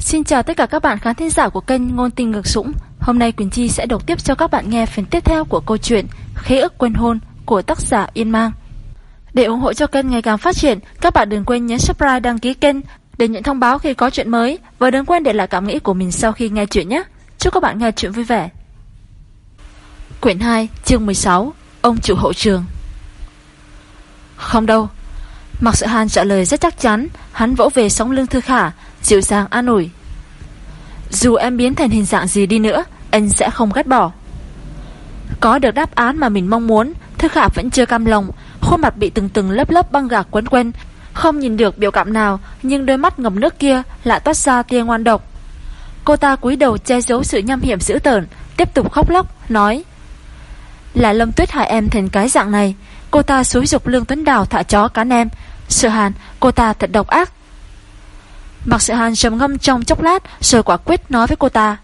Xin chào tất cả các bạn khán thính giả của kênh Ngôn Tình Ngược Sũng Hôm nay Quỳnh Chi sẽ đọc tiếp cho các bạn nghe phần tiếp theo của câu chuyện Khế ức quên hôn của tác giả Yên Mang. Để ủng hộ cho kênh ngày càng phát triển, Các bạn đừng quên nhấn subscribe, đăng ký kênh Để nhận thông báo khi có chuyện mới. Và đừng quên để lại cảm nghĩ của mình sau khi nghe chuyện nhé. Chúc các bạn nghe chuyện vui vẻ. Quyển 2 chương 16 Ông chủ hậu trường. Không đâu. Mạc Sự Hàn trả lời rất chắc chắn. Hắn vỗ về sóng lưng Thư Khả. Dịu dàng an ủi. Dù em biến thành hình dạng gì đi nữa, Anh sẽ không ghét bỏ. Có được đáp án mà mình mong muốn Thư Khả vẫn chưa cam lòng, Khuôn mặt bị từng từng lớp lớp băng gạc quấn quen Không nhìn được biểu cảm nào, Nhưng đôi mắt ngầm nước kia lại toát ra tia ngoan độc. Cô ta cúi đầu che giấu sự nham hiểm dữ tợn, Tiếp tục khóc lóc, Nói, Là Lâm Tuyết hại em thành cái dạng này, Cô ta xúi dục Lương Tuấn Đào thả chó cán em. Sợ hàn, cô ta thật độc ác. Mạc Sự Hàn trầm ngâm trong chốc lát Rồi quả quyết nói với cô ta.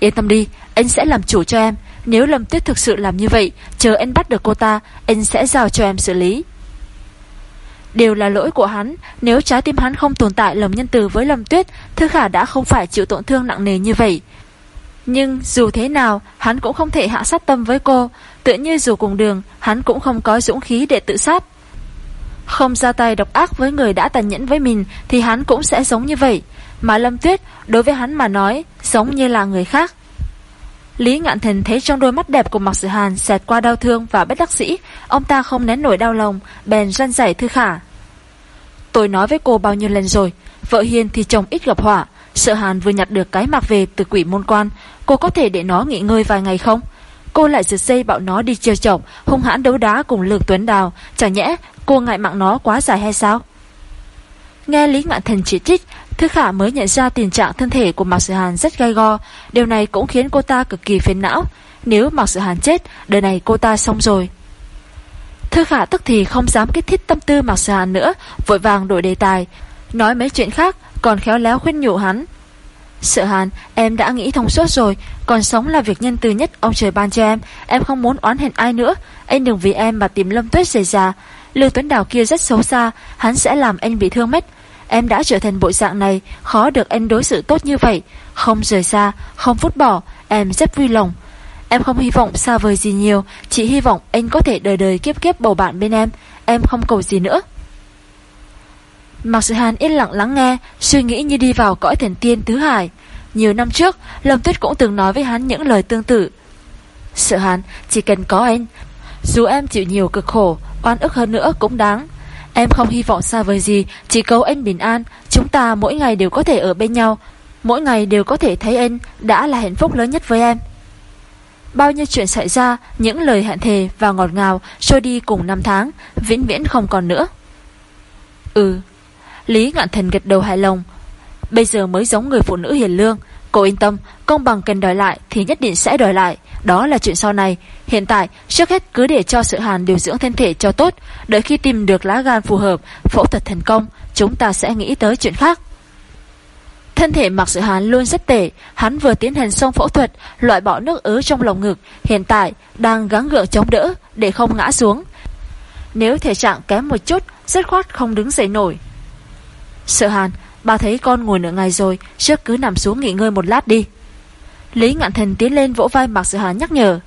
Yên tâm đi, anh sẽ làm chủ cho em. Nếu Lâm Tuyết thực sự làm như vậy Chờ anh bắt được cô ta Anh sẽ giao cho em xử lý. Đều là lỗi của hắn. Nếu trái tim hắn không tồn tại lòng nhân từ với Lâm Tuyết Thư Khả đã không phải chịu tổn thương nặng nề như vậy. Nhưng dù thế nào Hắn cũng không thể hạ sát tâm với cô. Tự như dù cùng đường Hắn cũng không có dũng khí để tự sát không ra tay độc ác với người đã tàn nhẫn với mình Thì hắn cũng sẽ giống như vậy Mà Lâm Tuyết đối với hắn mà nói Giống như là người khác Lý Ngạn Thần thấy trong đôi mắt đẹp của Mạc Sử Hàn xẹt qua đau thương và bất đắc sĩ, ông ta không nén nổi đau lòng, bèn răn rảy Thư Khả. Tôi nói với cô bao nhiêu lần rồi, vợ hiền thì chồng ít gặp họa, sợ Hàn vừa nhặt được cái mặc về từ quỷ môn quan, cô có thể để nó nghỉ ngơi vài ngày không? Cô lại giật dây bảo nó đi chiêu chồng, hung hãn đấu đá cùng Lược Tuấn Đào, chẳng nhẽ Cô ngại mạng nó quá dài hay sao? Nghe Lý Ngạn Thần chỉ trích Thư Khả mới nhận ra tình trạng thân thể của Mạc Sự Hàn rất gai go. Điều này cũng khiến cô ta cực kỳ phiền não. Nếu Mạc Sự Hàn chết, Đời này cô ta xong rồi. Thư Khả tức thì không dám kích thích tâm tư Mạc Sự Hàn nữa, Vội vàng đổi đề tài, Nói mấy chuyện khác, Còn khéo léo khuyên nhủ hắn. Sợ Hàn, em đã nghĩ thông suốt rồi, Còn sống là việc nhân từ nhất ông trời ban cho em. Em không muốn oán hẹn ai nữa. Anh đừng vì em mà tìm lâm tuyết dày già Lưu Tuấn Đào kia rất xấu xa Hắn sẽ làm anh bị thương mất. Em đã trở thành bộ dạng này Khó được anh đối xử tốt như vậy. Không rời xa, không vứt bỏ Em rất vui lòng. Em không hy vọng xa vời gì nhiều Chỉ hy vọng anh có thể đời đời kiếp kiếp bầu bạn bên em. Em không cầu gì nữa. Mạc Sự Hàn yên lặng lắng nghe Suy nghĩ như đi vào cõi thần tiên tứ hải Nhiều năm trước Lâm Tuyết cũng từng nói với hắn những lời tương tự. Sự Hàn chỉ cần có anh dù em chịu nhiều cực khổ, Oan ức hơn nữa cũng đáng. Em không hy vọng xa vời gì, Chỉ cầu anh bình an. Chúng ta mỗi ngày đều có thể ở bên nhau. Mỗi ngày đều có thể thấy anh, Đã là hạnh phúc lớn nhất với em. Bao nhiêu chuyện xảy ra, Những lời hẹn thề và ngọt ngào Trôi đi cùng năm tháng, Vĩnh viễn không còn nữa. Ừ Lý ngạn thần gật đầu hài lòng. Bây giờ mới giống người phụ nữ hiền lương Cô yên tâm, Công bằng cần đòi lại Thì nhất định sẽ đòi lại. Đó là chuyện sau này. Hiện tại, trước hết cứ để cho sự hàn điều dưỡng thân thể cho tốt. Đợi khi tìm được lá gan phù hợp, Phẫu thuật thành công, Chúng ta sẽ nghĩ tới chuyện khác. Thân thể Mạc Sự Hàn luôn rất tệ. Hắn vừa tiến hành xong phẫu thuật, Loại bỏ nước ứ trong lồng ngực, Hiện tại đang gắng gượng chống đỡ Để không ngã xuống. Nếu thể trạng kém một chút Rất khoát không đứng dậy nổi. Sợ Hàn Bà thấy con ngồi nửa ngày rồi Trước cứ nằm xuống nghỉ ngơi một lát đi Lý Ngạn Thần tiến lên vỗ vai Mạc Sự Hàn nhắc nhở.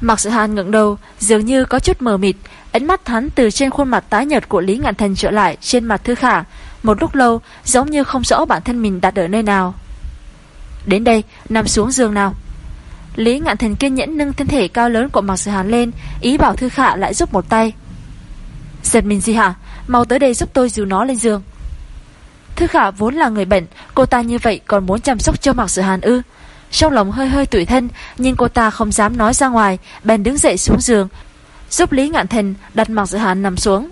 Mạc Sự Hàn ngẩng đầu, dường như có chút mờ mịt, ánh mắt hắn từ trên khuôn mặt tái nhợt của Lý Ngạn Thần trở lại trên mặt Thư Khả, một lúc lâu giống như không rõ bản thân mình đặt ở nơi nào. Đến đây, nằm xuống giường nào. Lý Ngạn Thần kiên nhẫn nâng thân thể cao lớn của Mạc Sự Hàn lên, ý bảo Thư Khả lại giúp một tay. Giật mình gì hả? Mau tới đây giúp tôi dìu nó lên giường. Thư Khả vốn là người bệnh, cô ta như vậy còn muốn chăm sóc cho Mặc Sự Hàn ư? Trong lòng hơi hơi tủi thân Nhưng cô ta không dám nói ra ngoài Bèn đứng dậy xuống giường. Giúp Lý Ngạn Thần đặt mặc sự Hàn nằm xuống.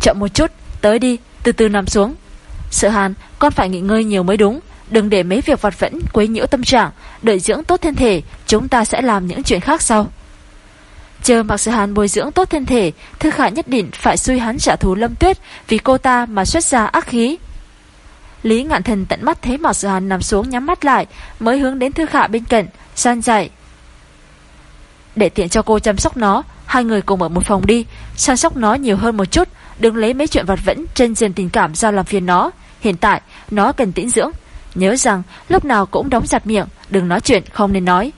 Chậm một chút Tới đi từ từ nằm xuống. Sự Hàn con phải nghỉ ngơi nhiều mới đúng Đừng để mấy việc vặt vẫn quấy nhiễu tâm trạng Đợi dưỡng tốt thân thể Chúng ta sẽ làm những chuyện khác sau. Chờ mặc Sự Hàn bồi dưỡng tốt thân thể Thư Khả nhất định phải xui hắn trả thù Lâm Tuyết Vì cô ta mà xuất ra ác khí. Lý ngạn thần tận mắt thấy Mạc Sự Hàn nằm xuống nhắm mắt lại, Mới hướng đến Thư Khả bên cạnh San dạy. Để tiện cho cô chăm sóc nó, Hai người cùng ở một phòng đi. Chăm sóc nó nhiều hơn một chút Đừng lấy mấy chuyện vặt vẫn Trên giường tình cảm ra làm phiền nó. Hiện tại, nó cần tĩnh dưỡng. Nhớ rằng, lúc nào cũng đóng chặt miệng, Đừng nói chuyện, không nên nói.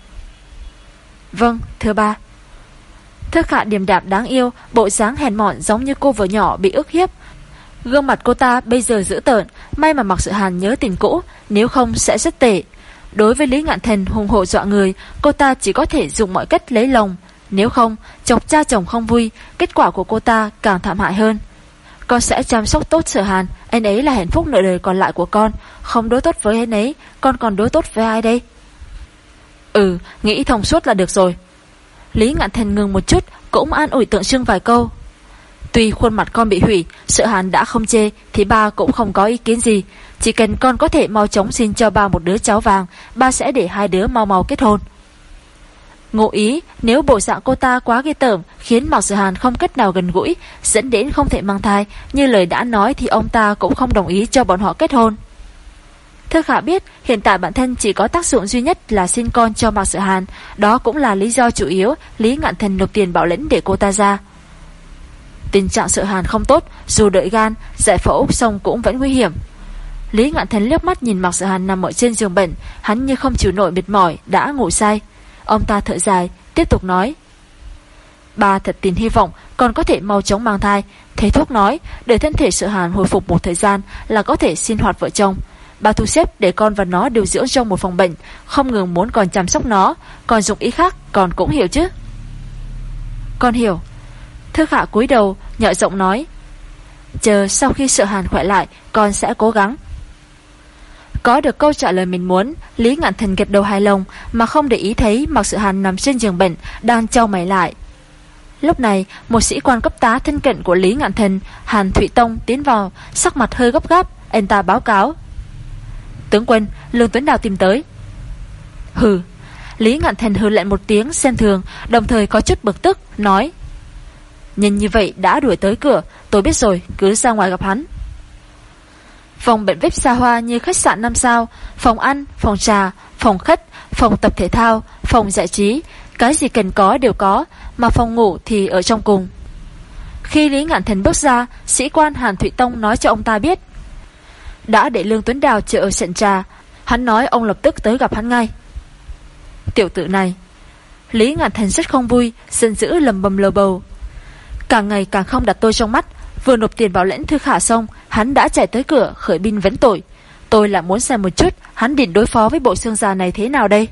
Vâng thưa ba. Thức hạ điềm đạm đáng yêu, Bộ dáng hèn mọn giống như cô vợ nhỏ bị ức hiếp. Gương mặt cô ta bây giờ dữ tợn, May mà mặc sự hàn nhớ tình cũ, Nếu không sẽ rất tệ. Đối với Lý Ngạn Thần hùng hộ dọa người, Cô ta chỉ có thể dùng mọi cách lấy lòng. Nếu không chọc cha chồng không vui, Kết quả của cô ta càng thảm hại hơn. Con sẽ chăm sóc tốt sở hàn, Anh ấy là hạnh phúc nửa đời còn lại của con. Không đối tốt với anh ấy, Con còn đối tốt với ai đây? Ừ nghĩ thông suốt là được rồi. Lý Ngạn Thần ngừng một chút, Cũng an ủi tượng trưng vài câu. Tuy khuôn mặt con bị hủy Sợ hàn đã không chê Thì ba cũng không có ý kiến gì. Chỉ cần con có thể mau chóng xin cho ba một đứa cháu vàng Ba sẽ để hai đứa mau mau kết hôn. Ngộ ý Nếu bộ dạng cô ta quá ghê tởm Khiến Mạc Sự Hàn không cách nào gần gũi Dẫn đến không thể mang thai Như lời đã nói thì ông ta cũng không đồng ý cho bọn họ kết hôn. Thư Khả biết hiện tại bản thân chỉ có tác dụng duy nhất là xin con cho Mạc Sự Hàn, đó cũng là lý do chủ yếu Lý Ngạn Thần nộp tiền bảo lĩnh để cô ta ra. Tình trạng sợ Hàn không tốt, dù đợi gan, giải phẫu xong cũng vẫn nguy hiểm. Lý Ngạn Thần liếc mắt nhìn Mạc sợ Hàn nằm ở trên giường bệnh, hắn như không chịu nổi mệt mỏi, đã ngủ say. Ông ta thở dài, tiếp tục nói. Bà thật tin hy vọng còn có thể mau chóng mang thai. Thầy thuốc nói, để thân thể sợ Hàn hồi phục một thời gian là có thể sinh hoạt vợ chồng. Bà thu xếp để con và nó điều dưỡng trong một phòng bệnh Không ngừng muốn còn chăm sóc nó Còn dùng ý khác còn cũng hiểu chứ Con hiểu Thư hạ cúi đầu nhỏ giọng nói Chờ sau khi sợ hàn khỏe lại Con sẽ cố gắng Có được câu trả lời mình muốn Lý ngạn thần gật đầu hài lòng Mà không để ý thấy mặc sự hàn nằm trên giường bệnh Đang trao mày lại Lúc này, một sĩ quan cấp tá thân cận của Lý Ngạn Thần, Hàn Thụy Tông tiến vào, sắc mặt hơi gấp gáp, anh ta báo cáo. Tướng quân, Lương Tuấn Đào tìm tới. Hừ, Lý Ngạn thần hừ lại một tiếng xem thường, đồng thời có chút bực tức, nói. Nhìn như vậy đã đuổi tới cửa, tôi biết rồi, cứ ra ngoài gặp hắn. Phòng bệnh vip xa hoa như khách sạn 5 sao, phòng ăn, phòng trà, phòng khách, phòng tập thể thao, phòng giải trí, cái gì cần có đều có, mà phòng ngủ thì ở trong cùng. Khi Lý Ngạn thần bước ra, sĩ quan Hàn Thụy Tông nói cho ông ta biết đã để Lương Tuấn Đào chờ ở trận trà Hắn nói ông lập tức tới gặp hắn ngay Tiểu tử này Lý Ngạn thần rất không vui Giận dữ lầm bầm lờ bầu Càng ngày càng không đặt tôi trong mắt Vừa nộp tiền vào lãnh thư khả xong Hắn đã chạy tới cửa khởi binh vấn tội Tôi lại muốn xem một chút Hắn định đối phó với bộ xương già này thế nào đây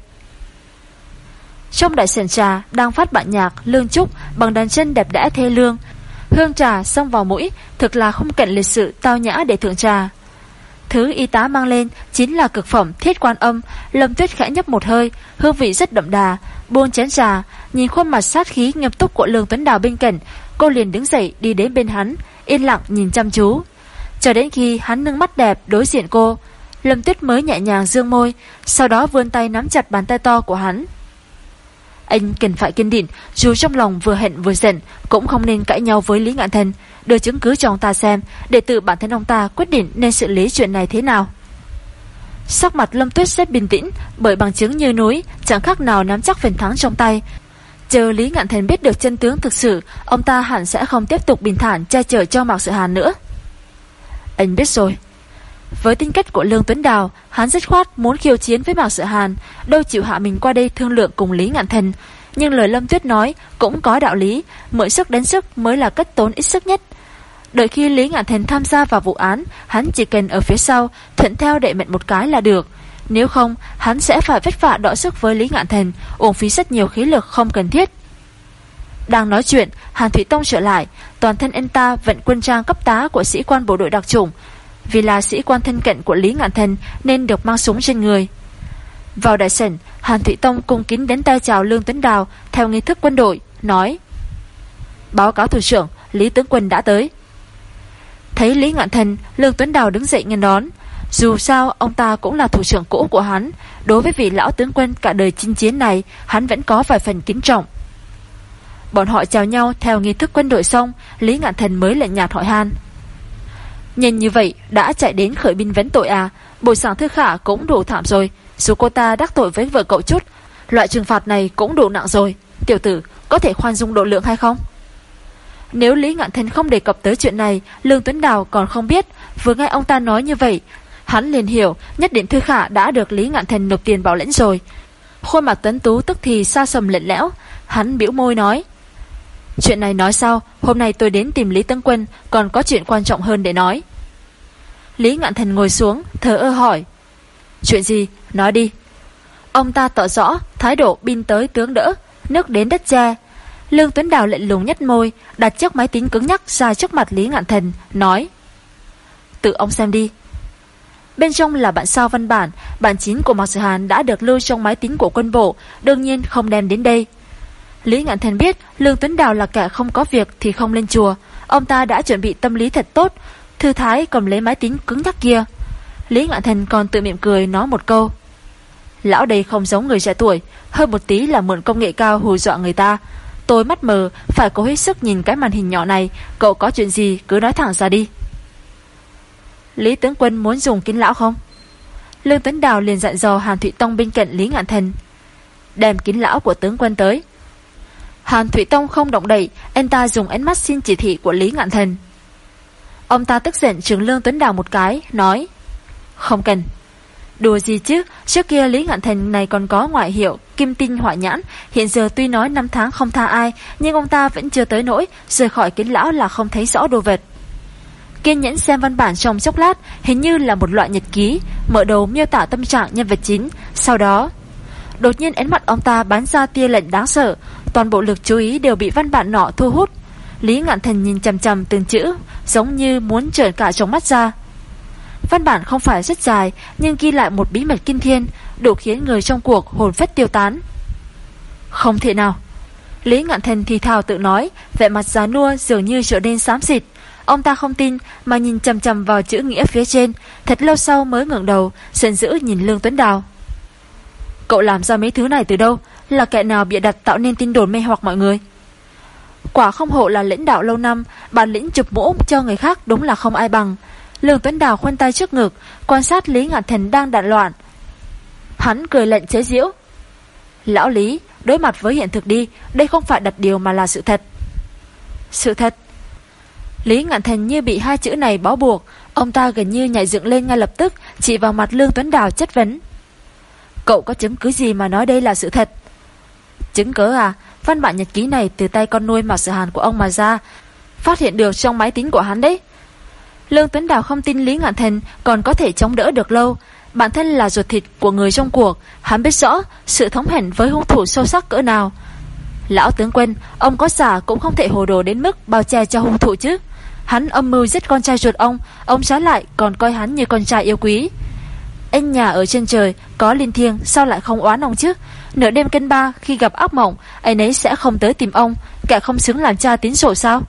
Trong đại sảnh trà Đang phát bản nhạc Lương Trúc Bằng đàn chân đẹp đẽ thê lương Hương trà xông vào mũi Thực là không cạnh lịch sự tao nhã để thượng trà Thứ y tá mang lên chính là cực phẩm thiết quan âm. Lâm Tuyết khẽ nhấp một hơi, hương vị rất đậm đà. Buông chén trà, nhìn khuôn mặt sát khí nghiêm túc của Lương Tuấn Đào bên cạnh, cô liền đứng dậy đi đến bên hắn, yên lặng nhìn chăm chú. Cho đến khi hắn nâng mắt đẹp đối diện cô, Lâm Tuyết mới nhẹ nhàng dương môi, sau đó vươn tay nắm chặt bàn tay to của hắn. Anh cần phải kiên định, dù trong lòng vừa hận vừa giận, cũng không nên cãi nhau với Lý Ngạn Thần, đưa chứng cứ cho ông ta xem, để tự bản thân ông ta quyết định nên xử lý chuyện này thế nào. Sắc mặt Lâm Tuyết rất bình tĩnh, bởi bằng chứng như núi, chẳng khác nào nắm chắc phần thắng trong tay. Chờ Lý Ngạn Thần biết được chân tướng thực sự, ông ta hẳn sẽ không tiếp tục bình thản che chở cho Mạc Sự Hàn nữa. Anh biết rồi. Với tính cách của Lương Tuấn Đào, hắn rất khoát muốn khiêu chiến với Mạc Sự Hàn, đâu chịu hạ mình qua đây thương lượng cùng Lý Ngạn Thần. Nhưng lời Lâm Tuyết nói cũng có đạo lý, mượn sức đến sức mới là cách tốn ít sức nhất. Đợi khi Lý Ngạn Thần tham gia vào vụ án, hắn chỉ cần ở phía sau, thuận theo đệ mệnh một cái là được. Nếu không, hắn sẽ phải vất vả đọ sức với Lý Ngạn Thần, uổng phí rất nhiều khí lực không cần thiết. Đang nói chuyện, Hàn Thủy Tông trở lại, toàn thân anh ta vận quân trang cấp tá của sĩ quan bộ đội đặc chủng, vì là sĩ quan thân cận của Lý Ngạn Thần nên được mang súng trên người. Vào đại sảnh, Hàn Thủy Tông cung kính đến tay chào Lương Tuấn Đào theo nghi thức quân đội, nói Báo cáo thủ trưởng, Lý Tướng Quân đã tới. Thấy Lý Ngạn Thần, Lương Tuấn Đào đứng dậy nghênh đón. Dù sao, ông ta cũng là thủ trưởng cũ của hắn. Đối với vị lão tướng quân cả đời chinh chiến này, hắn vẫn có vài phần kính trọng. Bọn họ chào nhau theo nghi thức quân đội xong, Lý Ngạn Thần mới lệnh nhạt hỏi han. Nhìn như vậy đã chạy đến khởi binh vấn tội à Bồi sáng thư khả cũng đủ thảm rồi Dù cô ta đắc tội với vợ cậu chút Loại trừng phạt này cũng đủ nặng rồi Tiểu tử có thể khoan dung độ lượng hay không Nếu Lý Ngạn Thần không đề cập tới chuyện này Lương Tuấn Đào còn không biết Vừa nghe ông ta nói như vậy Hắn liền hiểu, nhất định Thư Khả đã được Lý Ngạn Thần nộp tiền bảo lãnh rồi. Khuôn mặt tấn tú tức thì xa sầm lạnh lẽo, Hắn biểu môi nói, Chuyện này nói sao? Hôm nay tôi đến tìm Lý Tân Quân, Còn có chuyện quan trọng hơn để nói. Lý Ngạn Thần ngồi xuống, Thờ ơ hỏi, Chuyện gì? Nói đi. Ông ta tỏ rõ thái độ bin tới tướng đỡ, Nước đến đất che. Lương Tuấn Đào lệnh lùng nhất môi, Đặt chiếc máy tính cứng nhắc ra trước mặt Lý Ngạn Thần, Nói, Tự ông xem đi Bên trong là bản sao văn bản Bản chính của Mạc Sử Hàn đã được lưu trong máy tính của quân bộ, Đương nhiên không đem đến đây. Lý Ngạn Thần biết Lương Tuấn Đào là kẻ không có việc thì không lên chùa. Ông ta đã chuẩn bị tâm lý thật tốt, Thư Thái cầm lấy máy tính cứng nhắc kia. Lý Ngạn Thần còn tự miệng cười nói một câu. Lão đây không giống người trẻ tuổi, Hơn một tí là mượn công nghệ cao hù dọa người ta. Tôi mắt mờ, Phải cố hết sức nhìn cái màn hình nhỏ này, Cậu có chuyện gì cứ nói thẳng ra đi. Lý tướng quân muốn dùng kính lão không? Lương Tuấn Đào liền dặn dò Hàn Thụy Tông bên cạnh Lý Ngạn Thần. Đem kính lão của tướng quân tới. Hàn Thụy Tông không động đậy, Anh ta dùng ánh mắt xin chỉ thị của Lý Ngạn Thần. Ông ta tức giận trừng Lương Tuấn Đào một cái, Nói, Không cần. Đùa gì chứ, Trước kia Lý Ngạn Thần này còn có ngoại hiệu Kim tinh Họa nhãn, Hiện giờ tuy nói năm tháng không tha ai, Nhưng ông ta vẫn chưa tới nỗi Rời khỏi kính lão là không thấy rõ đồ vật. Kiên nhẫn xem văn bản trong chốc lát, Hình như là một loại nhật ký, Mở đầu miêu tả tâm trạng nhân vật chính. Sau đó, Đột nhiên ánh mắt ông ta bán ra tia lệnh đáng sợ, Toàn bộ lực chú ý đều bị văn bản nọ thu hút. Lý ngạn thần nhìn chầm chầm từng chữ, Giống như muốn trợn cả trong mắt ra. Văn bản không phải rất dài, Nhưng ghi lại một bí mật kinh thiên, Đủ khiến người trong cuộc hồn phách tiêu tán. Không thể nào. Lý ngạn thần thì thào tự nói, Vẻ mặt giá nua dường như trở nên xám xịt. Ông ta không tin, mà nhìn chầm chầm vào chữ nghĩa phía trên, Thật lâu sau mới ngẩng đầu sần dữ nhìn Lương Tuấn Đào. Cậu làm ra mấy thứ này từ đâu? Là kẻ nào bịa đặt tạo nên tin đồn mê hoặc mọi người? Quả không hộ là lãnh đạo lâu năm, Bản lĩnh chụp mũ cho người khác đúng là không ai bằng. Lương Tuấn Đào khoanh tay trước ngực, Quan sát Lý Ngạn Thần đang đạn loạn. Hắn cười lệnh chế diễu Lão Lý, Đối mặt với hiện thực đi, Đây không phải đặt điều mà là sự thật. Sự thật? Lý Ngạn Thành như bị hai chữ này bó buộc, Ông ta gần như nhảy dựng lên ngay lập tức, Chỉ vào mặt Lương Tuấn Đào chất vấn. Cậu có chứng cứ gì mà nói đây là sự thật? Chứng cứ à? Văn bản nhật ký này từ tay con nuôi Mạc Sự Hàn của ông mà ra, Phát hiện được trong máy tính của hắn đấy. Lương Tuấn Đào không tin Lý Ngạn Thành Còn có thể chống đỡ được lâu. Bản thân là ruột thịt của người trong cuộc, Hắn biết rõ sự thống hẳn với hung thủ sâu sắc cỡ nào. Lão tướng quân, Ông có giả cũng không thể hồ đồ đến mức Bao che cho hung thủ chứ. Hắn âm mưu giết con trai ruột ông Ông trái lại còn coi hắn như con trai yêu quý. Anh nhà ở trên trời Có linh thiêng, sao lại không oán ông chứ? Nửa đêm kênh ba, khi gặp ác mộng, Anh ấy sẽ không tới tìm ông, Kẻ không xứng làm cha tín sổ sao?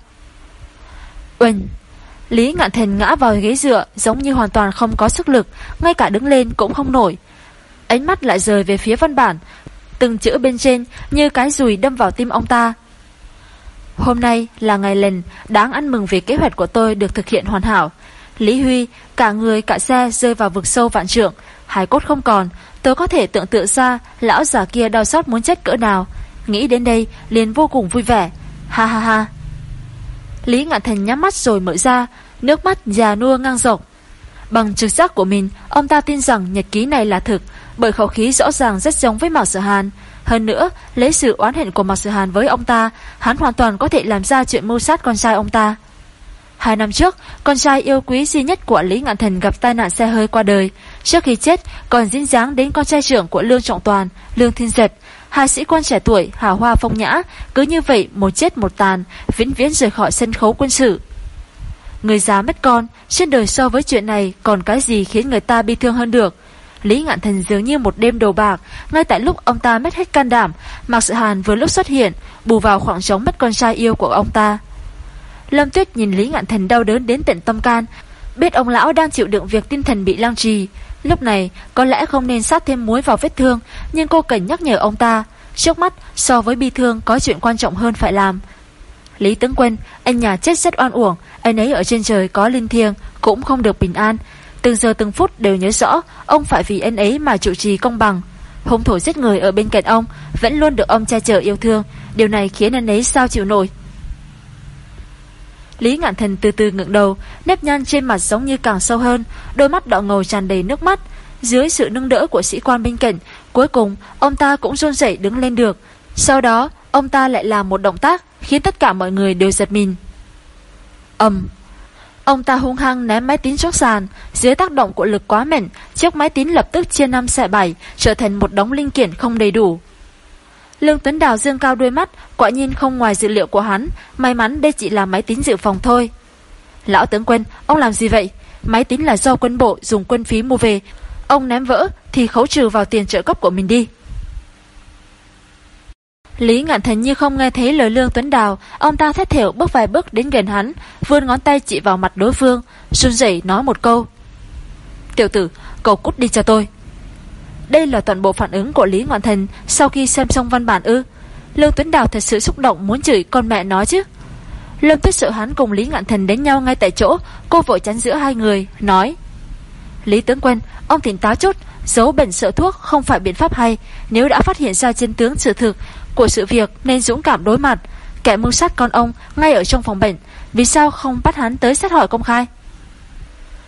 Uỳnh, Lý ngạn thần ngã vào ghế dựa, Giống như hoàn toàn không có sức lực, Ngay cả đứng lên cũng không nổi. Ánh mắt lại rời về phía văn bản, Từng chữ bên trên như cái rùi đâm vào tim ông ta. Hôm nay là ngày lành, đáng ăn mừng vì kế hoạch của tôi được thực hiện hoàn hảo. Lý Huy, cả người cả xe rơi vào vực sâu vạn trượng, hài cốt không còn, tôi có thể tưởng tượng ra lão già kia đau xót muốn chết cỡ nào. Nghĩ đến đây, liền vô cùng vui vẻ. Ha ha ha. Lý Ngạn Thành nhắm mắt rồi mở ra, nước mắt già nua ngang rộng. Bằng trực giác của mình, ông ta tin rằng nhật ký này là thực, bởi khẩu khí rõ ràng rất giống với Mạc Sở Hàn. Hơn nữa, lấy sự oán hận của Mạc Sự Hàn với ông ta, hắn hoàn toàn có thể làm ra chuyện mưu sát con trai ông ta. Hai năm trước, con trai yêu quý duy nhất của Lý Ngạn Thần gặp tai nạn xe hơi qua đời. Trước khi chết, còn dính dáng đến con trai trưởng của Lương Trọng Toàn, Lương Thiên Giật. Hai sĩ quan trẻ tuổi, hào hoa phong nhã, cứ như vậy một chết một tàn, vĩnh viễn rời khỏi sân khấu quân sự. Người già mất con, trên đời so với chuyện này còn cái gì khiến người ta bi thương hơn được. Lý Ngạn Thần dường như một đêm đầu bạc, ngay tại lúc ông ta mất hết can đảm, Mạc Sự Hàn vừa lúc xuất hiện, bù vào khoảng trống mất con trai yêu của ông ta. Lâm Tuyết nhìn Lý Ngạn Thần đau đớn đến tận tâm can, biết ông lão đang chịu đựng việc tinh thần bị lang trì. Lúc này, có lẽ không nên sát thêm muối vào vết thương, nhưng cô cần nhắc nhở ông ta, trước mắt so với bi thương có chuyện quan trọng hơn phải làm. Lý Tướng Quân, anh nhà chết rất oan uổng, anh ấy ở trên trời có linh thiêng, cũng không được bình an, Từng giờ từng phút đều nhớ rõ Ông phải vì anh ấy mà trụ trì công bằng Hung thủ giết người ở bên cạnh ông Vẫn luôn được ông che chở yêu thương Điều này khiến anh ấy sao chịu nổi Lý Ngạn Thần từ từ ngẩng đầu, nếp nhăn trên mặt giống như càng sâu hơn, đôi mắt đỏ ngầu tràn đầy nước mắt. Dưới sự nâng đỡ của sĩ quan bên cạnh, cuối cùng ông ta cũng run rẩy đứng lên được. Sau đó, ông ta lại làm một động tác khiến tất cả mọi người đều giật mình. Ầm. Ông ta hung hăng ném máy tính xuống sàn, dưới tác động của lực quá mạnh, chiếc máy tính lập tức chia năm xẻ bảy, trở thành một đống linh kiện không đầy đủ. Lương Tuấn Đào dương cao đôi mắt, quả nhiên không ngoài dự liệu của hắn, may mắn đây chỉ là máy tính dự phòng thôi. Lão tướng quân, ông làm gì vậy? Máy tính là do quân bộ dùng quân phí mua về, ông ném vỡ thì khấu trừ vào tiền trợ cấp của mình đi. Lý ngạn Thành như không nghe thấy lời Lương Tuấn Đào, ông ta thét thểu bước vài bước đến gần hắn, vươn ngón tay chỉ vào mặt đối phương, run rẩy nói một câu. Tiểu tử, cậu cút đi cho tôi. Đây là toàn bộ phản ứng của Lý Ngạn Thành sau khi xem xong văn bản ư. Lương Tuấn Đào thật sự xúc động muốn chửi con mẹ nói chứ. Lâm Tuyết sợ hắn cùng Lý Ngạn Thần đến nhau ngay tại chỗ, cô vội chắn giữa hai người, nói. Lý tướng quân, ông tỉnh táo chút, giấu bệnh sợ thuốc không phải biện pháp hay, nếu đã phát hiện ra chân tướng sự thực của sự việc nên dũng cảm đối mặt. Kẻ mưu sát con ông ngay ở trong phòng bệnh, vì sao không bắt hắn tới xét hỏi công khai?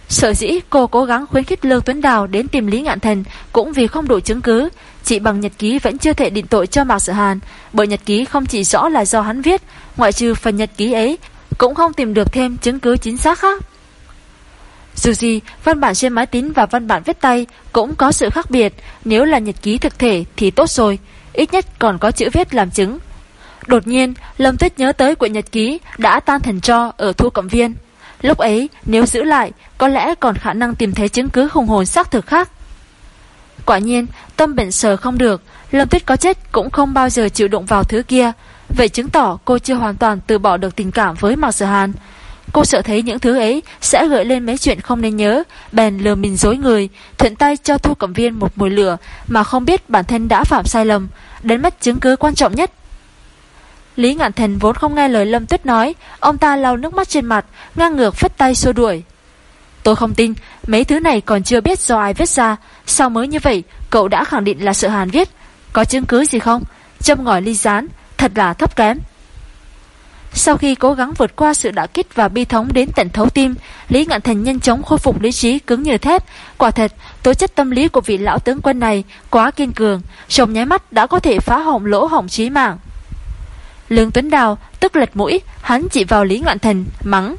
Sở dĩ cô cố gắng khuyến khích Lương Tuấn Đào đến tìm Lý Ngạn Thần cũng vì không đủ chứng cứ, chỉ bằng nhật ký vẫn chưa thể định tội cho Mạc Sở Hàn, bởi nhật ký không chỉ rõ là do hắn viết, ngoại trừ phần nhật ký ấy, cũng không tìm được thêm chứng cứ chính xác khác. Dù gì, văn bản trên máy tính và văn bản viết tay cũng có sự khác biệt, nếu là nhật ký thực thể thì tốt rồi, ít nhất còn có chữ viết làm chứng. Đột nhiên, Lâm Tuyết nhớ tới quyển nhật ký đã tan thành cho ở thu cẩm viên. Lúc ấy, nếu giữ lại, có lẽ còn khả năng tìm thấy chứng cứ hùng hồn xác thực khác. Quả nhiên, tâm bệnh sờ không được, Lâm Tuyết có chết cũng không bao giờ chịu đụng vào thứ kia. Vậy chứng tỏ cô chưa hoàn toàn từ bỏ được tình cảm với Mạc Sở Hàn. Cô sợ thấy những thứ ấy sẽ gợi lên mấy chuyện không nên nhớ, bèn lừa mình dối người, thuận tay cho Thu Cẩm Viên một mùi lửa mà không biết bản thân đã phạm sai lầm, đến mất chứng cứ quan trọng nhất. Lý Ngạn Thần vốn không nghe lời Lâm Tuyết nói, ông ta lau nước mắt trên mặt, ngang ngược phất tay xua đuổi. Tôi không tin, mấy thứ này còn chưa biết do ai viết ra, sao mới như vậy, cậu đã khẳng định là sự hàn viết. Có chứng cứ gì không? Châm ngòi ly gián, thật là thấp kém. Sau khi cố gắng vượt qua sự đả kích và bi thống đến tận thấu tim, Lý Ngạn Thành nhanh chóng khôi phục lý trí cứng như thép. Quả thật, tố chất tâm lý của vị lão tướng quân này quá kiên cường, trong nháy mắt đã có thể phá hỏng lỗ hỏng trí mạng. Lương Tuấn Đào tức lật mũi, hắn chỉ vào Lý Ngạn Thành, mắng.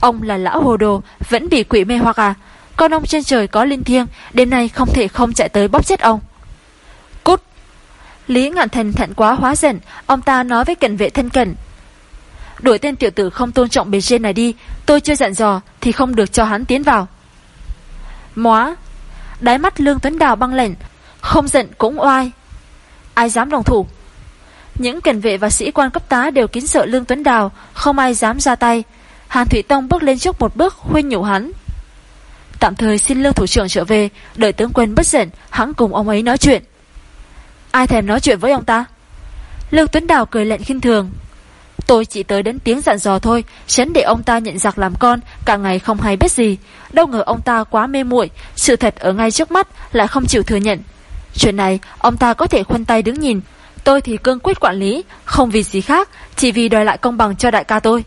Ông là lão hồ đồ, vẫn bị quỷ mê hoặc à? Con ông trên trời có linh thiêng, đêm nay không thể không chạy tới bóp chết ông. Cút! Lý Ngạn Thành thận quá hóa giận, ông ta nói với cận vệ thân cận. Đuổi tên tiểu tử không tôn trọng bề trên này đi, tôi chưa dặn dò thì không được cho hắn tiến vào. Móa! Đáy mắt Lương Tuấn Đào băng lệnh, không giận cũng oai. Ai dám đồng thủ? Những cảnh vệ và sĩ quan cấp tá đều kín sợ Lương Tuấn Đào, không ai dám ra tay. Hàn Thủy Tông bước lên trước một bước khuyên nhủ hắn. Tạm thời xin Lương Thủ trưởng trở về, đợi tướng quân bất giận, hắn cùng ông ấy nói chuyện. Ai thèm nói chuyện với ông ta? Lương Tuấn Đào cười lạnh khinh thường. Tôi chỉ tới đến tiếng dặn dò thôi, chấn để ông ta nhận giặc làm con, cả ngày không hay biết gì. Đâu ngờ ông ta quá mê muội, sự thật ở ngay trước mắt lại không chịu thừa nhận. Chuyện này, ông ta có thể khuân tay đứng nhìn, Tôi thì cương quyết quản lý, không vì gì khác, chỉ vì đòi lại công bằng cho đại ca tôi.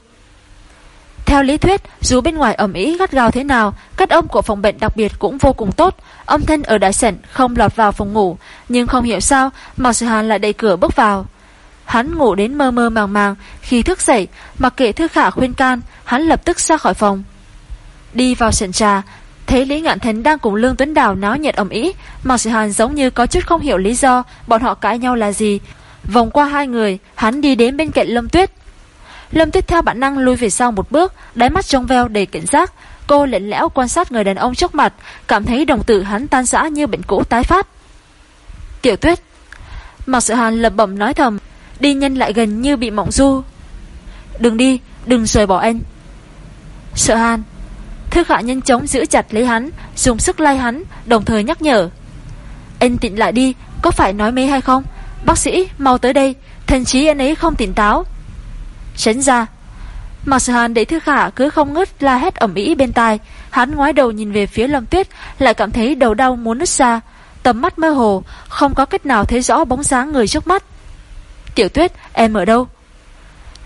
Theo lý thuyết, dù bên ngoài ẩm ý gắt gao thế nào, cách âm của phòng bệnh đặc biệt cũng vô cùng tốt. Âm thanh ở đại sảnh không lọt vào phòng ngủ, nhưng không hiểu sao Mạc Sự Hàn lại đẩy cửa bước vào. Hắn ngủ đến mơ mơ màng màng, khi thức dậy, mặc kệ Thư Khả khuyên can, hắn lập tức ra khỏi phòng. Đi vào sảnh trà, Thấy Lý Ngạn Thánh đang cùng Lương Tuấn Đào náo nhiệt ầm ĩ, Mạc Sĩ Hàn giống như có chút không hiểu lý do bọn họ cãi nhau là gì. Vòng qua hai người, hắn đi đến bên cạnh Lâm Tuyết. Lâm Tuyết theo bản năng lui về sau một bước, đáy mắt trong veo đầy cảnh giác. Cô lạnh lẽo quan sát người đàn ông trước mặt, cảm thấy đồng tử hắn tan rã như bệnh cũ tái phát. Tiểu Tuyết Mạc Sĩ Hàn lập bẩm nói thầm, đi nhanh lại gần như bị mộng du. Đừng đi, đừng rời bỏ anh. Sợ Hàn. Thư khả nhanh chóng giữ chặt lấy hắn Dùng sức lay hắn Đồng thời nhắc nhở. Anh tỉnh lại đi Có phải nói mê hay không? Bác sĩ mau tới đây Thần trí anh ấy không tỉnh táo. Tránh ra. Mạc Sở Hàn để Thư Khả cứ không ngớt la hét ẩm ý bên tai Hắn ngoái đầu nhìn về phía Lâm Tuyết Lại cảm thấy đầu đau muốn nứt ra. Tầm mắt mơ hồ Không có cách nào thấy rõ bóng dáng người trước mắt. Tiểu Tuyết em ở đâu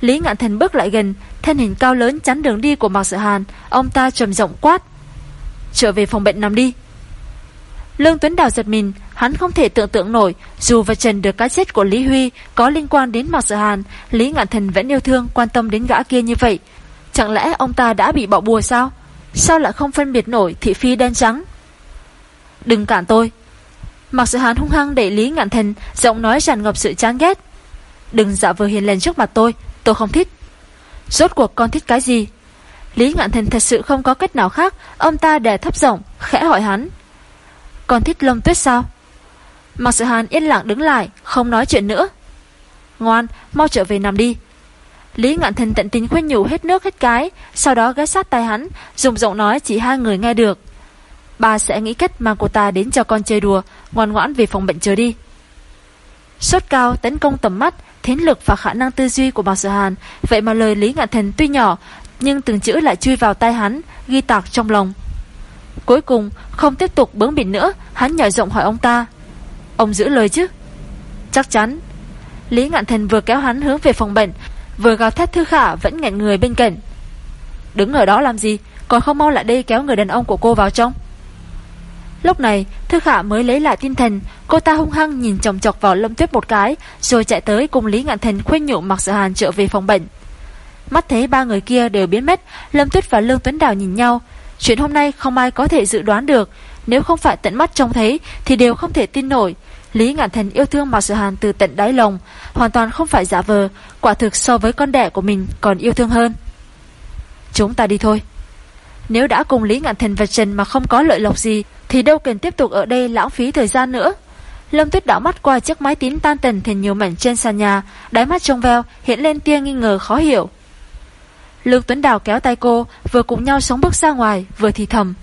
Lý Ngạn Thần bước lại gần, thân hình cao lớn chắn đường đi của Mạc Sự Hàn, ông ta trầm giọng quát. Trở về phòng bệnh nằm đi. Lương Tuấn Đào giật mình, hắn không thể tưởng tượng nổi, dù và trần được cái chết của Lý Huy có liên quan đến Mạc Sự Hàn, Lý Ngạn Thần vẫn yêu thương quan tâm đến gã kia như vậy. Chẳng lẽ ông ta đã bị bỏ bùa sao? Sao lại không phân biệt nổi thị phi đen trắng? Đừng cản tôi. Mạc Sự Hàn hung hăng đẩy Lý Ngạn Thần, giọng nói tràn ngập sự chán ghét. Đừng giả vừa hiền lành trước mặt tôi, tôi không thích. Rốt cuộc con thích cái gì? Lý Ngạn Thần thật sự không có cách nào khác, ông ta đè thấp giọng, khẽ hỏi hắn. Con thích lông tuyết sao? Mặc Sự Hàn yên lặng đứng lại, không nói chuyện nữa. Ngoan, mau trở về nằm đi. Lý Ngạn Thần tận tình khuyên nhủ hết nước hết cái, sau đó ghé sát tay hắn, dùng giọng nói chỉ hai người nghe được. bà sẽ nghĩ cách mang cô ta đến cho con chơi đùa, ngoan ngoãn về phòng bệnh chờ đi. Sốt cao tấn công tầm mắt, thiến lực và khả năng tư duy của Mạc Sở Hàn, vậy mà lời Lý Ngạn Thần tuy nhỏ, nhưng từng chữ lại chui vào tay hắn, ghi tạc trong lòng. Cuối cùng, không tiếp tục bướng bỉnh nữa, hắn nhỏ giọng hỏi ông ta. Ông giữ lời chứ? Chắc chắn. Lý Ngạn Thần vừa kéo hắn hướng về phòng bệnh, vừa gào thét Thư Khả vẫn nghẹn người bên cạnh. Đứng ở đó làm gì, còn không mau lại đây kéo người đàn ông của cô vào trong. Lúc này, Thư Khả mới lấy lại tinh thần, cô ta hung hăng nhìn chồng chọc vào Lâm Tuyết một cái, rồi chạy tới cùng Lý Ngạn Thần khuyên nhủ Mạc Sở Hàn trở về phòng bệnh. Mắt thấy ba người kia đều biến mất, Lâm Tuyết và Lương Tuấn Đào nhìn nhau. Chuyện hôm nay không ai có thể dự đoán được, nếu không phải tận mắt trông thấy thì đều không thể tin nổi. Lý Ngạn Thần yêu thương Mạc Sở Hàn từ tận đáy lòng, hoàn toàn không phải giả vờ, quả thực so với con đẻ của mình còn yêu thương hơn. Chúng ta đi thôi. Nếu đã cùng Lý Ngạn Thần vật trần mà không có lợi lộc gì, thì đâu cần tiếp tục ở đây lãng phí thời gian nữa. Lâm Tuyết đảo mắt qua chiếc máy tính tan tần thành nhiều mảnh trên sàn nhà, đáy mắt trong veo hiện lên tia nghi ngờ khó hiểu. Lương Tuấn Đào kéo tay cô, vừa cùng nhau sống bước ra ngoài, vừa thì thầm.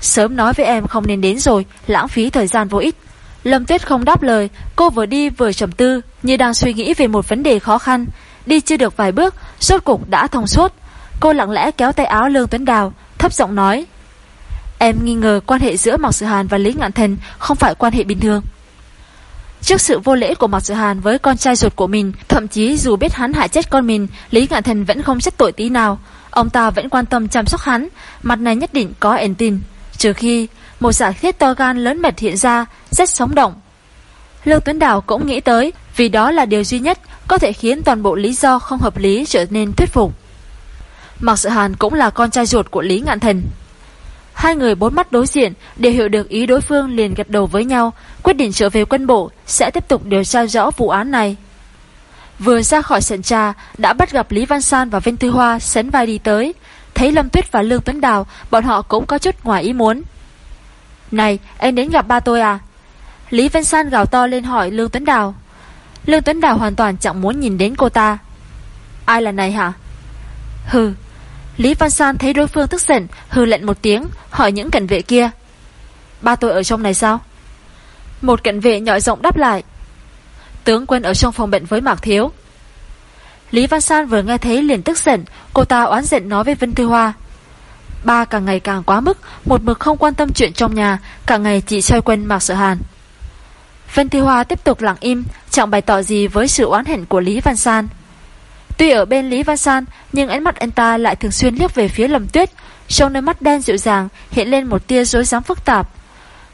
Sớm nói với em không nên đến rồi, lãng phí thời gian vô ích. Lâm Tuyết không đáp lời, cô vừa đi vừa trầm tư, như đang suy nghĩ về một vấn đề khó khăn. Đi chưa được vài bước, sốt cục đã thông suốt. Cô lặng lẽ kéo tay áo Lương Tuấn Đào, thấp giọng nói. Em nghi ngờ quan hệ giữa Mạc Sự Hàn và Lý Ngạn Thần không phải quan hệ bình thường. Trước sự vô lễ của Mạc Sự Hàn với con trai ruột của mình, thậm chí dù biết hắn hại chết con mình, Lý Ngạn Thần vẫn không trách tội tí nào. Ông ta vẫn quan tâm chăm sóc hắn, mặt này nhất định có ẩn tin. Trừ khi một giả thiết to gan lớn mệt hiện ra, rất sống động. Lương Tuấn Đào cũng nghĩ tới, vì đó là điều duy nhất có thể khiến toàn bộ lý do không hợp lý trở nên thuyết phục. Mạc Sự Hàn cũng là con trai ruột của Lý Ngạn Thần. Hai người bốn mắt đối diện đều hiểu được ý đối phương liền gật đầu với nhau, quyết định trở về quân bộ sẽ tiếp tục điều tra rõ vụ án này. Vừa ra khỏi sân trà, đã bắt gặp Lý Văn San và Vinh Tư Hoa sấn vai đi tới. Thấy Lâm Tuyết và Lương Tuấn Đào, bọn họ cũng có chút ngoài ý muốn. Này, anh đến gặp ba tôi à? Lý Văn San gào to lên hỏi Lương Tuấn Đào. Lương Tuấn Đào hoàn toàn chẳng muốn nhìn đến cô ta. Ai là này hả? Hừ, Lý Văn San thấy đối phương tức giận, hư lệnh một tiếng, hỏi những cảnh vệ kia. Ba tôi ở trong này sao? Một cảnh vệ nhỏ giọng đáp lại. Tướng quân ở trong phòng bệnh với Mạc Thiếu. Lý Văn San vừa nghe thấy liền tức giận, cô ta oán giận nói với Vân Thư Hoa. Ba càng ngày càng quá mức, một mực không quan tâm chuyện trong nhà, cả ngày chỉ xoay quanh Mạc sợ Hàn. Vân Thư Hoa tiếp tục lặng im, chẳng bày tỏ gì với sự oán hận của Lý Văn San. Tuy ở bên Lý Văn San, nhưng ánh mắt anh ta lại thường xuyên liếc về phía Lâm Tuyết, trong đôi mắt đen dịu dàng hiện lên một tia rối rắm phức tạp.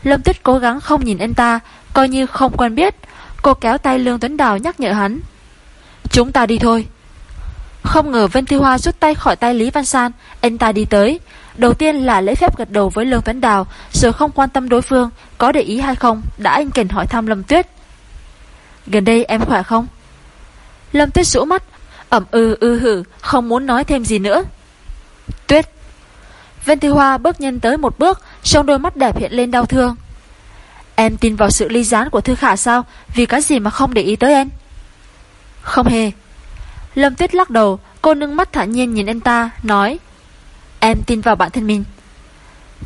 Lâm Tuyết cố gắng không nhìn anh ta, coi như không quen biết. Cô kéo tay Lương Tuấn Đào nhắc nhở hắn. Chúng ta đi thôi. Không ngờ Vân Thi Hoa rút tay khỏi tay Lý Văn San, anh ta đi tới. Đầu tiên là lễ phép gật đầu với Lương Tuấn Đào, rồi không quan tâm đối phương có để ý hay không, đã anh kền hỏi thăm Lâm Tuyết. Gần đây em khỏe không? Lâm Tuyết rũ mắt, ẩm ư ư hử, không muốn nói thêm gì nữa. Tuyết. Vân Thi Hoa bước nhanh tới một bước, trong đôi mắt đẹp hiện lên đau thương. Em tin vào sự ly gián của Thư Khả sao? Vì cái gì mà không để ý tới em? Không hề. Lâm Tuyết lắc đầu, cô nâng mắt thả nhiên nhìn anh ta, nói Em tin vào bản thân mình.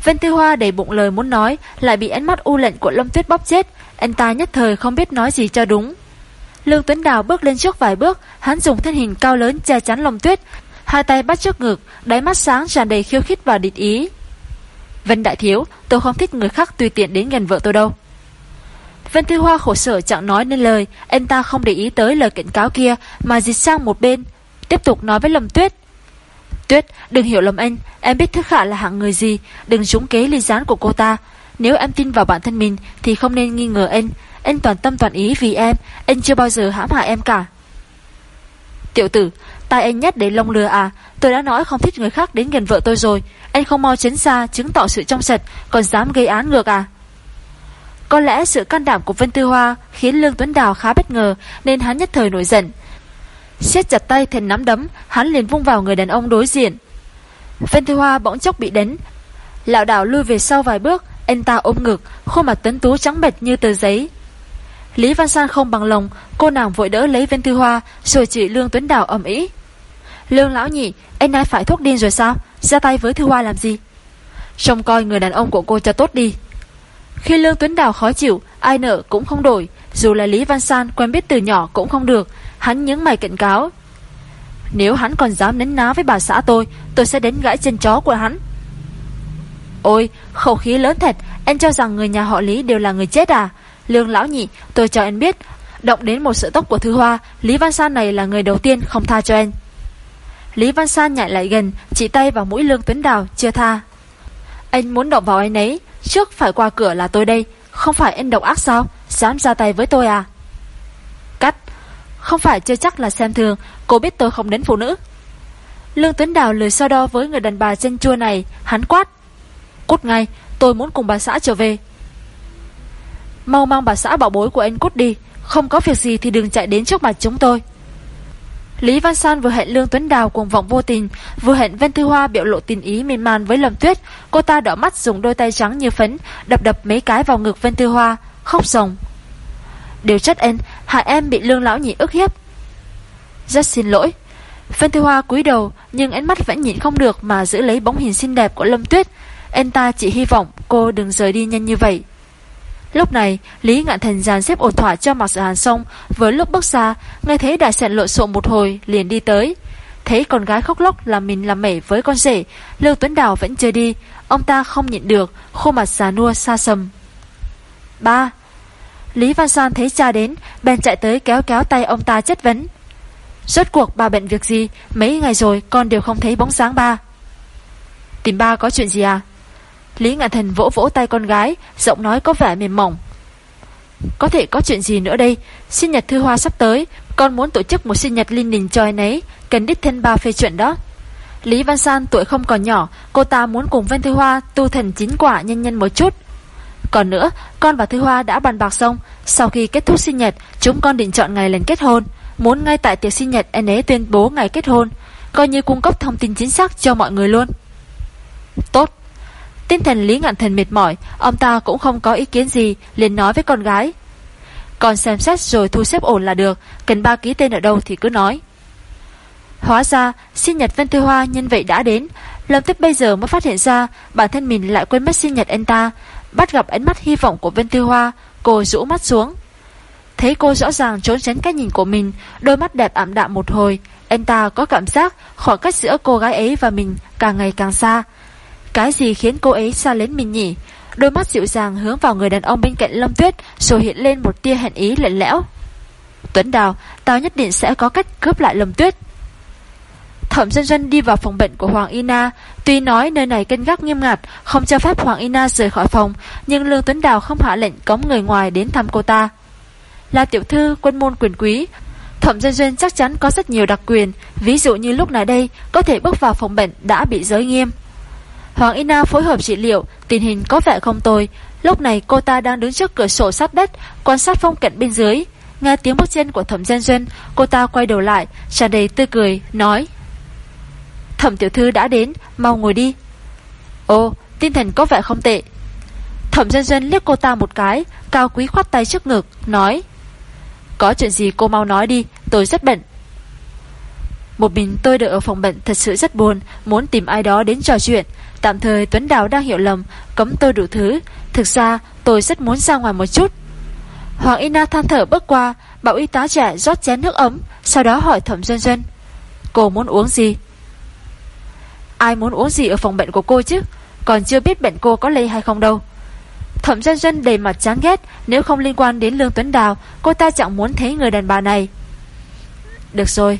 Vân Tư Hoa đầy bụng lời muốn nói, lại bị ánh mắt u lệnh của Lâm Tuyết bóp chết, anh ta nhất thời không biết nói gì cho đúng. Lương Tuấn Đào bước lên trước vài bước, hắn dùng thân hình cao lớn che chắn lòng Tuyết, hai tay bắt trước ngực, đáy mắt sáng tràn đầy khiêu khích và địch ý. Vân Đại Thiếu, tôi không thích người khác tùy tiện đến gần vợ tôi đâu. Vân Thư Hoa khổ sở chẳng nói nên lời, anh ta không để ý tới lời cảnh cáo kia mà dịch sang một bên, Tiếp tục nói với Lâm Tuyết Tuyết đừng hiểu lầm anh Em biết Thức Khả là hạng người gì Đừng trúng kế ly gián của cô ta Nếu em tin vào bản thân mình Thì không nên nghi ngờ anh anh toàn tâm toàn ý vì em Anh chưa bao giờ hãm hại em cả. Tiểu tử, Tai anh nhét để lông lừa à Tôi đã nói không thích người khác đến gần vợ tôi rồi, Anh không mau chấn xa, chứng tỏ sự trong sạch, Còn dám gây án ngược à? Có lẽ sự can đảm của Vân Tư Hoa Khiến Lương Tuấn Đào khá bất ngờ, Nên hắn nhất thời nổi giận. Siết chặt tay thành nắm đấm, Hắn liền vung vào người đàn ông đối diện. Vân Tư Hoa bỗng chốc bị đánh. Lão đảo lui về sau vài bước, Anh ta ôm ngực, Khuôn mặt tấn tú trắng bệch như tờ giấy. Lý Văn San không bằng lòng, Cô nàng vội đỡ lấy viên Tư Hoa, Rồi chỉ Lương Tuấn Đào ẩm ý. Lương lão nhị, Anh nói phải thuốc điên rồi sao? Ra tay với Thư Hoa làm gì? Trông coi người đàn ông của cô cho tốt đi. Khi Lương Tuấn Đào khó chịu, Ai nợ cũng không đổi, Dù là Lý Văn San quen biết từ nhỏ cũng không được, Hắn nhấn mày cảnh cáo. Nếu hắn còn dám nấn ná với bà xã tôi Tôi sẽ đến gãi chân chó của hắn. Ôi, khẩu khí lớn thật Anh cho rằng người nhà họ Lý đều là người chết à? Lương lão nhị, tôi cho anh biết, Động đến một sự tóc của Thư Hoa, Lý Văn San này là người đầu tiên không tha cho anh Lý Văn San nhảy lại gần, Chỉ tay vào mũi Lương Tuấn Đào, chưa tha. Anh muốn động vào anh ấy, Trước phải qua cửa là tôi đây, Không phải anh độc ác sao? Dám ra tay với tôi à? Cắt, Không phải chưa chắc là xem thường, Cô biết tôi không đến phụ nữ. Lương Tuấn Đào lười so đo với người đàn bà chân chua này, Hắn quát. Cút ngay, tôi muốn cùng bà xã trở về Mau mang bà xã bảo bối của anh cút đi. Không có việc gì thì đừng chạy đến trước mặt chúng tôi. Lý Văn San vừa hẹn Lương Tuấn Đào cuồng vọng vô tình, Vừa hẹn Vân Thư Hoa biểu lộ tình ý mềm man với Lâm Tuyết. Cô ta đỏ mắt dùng đôi tay trắng như phấn, Đập đập mấy cái vào ngực Vân Thư Hoa, Khóc rồng Điều trách anh Hại em bị lương lão nhị ức hiếp. Rất xin lỗi. Vân Thư Hoa cúi đầu, Nhưng ánh mắt vẫn nhìn không được Mà giữ lấy bóng hình xinh đẹp của Lâm Tuyết. Anh ta chỉ hy vọng cô đừng rời đi nhanh như vậy. Lúc này, Lý Ngạn Thành dàn xếp ổn thỏa cho Mạc Sở Hàn xong, với lúc bước ra, nghe thấy đại sẹn lộn xộn một hồi, liền đi tới. Thấy con gái khóc lóc làm mình làm mẩy với con rể, Lưu Tuấn Đào vẫn chưa đi, ông ta không nhịn được, khuôn mặt già nua xa sầm. Ba. Lý Văn San thấy cha đến, bèn chạy tới kéo kéo tay ông ta chất vấn. Rốt cuộc bà bệnh việc gì, mấy ngày rồi con đều không thấy bóng sáng ba. Tìm ba có chuyện gì à? Lý Ngạn Thần vỗ vỗ tay con gái, Giọng nói có vẻ mềm mỏng. Có thể có chuyện gì nữa đây? Sinh nhật Thư Hoa sắp tới, Con muốn tổ chức một sinh nhật linh đình cho anh ấy, Cần đích thân ba phê chuyện đó. Lý Văn San tuổi không còn nhỏ, Cô ta muốn cùng Vân Thư Hoa tu thần chính quả nhanh nhanh một chút. Còn nữa, Con và Thư Hoa đã bàn bạc xong, Sau khi kết thúc sinh nhật, Chúng con định chọn ngày lần kết hôn, Muốn ngay tại tiệc sinh nhật anh ấy tuyên bố ngày kết hôn, Coi như cung cấp thông tin chính xác cho mọi người luôn. Tốt. Tinh thần Lý Ngạn Thần mệt mỏi, Ông ta cũng không có ý kiến gì, liền nói với con gái. Còn xem xét rồi thu xếp ổn là được, Cần ba ký tên ở đâu thì cứ nói. Hóa ra, sinh nhật Vân Tư Hoa nhân vậy đã đến, Lâm tiếp bây giờ mới phát hiện ra Bản thân mình lại quên mất sinh nhật anh ta, Bắt gặp ánh mắt hy vọng của Vân Tư Hoa, Cô rũ mắt xuống. Thấy cô rõ ràng trốn tránh cái nhìn của mình, Đôi mắt đẹp ảm đạm một hồi, Anh ta có cảm giác khoảng cách giữa cô gái ấy và mình càng ngày càng xa cái gì khiến cô ấy xa lến mình nhỉ? Đôi mắt dịu dàng hướng vào người đàn ông bên cạnh Lâm Tuyết rồi hiện lên một tia hẹn ý lạnh lẽo. Tuấn Đào, tao nhất định sẽ có cách cướp lại Lâm Tuyết. Thẩm dân dân đi vào phòng bệnh của Hoàng Ina Tuy nói nơi này cân gác nghiêm ngặt Không cho phép Hoàng Ina rời khỏi phòng Nhưng Lương Tuấn Đào không hạ lệnh cấm người ngoài đến thăm cô ta Là tiểu thư quân môn quyền quý Thẩm dân dân chắc chắn có rất nhiều đặc quyền Ví dụ như lúc này đây Có thể bước vào phòng bệnh đã bị giới nghiêm Hoàng Ina phối hợp trị liệu, tình hình có vẻ không tồi. Lúc này cô ta đang đứng trước cửa sổ sát đất, quan sát phong cảnh bên dưới. Nghe tiếng bước chân của thẩm dân dân, cô ta quay đầu lại, tràn đầy tươi cười, nói. Thẩm tiểu thư đã đến, mau ngồi đi. Ồ, tinh thần có vẻ không tệ. Thẩm dân dân liếc cô ta một cái, cao quý khoát tay trước ngực, nói. Có chuyện gì cô mau nói đi, tôi rất bận. Một mình tôi đợi ở phòng bệnh thật sự rất buồn, muốn tìm ai đó đến trò chuyện. Tạm thời Tuấn Đào đang hiểu lầm, cấm tôi đủ thứ. Thực ra tôi rất muốn ra ngoài một chút. Hoàng Ina than thở bước qua, bảo y tá trẻ rót chén nước ấm, sau đó hỏi thẩm dân dân. Cô muốn uống gì? Ai muốn uống gì ở phòng bệnh của cô chứ? Còn chưa biết bệnh cô có lây hay không đâu. Thẩm dân dân đầy mặt chán ghét, nếu không liên quan đến Lương Tuấn Đào, cô ta chẳng muốn thấy người đàn bà này. Được rồi.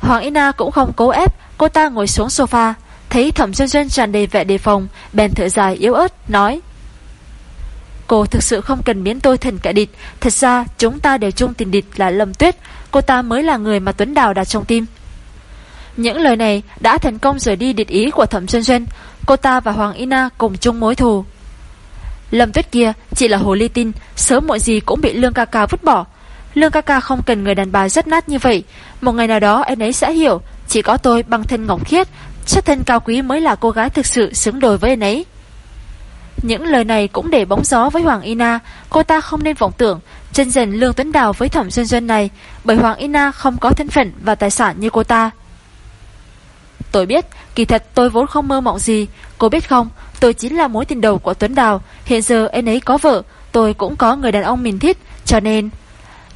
Hoàng Ina cũng không cố ép Cô ta ngồi xuống sofa Thấy thẩm dân dân tràn đầy vẻ đề phòng, Bèn thở dài yếu ớt, nói, Cô thực sự không cần biến tôi thành kẻ địch. Thật ra, chúng ta đều chung tình địch là Lâm Tuyết. Cô ta mới là người mà Tuấn Đào đặt trong tim. Những lời này đã thành công rời đi địch ý của thẩm dân dân Cô ta và Hoàng Ina cùng chung mối thù. Lâm Tuyết kia chỉ là hồ ly tin, Sớm muộn gì cũng bị Lương ca ca vứt bỏ. Lương ca ca không cần người đàn bà rất nát như vậy. Một ngày nào đó, em ấy sẽ hiểu, Chỉ có tôi bằng thân ngọc khiết Chất thân cao quý mới là cô gái thực sự xứng đôi với anh ấy. Những lời này cũng để bóng gió với Hoàng Ina. Cô ta không nên vọng tưởng, Chân dần Lương Tuấn Đào với thẩm Xuân Xuân này, Bởi Hoàng Ina không có thân phận và tài sản như cô ta. Tôi biết, Kỳ thật tôi vốn không mơ mộng gì. Cô biết không, Tôi chính là mối tình đầu của Tuấn Đào. Hiện giờ anh ấy có vợ, Tôi cũng có người đàn ông mình thích, Cho nên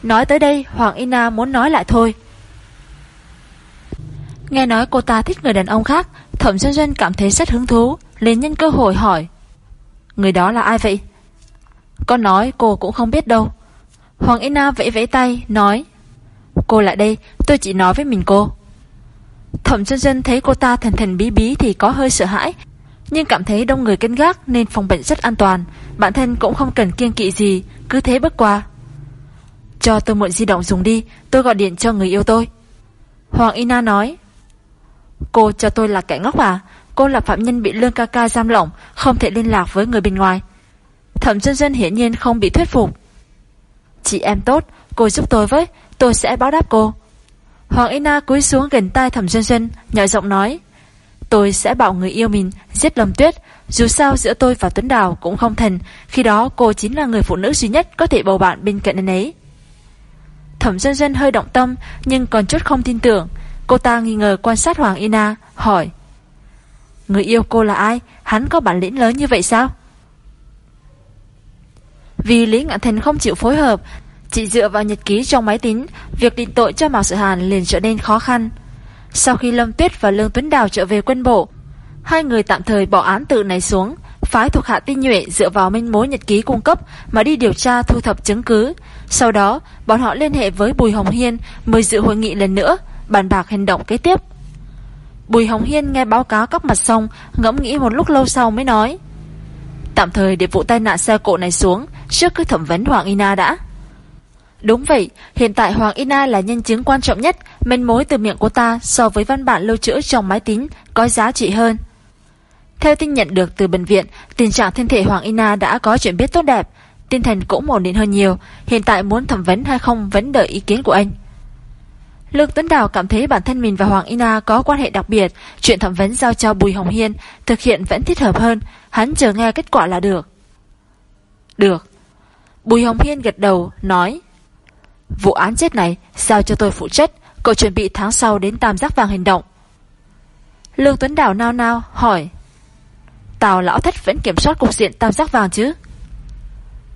Nói tới đây Hoàng Ina muốn nói lại thôi. Nghe nói cô ta thích người đàn ông khác, Thẩm xuân duyên cảm thấy rất hứng thú, liền nhân cơ hội hỏi. Người đó là ai vậy? Con nói cô cũng không biết đâu. Hoàng Ina vẫy vẫy tay, Nói, Cô lại đây, tôi chỉ nói với mình cô. Thẩm xuân duyên thấy cô ta thần thần bí bí Thì có hơi sợ hãi, Nhưng cảm thấy đông người canh gác Nên phòng bệnh rất an toàn, Bản thân cũng không cần kiêng kỵ gì, Cứ thế bước qua. Cho tôi mượn di động dùng đi, Tôi gọi điện cho người yêu tôi. Hoàng Ina nói Cô cho tôi là kẻ ngốc à? Cô là phạm nhân bị lương ca ca giam lỏng, Không thể liên lạc với người bên ngoài. Thẩm dân dân hiển nhiên không bị thuyết phục. Chị em tốt, Cô giúp tôi với, Tôi sẽ báo đáp cô. Hoàng Ina cúi xuống gần tai thẩm dân dân Nhỏ giọng nói, Tôi sẽ bảo người yêu mình giết Lâm Tuyết, Dù sao giữa tôi và Tuấn Đào cũng không thành, Khi đó cô chính là người phụ nữ duy nhất Có thể bầu bạn bên cạnh anh ấy. Thẩm dân dân hơi động tâm, Nhưng còn chút không tin tưởng Cô ta nghi ngờ quan sát Hoàng Ina, Hỏi. Người yêu cô là ai? Hắn có bản lĩnh lớn như vậy sao? Vì Lý Ngạn Thành không chịu phối hợp, Chỉ dựa vào nhật ký trong máy tính, Việc định tội cho Mạc Sự Hàn liền trở nên khó khăn. Sau khi Lâm Tuyết và Lương Tuấn Đào trở về quân bộ, Hai người tạm thời bỏ án tự này xuống, Phái thuộc hạ tinh nhuệ dựa vào minh mối nhật ký cung cấp Mà đi điều tra thu thập chứng cứ. Sau đó, bọn họ liên hệ với Bùi Hồng Hiên Mời dự hội nghị lần nữa bàn bạc hành động kế tiếp. Bùi Hồng Hiên nghe báo cáo các mặt xong, ngẫm nghĩ một lúc lâu sau mới nói. Tạm thời để vụ tai nạn xe cộ này xuống, trước cứ thẩm vấn Hoàng Ina đã. Đúng vậy, hiện tại Hoàng Ina là nhân chứng quan trọng nhất, manh mối từ miệng của ta so với văn bản lưu trữ trong máy tính có giá trị hơn. Theo tin nhận được từ bệnh viện, tình trạng thân thể Hoàng Ina đã có chuyển biến tốt đẹp, tinh thần cũng ổn định hơn nhiều, hiện tại muốn thẩm vấn hay không vẫn đợi ý kiến của anh. Lương Tuấn Đào cảm thấy bản thân mình và Hoàng Ina có quan hệ đặc biệt, chuyện thẩm vấn giao cho Bùi Hồng Hiên thực hiện vẫn thích hợp hơn, hắn chờ nghe kết quả là được. Được. Bùi Hồng Hiên gật đầu, nói Vụ án chết này giao cho tôi phụ trách, cậu chuẩn bị tháng sau đến tam giác vàng hành động. Lương Tuấn Đào nao nao, hỏi Tào lão thất vẫn kiểm soát cục diện tam giác vàng chứ?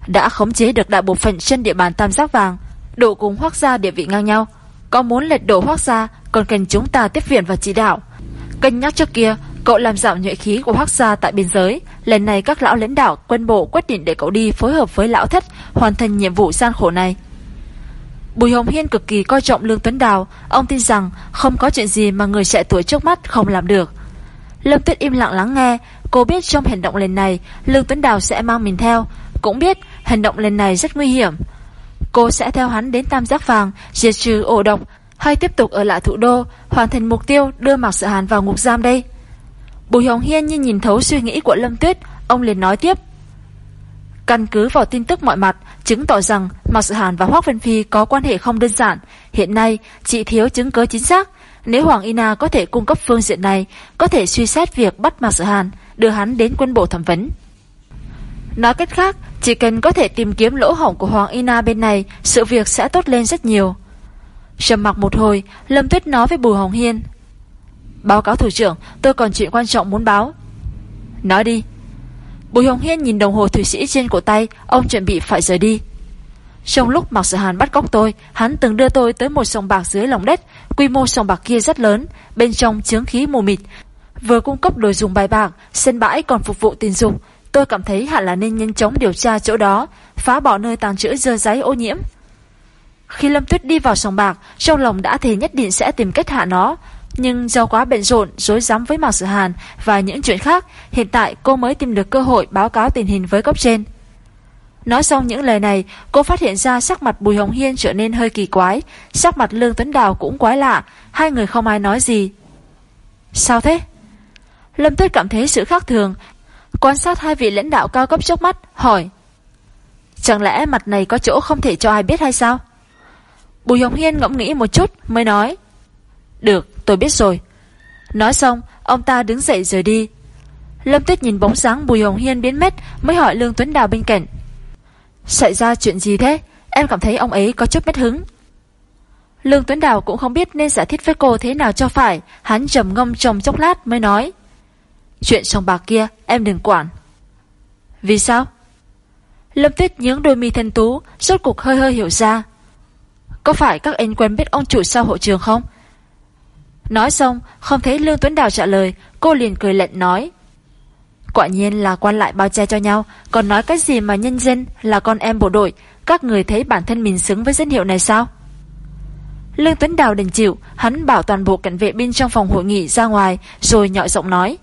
Đã khống chế được đại bộ phận trên địa bàn tam giác vàng, độ cùng hoác ra địa vị ngang nhau, có muốn lật đổ hoác gia, Còn cần chúng ta tiếp viện và chỉ đạo. Cân nhắc trước kia, Cậu làm giảm nhuệ khí của hoác gia tại biên giới. Lần này các lão lãnh đạo, quân bộ quyết định để cậu đi phối hợp với lão thất, Hoàn thành nhiệm vụ gian khổ này. Bùi Hồng Hiên cực kỳ coi trọng Lương Tuấn Đào. Ông tin rằng không có chuyện gì mà người trẻ tuổi trước mắt không làm được. Lâm Tuyết im lặng lắng nghe. Cô biết trong hành động lần này, Lương Tuấn Đào sẽ mang mình theo. Cũng biết hành động lần này rất nguy hiểm. Cô sẽ theo hắn đến Tam Giác Vàng, diệt trừ ổ độc, hay tiếp tục ở lại thủ đô, hoàn thành mục tiêu đưa Mạc Sự Hàn vào ngục giam đây? Bùi Hồng Hiên như nhìn thấu suy nghĩ của Lâm Tuyết, ông liền nói tiếp. Căn cứ vào tin tức mọi mặt, chứng tỏ rằng Mạc Sự Hàn và Hoác Vân Phi có quan hệ không đơn giản. Hiện nay, chỉ thiếu chứng cứ chính xác. Nếu Hoàng Ina có thể cung cấp phương diện này, có thể suy xét việc bắt Mạc Sự Hàn, đưa hắn đến quân bộ thẩm vấn. Nói cách khác, chỉ cần có thể tìm kiếm lỗ hổng của Hoàng Ina bên này, sự việc sẽ tốt lên rất nhiều. Trầm mặc một hồi, Lâm Tuyết nói với Bùi Hồng Hiên. Báo cáo thủ trưởng, tôi còn chuyện quan trọng muốn báo. Nói đi. Bùi Hồng Hiên nhìn đồng hồ thủy sĩ trên cổ tay, ông chuẩn bị phải rời đi. Trong lúc Mạc Sở Hàn bắt cóc tôi, hắn từng đưa tôi tới một sòng bạc dưới lòng đất. Quy mô sòng bạc kia rất lớn, bên trong chướng khí mù mịt. Vừa cung cấp đồ dùng bài bạc, sân bãi còn phục vụ tình dục Tôi cảm thấy hẳn là nên nhanh chóng điều tra chỗ đó, phá bỏ nơi tàng trữ dơ giấy ô nhiễm. Khi Lâm Tuyết đi vào sòng bạc, trong lòng đã thề nhất định sẽ tìm cách hạ nó. Nhưng do quá bận rộn, dối rắm với Mạc Sử Hàn và những chuyện khác, hiện tại cô mới tìm được cơ hội báo cáo tình hình với cấp trên. Nói xong những lời này, cô phát hiện ra sắc mặt Bùi Hồng Hiên trở nên hơi kỳ quái, sắc mặt Lương Tuấn Đào cũng quái lạ, hai người không ai nói gì. Sao thế? Lâm Tuyết cảm thấy sự khác thường, quan sát hai vị lãnh đạo cao cấp trước mắt, hỏi. Chẳng lẽ mặt này có chỗ không thể cho ai biết hay sao? Bùi Hồng Hiên ngẫm nghĩ một chút mới nói. Được, tôi biết rồi. Nói xong, ông ta đứng dậy rời đi. Lâm Tuyết nhìn bóng dáng Bùi Hồng Hiên biến mất mới hỏi Lương Tuấn Đào bên cạnh. Xảy ra chuyện gì thế? Em cảm thấy ông ấy có chút mất hứng. Lương Tuấn Đào cũng không biết nên giải thích với cô thế nào cho phải, hắn trầm ngâm trầm chốc lát mới nói. Chuyện trong bà kia, em đừng quản. Vì sao? Lâm Tuyết nhướng đôi mi thân tú, rốt cục hơi hơi hiểu ra. Có phải các anh quen biết ông chủ sau hộ trường không? Nói xong, không thấy Lương Tuấn Đào trả lời, cô liền cười lệnh nói. Quả nhiên là quan lại bao che cho nhau, còn nói cái gì mà nhân dân là con em bộ đội, các người thấy bản thân mình xứng với danh hiệu này sao? Lương Tuấn Đào đành chịu, hắn bảo toàn bộ cảnh vệ bên trong phòng hội nghị ra ngoài, rồi nhọi giọng nói.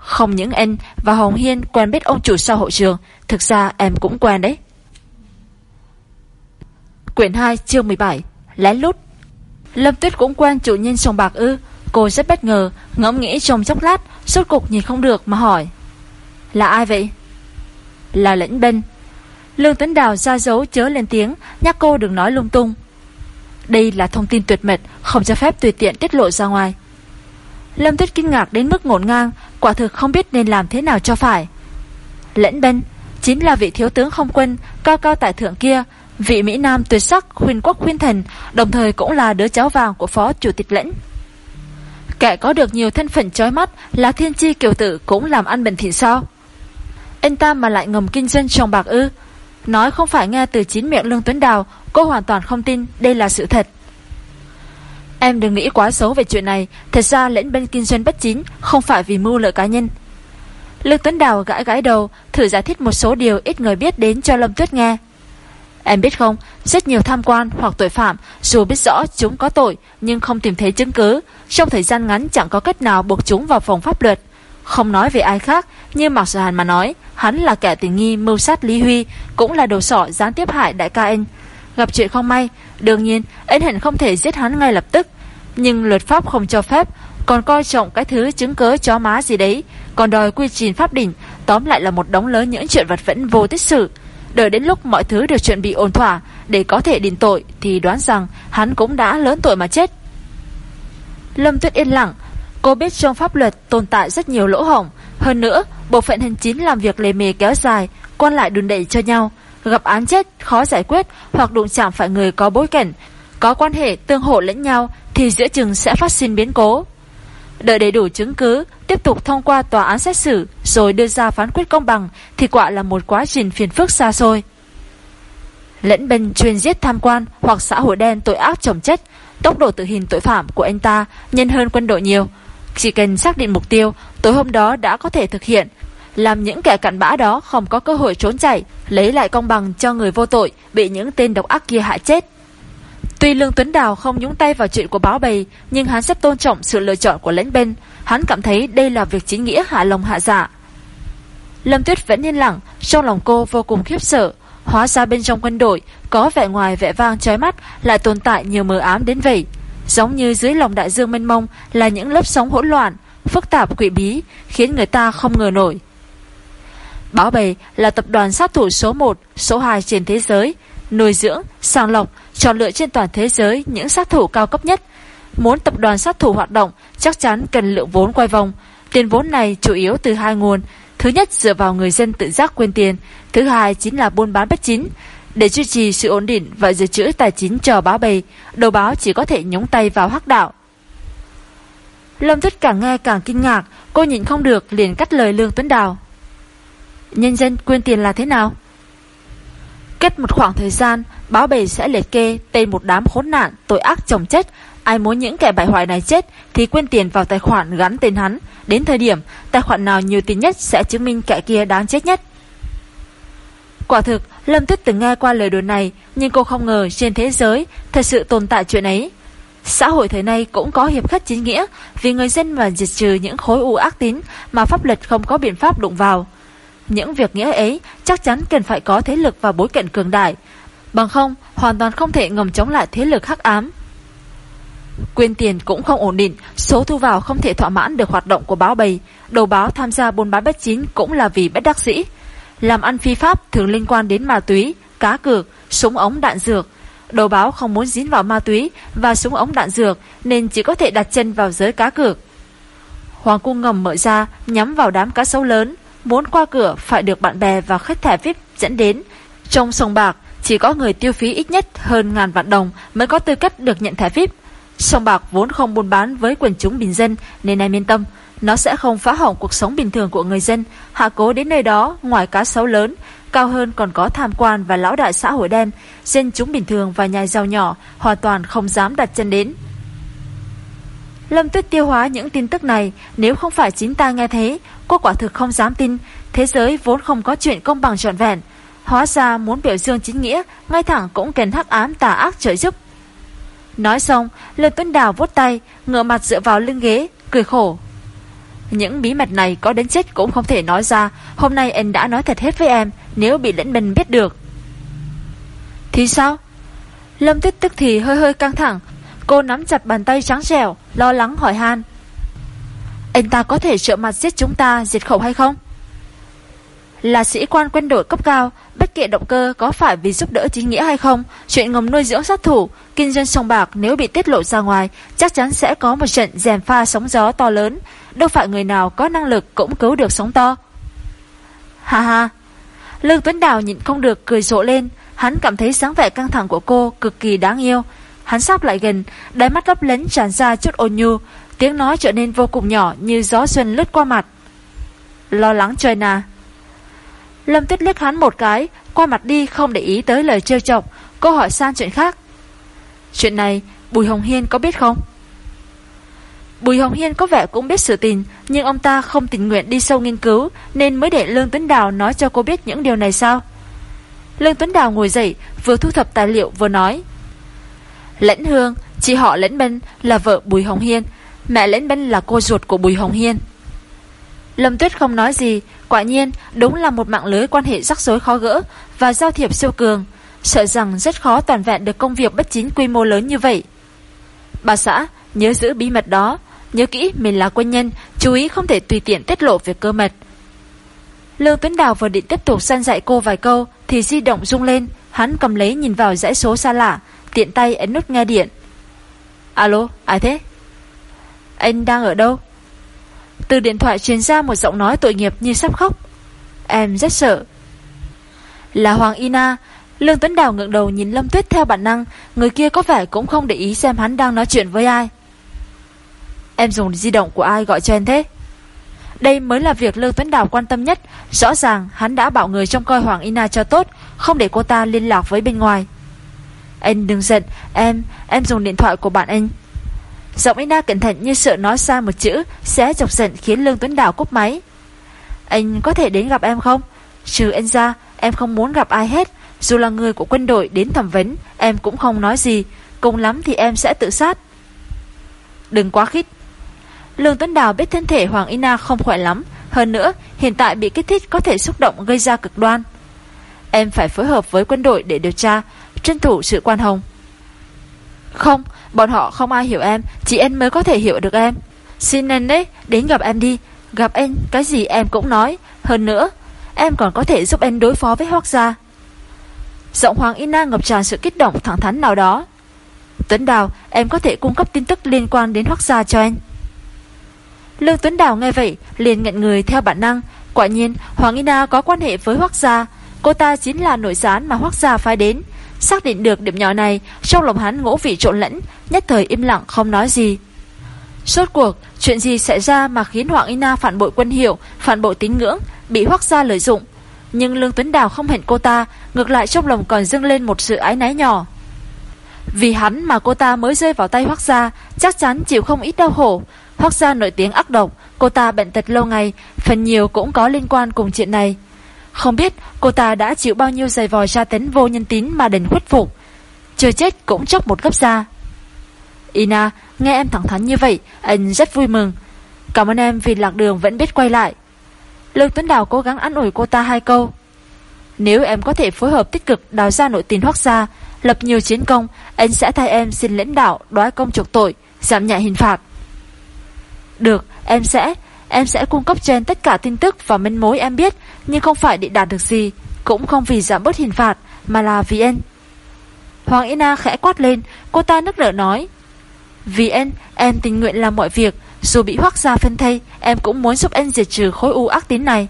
Không những anh và Hồng Hiên quen biết ông chủ sau hội trường, thực ra em cũng quen đấy. Quyển 2 chương 17 Lén lút. Lâm Tuyết cũng quen chủ nhân sòng bạc ư? Cô rất bất ngờ Ngẫm nghĩ trong chốc lát Suốt cục nhìn không được mà hỏi. Là ai vậy? Là lĩnh binh Lương Tuấn Đào ra dấu chớ lên tiếng Nhắc cô đừng nói lung tung. Đây là thông tin tuyệt mật Không cho phép tùy tiện tiết lộ ra ngoài. Lâm Tuyết kinh ngạc đến mức ngổn ngang Quả thực không biết nên làm thế nào cho phải. Lẫn bên, Chính là vị thiếu tướng không quân Cao cao tại thượng kia Vị Mỹ Nam tuyệt sắc khuyên quốc khuyên thần Đồng thời cũng là đứa cháu vàng của phó chủ tịch lẫn. Kẻ có được nhiều thân phận chói mắt Là thiên chi kiều tử cũng làm ăn bình thịnh sao? Anh ta mà lại ngầm kinh doanh trồng bạc ư? Nói không phải nghe từ chính miệng Lương Tuấn Đào Cô hoàn toàn không tin đây là sự thật. Em đừng nghĩ quá xấu về chuyện này Thật ra lĩnh bên kinh doanh bất chính Không phải vì mưu lợi cá nhân Lương Tuấn Đào gãi gãi đầu Thử giải thích một số điều ít người biết đến cho Lâm Tuyết nghe Em biết không, rất nhiều tham quan hoặc tội phạm dù biết rõ chúng có tội nhưng không tìm thấy chứng cứ, trong thời gian ngắn chẳng có cách nào buộc chúng vào phòng pháp luật. Không nói về ai khác, như Mạc Sở Hàn mà nói, hắn là kẻ tình nghi mưu sát Lý Huy, cũng là đầu sỏ gián tiếp hại đại ca anh. Gặp chuyện không may, đương nhiên anh hẳn không thể giết hắn ngay lập tức, nhưng luật pháp không cho phép, còn coi trọng cái thứ chứng cớ chó má gì đấy, còn đòi quy trình pháp đỉnh, tóm lại là một đống lớn những chuyện vật vẫn vô tích sự. Đợi đến lúc mọi thứ được chuẩn bị ổn thỏa Để có thể đền tội Thì đoán rằng hắn cũng đã lớn tội mà chết. Lâm Tuyết yên lặng. Cô biết trong pháp luật tồn tại rất nhiều lỗ hổng. Hơn nữa Bộ phận hành chính làm việc lề mề kéo dài Quan lại đùn đẩy cho nhau. Gặp án chết, khó giải quyết Hoặc đụng chạm phải người có bối cảnh, Có quan hệ tương hộ lẫn nhau Thì giữa chừng sẽ phát sinh biến cố. Đợi đầy đủ chứng cứ, Tiếp tục thông qua tòa án xét xử Rồi đưa ra phán quyết công bằng Thì quả là một quá trình phiền phức xa xôi. Lẫn bên chuyên giết tham quan Hoặc xã hội đen tội ác chồng chất, Tốc độ tử hình tội phạm của anh ta Nhanh hơn quân đội nhiều. Chỉ cần xác định mục tiêu, Tối hôm đó đã có thể thực hiện làm những kẻ cặn bã đó không có cơ hội trốn chạy Lấy lại công bằng cho người vô tội Bị những tên độc ác kia hại chết Tuy Lương Tuấn Đào không nhúng tay vào chuyện của báo bầy, nhưng hắn rất tôn trọng sự lựa chọn của lãnh bên. Hắn cảm thấy đây là việc chính nghĩa hạ lòng hạ dạ. Lâm Tuyết vẫn yên lặng, trong lòng cô vô cùng khiếp sợ. Hóa ra bên trong quân đội, có vẻ ngoài vẻ vang chói mắt, lại tồn tại nhiều mờ ám đến vậy. Giống như dưới lòng đại dương mênh mông là những lớp sóng hỗn loạn, phức tạp quỷ bí, khiến người ta không ngờ nổi. Báo bầy là tập đoàn sát thủ số 1, số 2 trên thế giới, nuôi dưỡng, sàng lọc, chọn lựa trên toàn thế giới những sát thủ cao cấp nhất. Muốn tập đoàn sát thủ hoạt động, chắc chắn cần lượng vốn quay vòng. Tiền vốn này chủ yếu từ hai nguồn. Thứ nhất dựa vào người dân tự giác quên tiền, thứ hai chính là buôn bán bất chính. Để duy trì sự ổn định và dự trữ tài chính cho báo bầy, đầu báo chỉ có thể nhúng tay vào hắc đạo. Lâm Tuyết càng nghe càng kinh ngạc, cô nhìn không được liền cắt lời Lương Tuấn Đào. Nhân dân quyên tiền là thế nào? Kết một khoảng thời gian, báo bề sẽ liệt kê tên một đám khốn nạn, tội ác chồng chết. Ai muốn những kẻ bại hoại này chết thì quyên tiền vào tài khoản gắn tên hắn. Đến thời điểm, tài khoản nào nhiều tiền nhất sẽ chứng minh kẻ kia đáng chết nhất. Quả thực, Lâm Tuyết từng nghe qua lời đồn này, nhưng cô không ngờ trên thế giới thật sự tồn tại chuyện ấy. Xã hội thời nay cũng có hiệp khách chính nghĩa vì người dân mà diệt trừ những khối u ác tín mà pháp luật không có biện pháp đụng vào. Những việc nghĩa ấy chắc chắn cần phải có thế lực và bối cảnh cường đại, bằng không hoàn toàn không thể ngầm chống lại thế lực hắc ám. Quyên tiền cũng không ổn định, số thu vào không thể thỏa mãn được hoạt động của báo bầy, đầu báo tham gia buôn bán bất chính cũng là vì bất đắc sĩ. Làm ăn phi pháp thường liên quan đến ma túy, cá cược, súng ống đạn dược. Đầu báo không muốn dính vào ma túy và súng ống đạn dược nên chỉ có thể đặt chân vào giới cá cược. Hoàng cung ngầm mở ra nhắm vào đám cá sấu lớn, muốn qua cửa phải được bạn bè và khách thẻ VIP dẫn đến. Trong sông bạc, chỉ có người tiêu phí ít nhất hơn ngàn vạn đồng mới có tư cách được nhận thẻ VIP. Sông bạc vốn không buôn bán với quần chúng bình dân nên em yên tâm, nó sẽ không phá hỏng cuộc sống bình thường của người dân. Hạ cố đến nơi đó, ngoài cá sấu lớn, cao hơn còn có tham quan và lão đại xã hội đen, dân chúng bình thường và nhà giàu nhỏ hoàn toàn không dám đặt chân đến. Lâm Tuyết tiêu hóa những tin tức này, nếu không phải chính ta nghe thấy, cô quả thực không dám tin, thế giới vốn không có chuyện công bằng trọn vẹn. Hóa ra muốn biểu dương chính nghĩa, ngay thẳng cũng cần hắc ám tà ác trợ giúp. Nói xong, Lâm Tuấn Đào vuốt tay, ngựa mặt dựa vào lưng ghế, cười khổ. Những bí mật này có đến chết cũng không thể nói ra, hôm nay anh đã nói thật hết với em, nếu bị lẫn mình biết được. Thì sao? Lâm Tuyết tức thì hơi hơi căng thẳng, cô nắm chặt bàn tay trắng trẻo, lo lắng hỏi han. Anh ta có thể trợ mặt giết chúng ta, diệt khẩu hay không? Là sĩ quan quân đội cấp cao, bất kể động cơ có phải vì giúp đỡ chính nghĩa hay không, chuyện ngầm nuôi dưỡng sát thủ, kinh doanh sông bạc nếu bị tiết lộ ra ngoài, chắc chắn sẽ có một trận dèm pha sóng gió to lớn, đâu phải người nào có năng lực cũng cứu được sóng to. Ha ha, Lương Tuấn Đào nhịn không được cười rộ lên, hắn cảm thấy sáng vẻ căng thẳng của cô cực kỳ đáng yêu. Hắn sắp lại gần, đáy mắt lấp lánh tràn ra chút ôn nhu, tiếng nói trở nên vô cùng nhỏ như gió xuân lướt qua mặt. Lo lắng trời nà. Lâm Tuyết liếc hắn một cái, qua mặt đi không để ý tới lời trêu chọc, cô hỏi sang chuyện khác. Chuyện này, Bùi Hồng Hiên có biết không? Bùi Hồng Hiên có vẻ cũng biết sự tình, nhưng ông ta không tình nguyện đi sâu nghiên cứu, nên mới để Lương Tuấn Đào nói cho cô biết những điều này sao? Lương Tuấn Đào ngồi dậy, vừa thu thập tài liệu vừa nói. Lẫn Hương, chị họ Lẫn Bân là vợ Bùi Hồng Hiên, mẹ Lẫn Bân là cô ruột của Bùi Hồng Hiên. Lâm Tuyết không nói gì, quả nhiên đúng là một mạng lưới quan hệ rắc rối khó gỡ và giao thiệp siêu cường, sợ rằng rất khó toàn vẹn được công việc bất chính quy mô lớn như vậy. Bà xã, nhớ giữ bí mật đó, nhớ kỹ mình là quân nhân, chú ý không thể tùy tiện tiết lộ về cơ mật. Lưu Tuấn Đào vừa định tiếp tục săn dạy cô vài câu thì di động rung lên, hắn cầm lấy nhìn vào dãy số xa lạ, tiện tay ấn nút nghe điện. Alo, ai thế? Anh đang ở đâu? Từ điện thoại truyền ra một giọng nói tội nghiệp như sắp khóc. Em rất sợ. Là Hoàng Ina, Lương Tuấn Đào ngượng đầu nhìn Lâm Tuyết theo bản năng, người kia có vẻ cũng không để ý xem hắn đang nói chuyện với ai. Em dùng di động của ai gọi cho em thế? Đây mới là việc Lương Tuấn Đào quan tâm nhất, rõ ràng hắn đã bảo người trong coi Hoàng Ina cho tốt, không để cô ta liên lạc với bên ngoài. Anh đừng giận, em, em dùng điện thoại của bạn anh. Giọng Ina cẩn thận như sợ nói sai một chữ Sẽ chọc giận khiến Lương Tuấn Đào cúp máy. Anh có thể đến gặp em không? Trừ anh ra Em không muốn gặp ai hết. Dù là người của quân đội đến thẩm vấn Em cũng không nói gì. Cùng lắm thì em sẽ tự sát. Đừng quá khít. Lương Tuấn Đào biết thân thể Hoàng Ina không khỏe lắm. Hơn nữa hiện tại bị kích thích có thể xúc động gây ra cực đoan. Em phải phối hợp với quân đội để điều tra. Tranh thủ sự quan hồng. Không, Bọn họ không ai hiểu em, Chỉ em mới có thể hiểu được em. Xin anh đấy, đến gặp em đi. Gặp anh cái gì em cũng nói. Hơn nữa, em còn có thể giúp anh đối phó với Hoác Gia. Giọng Hoàng Ina ngập tràn sự kích động thẳng thắn nào đó. Tuấn Đào, Em có thể cung cấp tin tức liên quan đến Hoác Gia cho anh Lương Tuấn Đào nghe vậy, liền nhận người theo bản năng. Quả nhiên, Hoàng Ina có quan hệ với Hoác Gia. Cô ta chính là nội gián mà Hoác Gia phái đến. Xác định được điểm nhỏ này, Trong lòng hắn ngỗ vị trộn lẫn, Nhất thời im lặng không nói gì. Suốt cuộc, chuyện gì xảy ra Mà khiến Hoàng Ina phản bội quân hiệu, Phản bội tín ngưỡng, Bị hoác gia lợi dụng? Nhưng Lương Tuấn Đào không hẹn cô ta, Ngược lại trong lòng còn dâng lên một sự ái náy nhỏ. Vì hắn mà cô ta mới rơi vào tay hoác gia, Chắc chắn chịu không ít đau khổ. Hoác gia nổi tiếng ác độc, Cô ta bệnh tật lâu ngày, Phần nhiều cũng có liên quan cùng chuyện này. Không biết cô ta đã chịu bao nhiêu giày vò tra tấn vô nhân tín mà đành khuất phục. Chưa chết cũng chóc một gấp ra. Ina, nghe em thẳng thắn như vậy, anh rất vui mừng. Cảm ơn em vì lạc đường vẫn biết quay lại. Lương Tuấn Đào cố gắng ăn ủi cô ta hai câu. Nếu em có thể phối hợp tích cực đào ra nội tình hoác gia, lập nhiều chiến công, anh sẽ thay em xin lãnh đạo đoái công chuộc tội, giảm nhẹ hình phạt. Được, em sẽ, em sẽ cung cấp trên tất cả tin tức và manh mối em biết, nhưng không phải để đạt được gì, cũng không vì giảm bớt hình phạt, mà là vì em. Hoàng Ina khẽ quát lên, cô ta nức nở nói. Vì em, em tình nguyện làm mọi việc, dù bị hoác ra phân thây, em cũng muốn giúp em diệt trừ khối u ác tín này.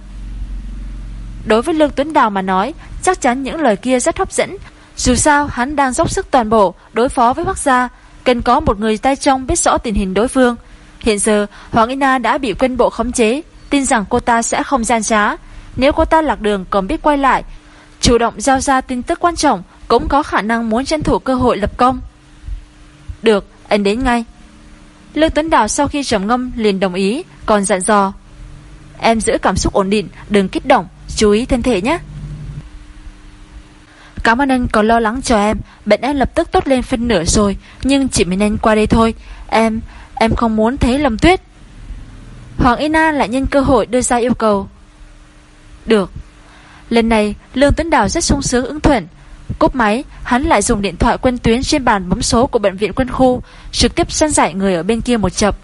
Đối với Lương Tuấn Đào mà nói, chắc chắn những lời kia rất hấp dẫn. Dù sao, hắn đang dốc sức toàn bộ đối phó với hoác gia, cần có một người tay trong biết rõ tình hình đối phương. Hiện giờ, Hoàng Ina đã bị quân bộ khống chế, tin rằng cô ta sẽ không gian trá. Nếu cô ta lạc đường còn biết quay lại, chủ động giao ra tin tức quan trọng, cũng có khả năng muốn tranh thủ cơ hội lập công. Được, anh đến ngay. Lương Tuấn Đào sau khi trầm ngâm liền đồng ý, còn dặn dò. Em giữ cảm xúc ổn định, đừng kích động, chú ý thân thể nhé. Cảm ơn anh còn lo lắng cho em, bệnh em lập tức tốt lên phân nửa rồi, nhưng chỉ mình anh qua đây thôi. Em, em không muốn thấy Lâm Tuyết. Hoàng Ina lại nhân cơ hội đưa ra yêu cầu. Được. Lần này, Lương Tuấn Đào rất sung sướng ứng thuận, Cúp máy, hắn lại dùng điện thoại quân tuyến trên bàn bấm số của bệnh viện quân khu, trực tiếp săn giải người ở bên kia một chập.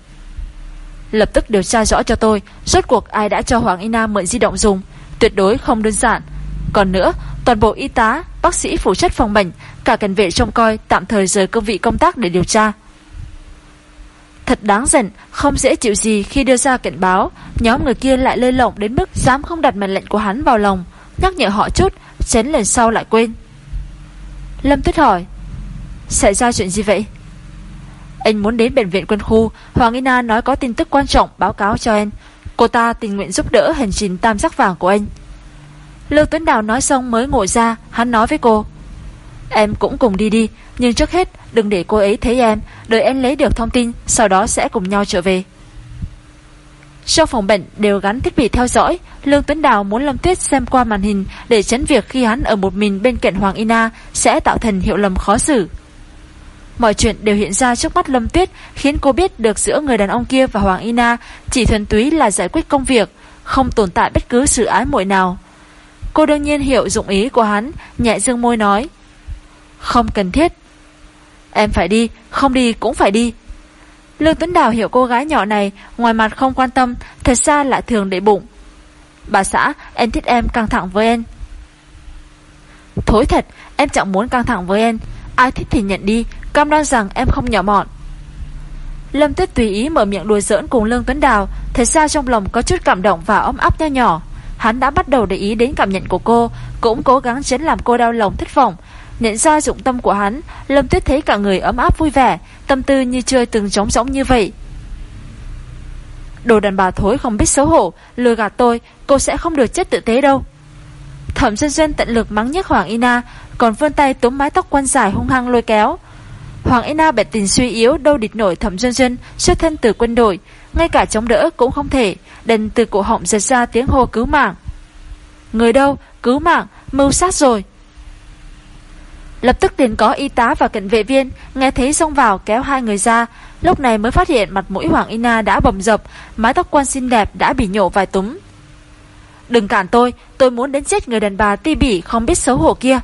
Lập tức điều tra rõ cho tôi, rốt cuộc ai đã cho Hoàng Ina mượn di động dùng, tuyệt đối không đơn giản. Còn nữa, toàn bộ y tá, bác sĩ phụ trách phòng bệnh, cả cảnh vệ trông coi tạm thời rời cương vị công tác để điều tra. Thật đáng giận, không dễ chịu gì khi đưa ra cảnh báo, nhóm người kia lại lơi lỏng đến mức dám không đặt mệnh lệnh của hắn vào lòng, nhắc nhở họ chút, chén lần sau lại quên. Lâm Tuyết hỏi Xảy ra chuyện gì vậy? Anh muốn đến bệnh viện quân khu Hoàng Ina nói có tin tức quan trọng báo cáo cho anh. Cô ta tình nguyện giúp đỡ hành trình tam giác vàng của anh. Lưu Tuấn Đào nói xong mới ngồi ra Hắn nói với cô Em cũng cùng đi đi nhưng trước hết đừng để cô ấy thấy em Đợi em lấy được thông tin Sau đó sẽ cùng nhau trở về trong phòng bệnh đều gắn thiết bị theo dõi, Lương Tuấn Đào muốn Lâm Tuyết xem qua màn hình để tránh việc khi hắn ở một mình bên cạnh Hoàng Ina sẽ tạo thành hiệu lầm khó xử. Mọi chuyện đều hiện ra trước mắt Lâm Tuyết khiến cô biết được giữa người đàn ông kia và Hoàng Ina chỉ thuần túy là giải quyết công việc, không tồn tại bất cứ sự ái muội nào. Cô đương nhiên hiểu dụng ý của hắn, nhẹ dương môi nói. Không cần thiết. Em phải đi, không đi cũng phải đi. Lương Tuấn Đào hiểu cô gái nhỏ này Ngoài mặt không quan tâm Thật ra lại thường để bụng. Bà xã em thích em căng thẳng với em. Thối thật Em chẳng muốn căng thẳng với em. Ai thích thì nhận đi Cam đoan rằng em không nhỏ mọn. Lâm Tuyết tùy ý mở miệng đùa giỡn cùng Lương Tuấn Đào Thật ra trong lòng có chút cảm động và ấm áp nho nhỏ. Hắn đã bắt đầu để ý đến cảm nhận của cô Cũng cố gắng tránh làm cô đau lòng thất vọng Nhận ra dụng tâm của hắn, Lâm Tuyết thấy cả người ấm áp vui vẻ, Tâm tư như chơi từng trống rỗng như vậy. Đồ đàn bà thối không biết xấu hổ, Lừa gạt tôi, Cô sẽ không được chết tự tế đâu. Thẩm dân dân tận lực mắng nhức Hoàng Ina, Còn vươn tay túm mái tóc quan dài hung hăng lôi kéo. Hoàng Ina bệnh tình suy yếu, Đâu địch nổi thẩm dân dân Xuất thân từ quân đội, Ngay cả chống đỡ cũng không thể, Đành từ cổ họng giật ra tiếng hô cứu mạng. Người đâu? Cứu mạng, Mưu sát rồi. Lập tức liền có y tá và cận vệ viên Nghe thấy xông vào kéo hai người ra. Lúc này mới phát hiện mặt mũi Hoàng Ina đã bầm dập, Mái tóc quan xinh đẹp đã bị nhổ vài túm. Đừng cản tôi Tôi muốn đến chết người đàn bà ti bỉ không biết xấu hổ kia.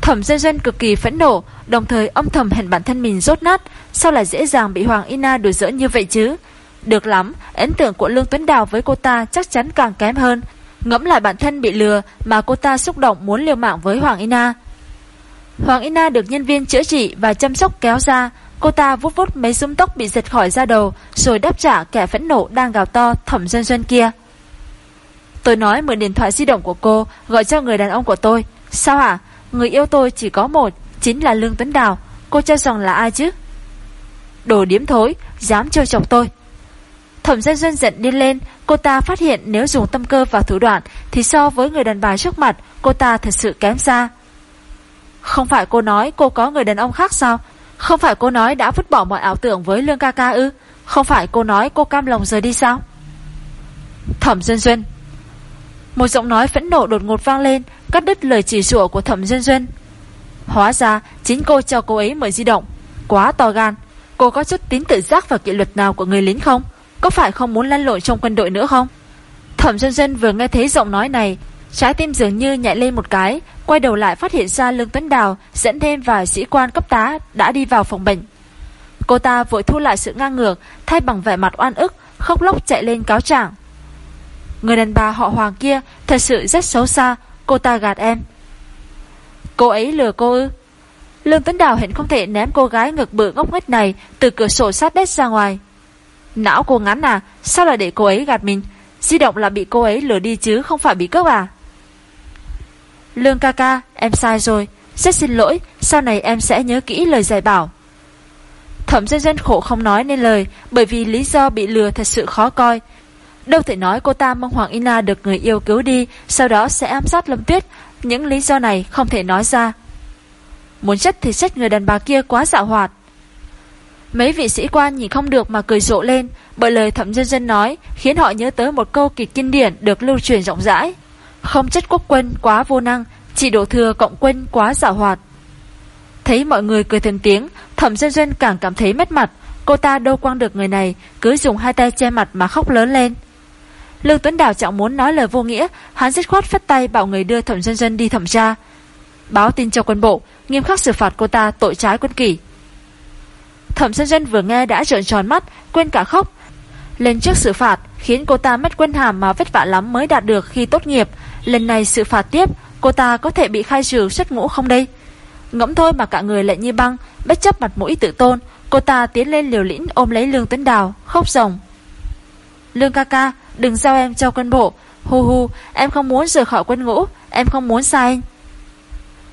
Thẩm dân dân cực kỳ phẫn nộ, Đồng thời âm thầm hẹn bản thân mình rốt nát, Sao lại dễ dàng bị Hoàng Ina đùa giỡn như vậy chứ? Được lắm, Ấn tượng của Lương Tuấn Đào với cô ta chắc chắn càng kém hơn. Ngẫm lại bản thân bị lừa Mà cô ta xúc động muốn liều mạng với Hoàng Ina. Hoàng Ina được nhân viên chữa trị và chăm sóc kéo ra. Cô ta vút vút mấy súng tóc bị giật khỏi da đầu, rồi đáp trả kẻ phẫn nộ đang gào to thẩm dân dân kia. Tôi nói mượn điện thoại di động của cô, gọi cho người đàn ông của tôi. Sao hả? Người yêu tôi chỉ có một, chính là Lương Tuấn Đào. Cô cho rằng là ai chứ? Đồ điếm thối, dám trêu chọc tôi. Thẩm dân dân giận điên lên, cô ta phát hiện nếu dùng tâm cơ và thủ đoạn thì so với người đàn bà trước mặt, cô ta thật sự kém xa. Không phải cô nói cô có người đàn ông khác sao? Không phải cô nói đã vứt bỏ mọi ảo tưởng với Lương ca ca ư? Không phải cô nói cô cam lòng rời đi sao? Thẩm Duyên Duyên. Một giọng nói phẫn nộ đột ngột vang lên, Cắt đứt lời chỉ sủa của thẩm duyên duyên. Hóa ra, chính cô cho cô ấy mở di động. Quá to gan. Cô có chút tính tự giác và kỷ luật nào của người lính không? Có phải không muốn lăn lộn trong quân đội nữa không? Thẩm duyên duyên vừa nghe thấy giọng nói này Trái tim dường như nhảy lên một cái, Quay đầu lại phát hiện ra Lương Tuấn Đào, Dẫn thêm vài sĩ quan cấp tá Đã đi vào phòng bệnh. Cô ta vội thu lại sự ngang ngược, Thay bằng vẻ mặt oan ức, Khóc lóc chạy lên cáo trạng. Người đàn bà họ Hoàng kia Thật sự rất xấu xa, Cô ta gạt em. Cô ấy lừa cô ư? Lương Tuấn Đào hiện không thể ném cô gái ngực bự ngốc nghếch này Từ cửa sổ sát đất ra ngoài. Não cô ngắn à Sao lại để cô ấy gạt mình? Di động là bị cô ấy lừa đi chứ không phải bị cướp à? Lương ca ca, Em sai rồi. Rất xin lỗi, Sau này em sẽ nhớ kỹ lời dạy bảo. Thẩm dân dân khổ không nói nên lời, Bởi vì lý do bị lừa thật sự khó coi. Đâu thể nói cô ta mong Hoàng Ina được người yêu cứu đi, Sau đó sẽ ám sát Lâm Tuyết. Những lý do này không thể nói ra. Muốn chết thì chất người đàn bà kia quá dạo hoạt. Mấy vị sĩ quan nhìn không được mà cười rộ lên, Bởi lời thẩm dân dân nói Khiến họ nhớ tới một câu kịch kinh điển Được lưu truyền rộng rãi. Không chất quốc quân quá vô năng, Chỉ đổ thừa cộng quân quá giả hoạt. Thấy mọi người cười thêm tiếng, Thẩm dân dân càng cảm thấy mất mặt. Cô ta đâu quăng được người này, Cứ dùng hai tay che mặt mà khóc lớn lên. Lương Tuấn Đào trọng muốn nói lời vô nghĩa, Hắn dứt khoát phất tay bảo người đưa thẩm dân dân đi thẩm tra. Báo tin cho quân bộ, Nghiêm khắc xử phạt cô ta tội trái quân kỷ. Thẩm dân dân vừa nghe đã trợn tròn mắt, Quên cả khóc. Lên trước xử phạt, khiến cô ta mất quân hàm Mà vất vả lắm mới đạt được khi tốt nghiệp. Lần này sự phạt tiếp, Cô ta có thể bị khai trừ xuất ngũ không đây? Ngẫm thôi mà cả người lại như băng, Bất chấp mặt mũi tự tôn, Cô ta tiến lên liều lĩnh ôm lấy Lương Tuấn Đào, Khóc rồng Lương ca ca, đừng giao em cho quân bộ. Hu hu em không muốn rời khỏi quân ngũ, Em không muốn xa anh.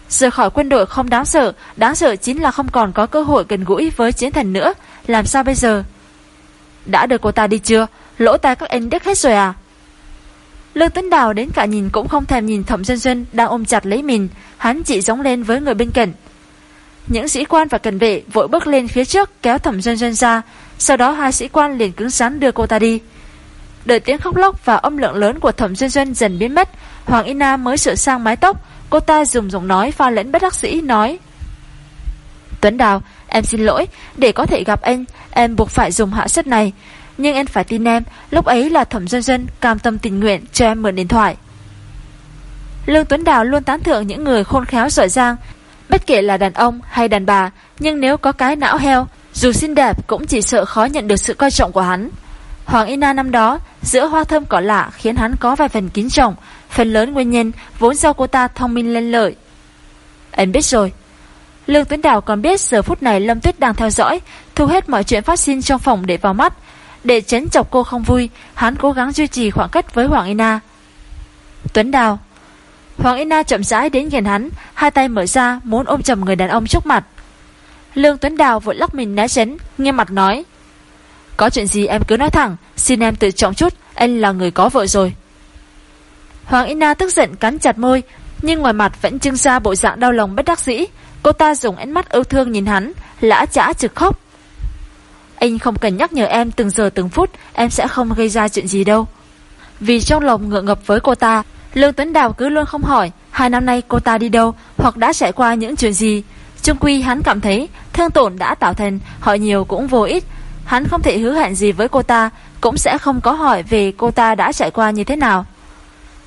Rời khỏi quân đội không đáng sợ Đáng sợ chính là không còn có cơ hội gần gũi với chiến thần nữa. Làm sao bây giờ? Đã được cô ta đi chưa? Lỗ tai các anh đứt hết rồi à? Lương Tuấn Đào đến cả nhìn cũng không thèm nhìn Thẩm Dân Dân đang ôm chặt lấy mình, hắn chỉ giống lên với người bên cạnh. Những sĩ quan và cận vệ vội bước lên phía trước kéo Thẩm Dân Dân ra, sau đó hai sĩ quan liền cứng rắn đưa cô ta đi. Đợi tiếng khóc lóc và âm lượng lớn của Thẩm Dân Dân dần biến mất, Hoàng Ina mới sửa sang mái tóc, cô ta dùng giọng nói pha lẫn bất đắc sĩ nói: "Tuấn Đào, em xin lỗi, để có thể gặp anh, em buộc phải dùng hạ sách này." Nhưng em phải tin em, Lúc ấy là thẩm dân dân cam tâm tình nguyện cho em mượn điện thoại. Lương Tuấn Đào luôn tán thưởng những người khôn khéo giỏi giang, Bất kể là đàn ông hay đàn bà, Nhưng nếu có cái não heo, Dù xinh đẹp cũng chỉ sợ khó nhận được sự coi trọng của hắn. Hoàng Ina năm đó, Giữa hoa thơm cỏ lạ khiến hắn có vài phần kín trọng, Phần lớn nguyên nhân Vốn do cô ta thông minh lên lợi. Em biết rồi. Lương Tuấn Đào còn biết giờ phút này Lâm Tuyết đang theo dõi, Thu hết mọi chuyện phát sinh trong phòng để vào mắt để tránh chọc cô không vui, Hắn cố gắng duy trì khoảng cách với Hoàng Ina. Tuấn Đào. Hoàng Ina chậm rãi đến gần hắn, Hai tay mở ra, muốn ôm chầm người đàn ông trước mặt. Lương Tuấn Đào vội lắc mình né tránh, Nghiêm mặt nói, Có chuyện gì em cứ nói thẳng, Xin em tự trọng chút, Anh là người có vợ rồi. Hoàng Ina tức giận cắn chặt môi, Nhưng ngoài mặt vẫn trưng ra bộ dạng đau lòng bất đắc dĩ. Cô ta dùng ánh mắt ưu thương nhìn hắn, Lã chả trực khóc anh không cần nhắc nhở em từng giờ từng phút, Em sẽ không gây ra chuyện gì đâu. Vì trong lòng ngượng ngập với cô ta, Lương Tuấn Đào cứ luôn không hỏi, Hai năm nay cô ta đi đâu Hoặc đã trải qua những chuyện gì. Trung quy hắn cảm thấy, thương tổn đã tạo thành Hỏi nhiều cũng vô ích. Hắn không thể hứa hẹn gì với cô ta, Cũng sẽ không có hỏi về cô ta đã trải qua như thế nào.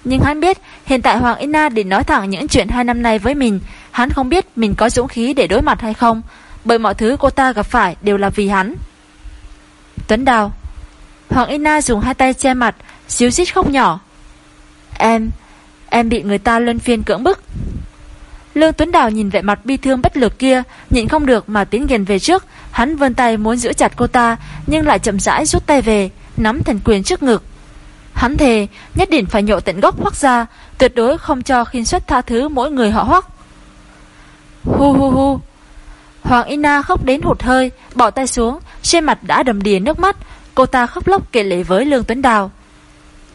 Nhưng hắn biết, Hiện tại Hoàng Ina định nói thẳng những chuyện hai năm nay với mình. Hắn không biết mình có dũng khí để đối mặt hay không, Bởi mọi thứ cô ta gặp phải đều là vì hắn. Tuấn Đào. Hoàng Ina dùng hai tay che mặt Xíu xít khóc nhỏ. Em, em bị người ta luân phiên cưỡng bức. Lương Tuấn Đào nhìn vẻ mặt bi thương bất lực kia Nhịn không được mà tiến gần về trước. Hắn vươn tay muốn giữ chặt cô ta Nhưng lại chậm rãi rút tay về Nắm thần quyền trước ngực. Hắn thề nhất định phải nhộ tận gốc hoắc ra Tuyệt đối không cho khiên xuất tha thứ mỗi người họ hoắc. Hu hu hu. Hoàng Ina khóc đến hụt hơi Bỏ tay xuống trên mặt đã đầm đìa nước mắt Cô ta khóc lóc kể lệ với Lương Tuấn Đào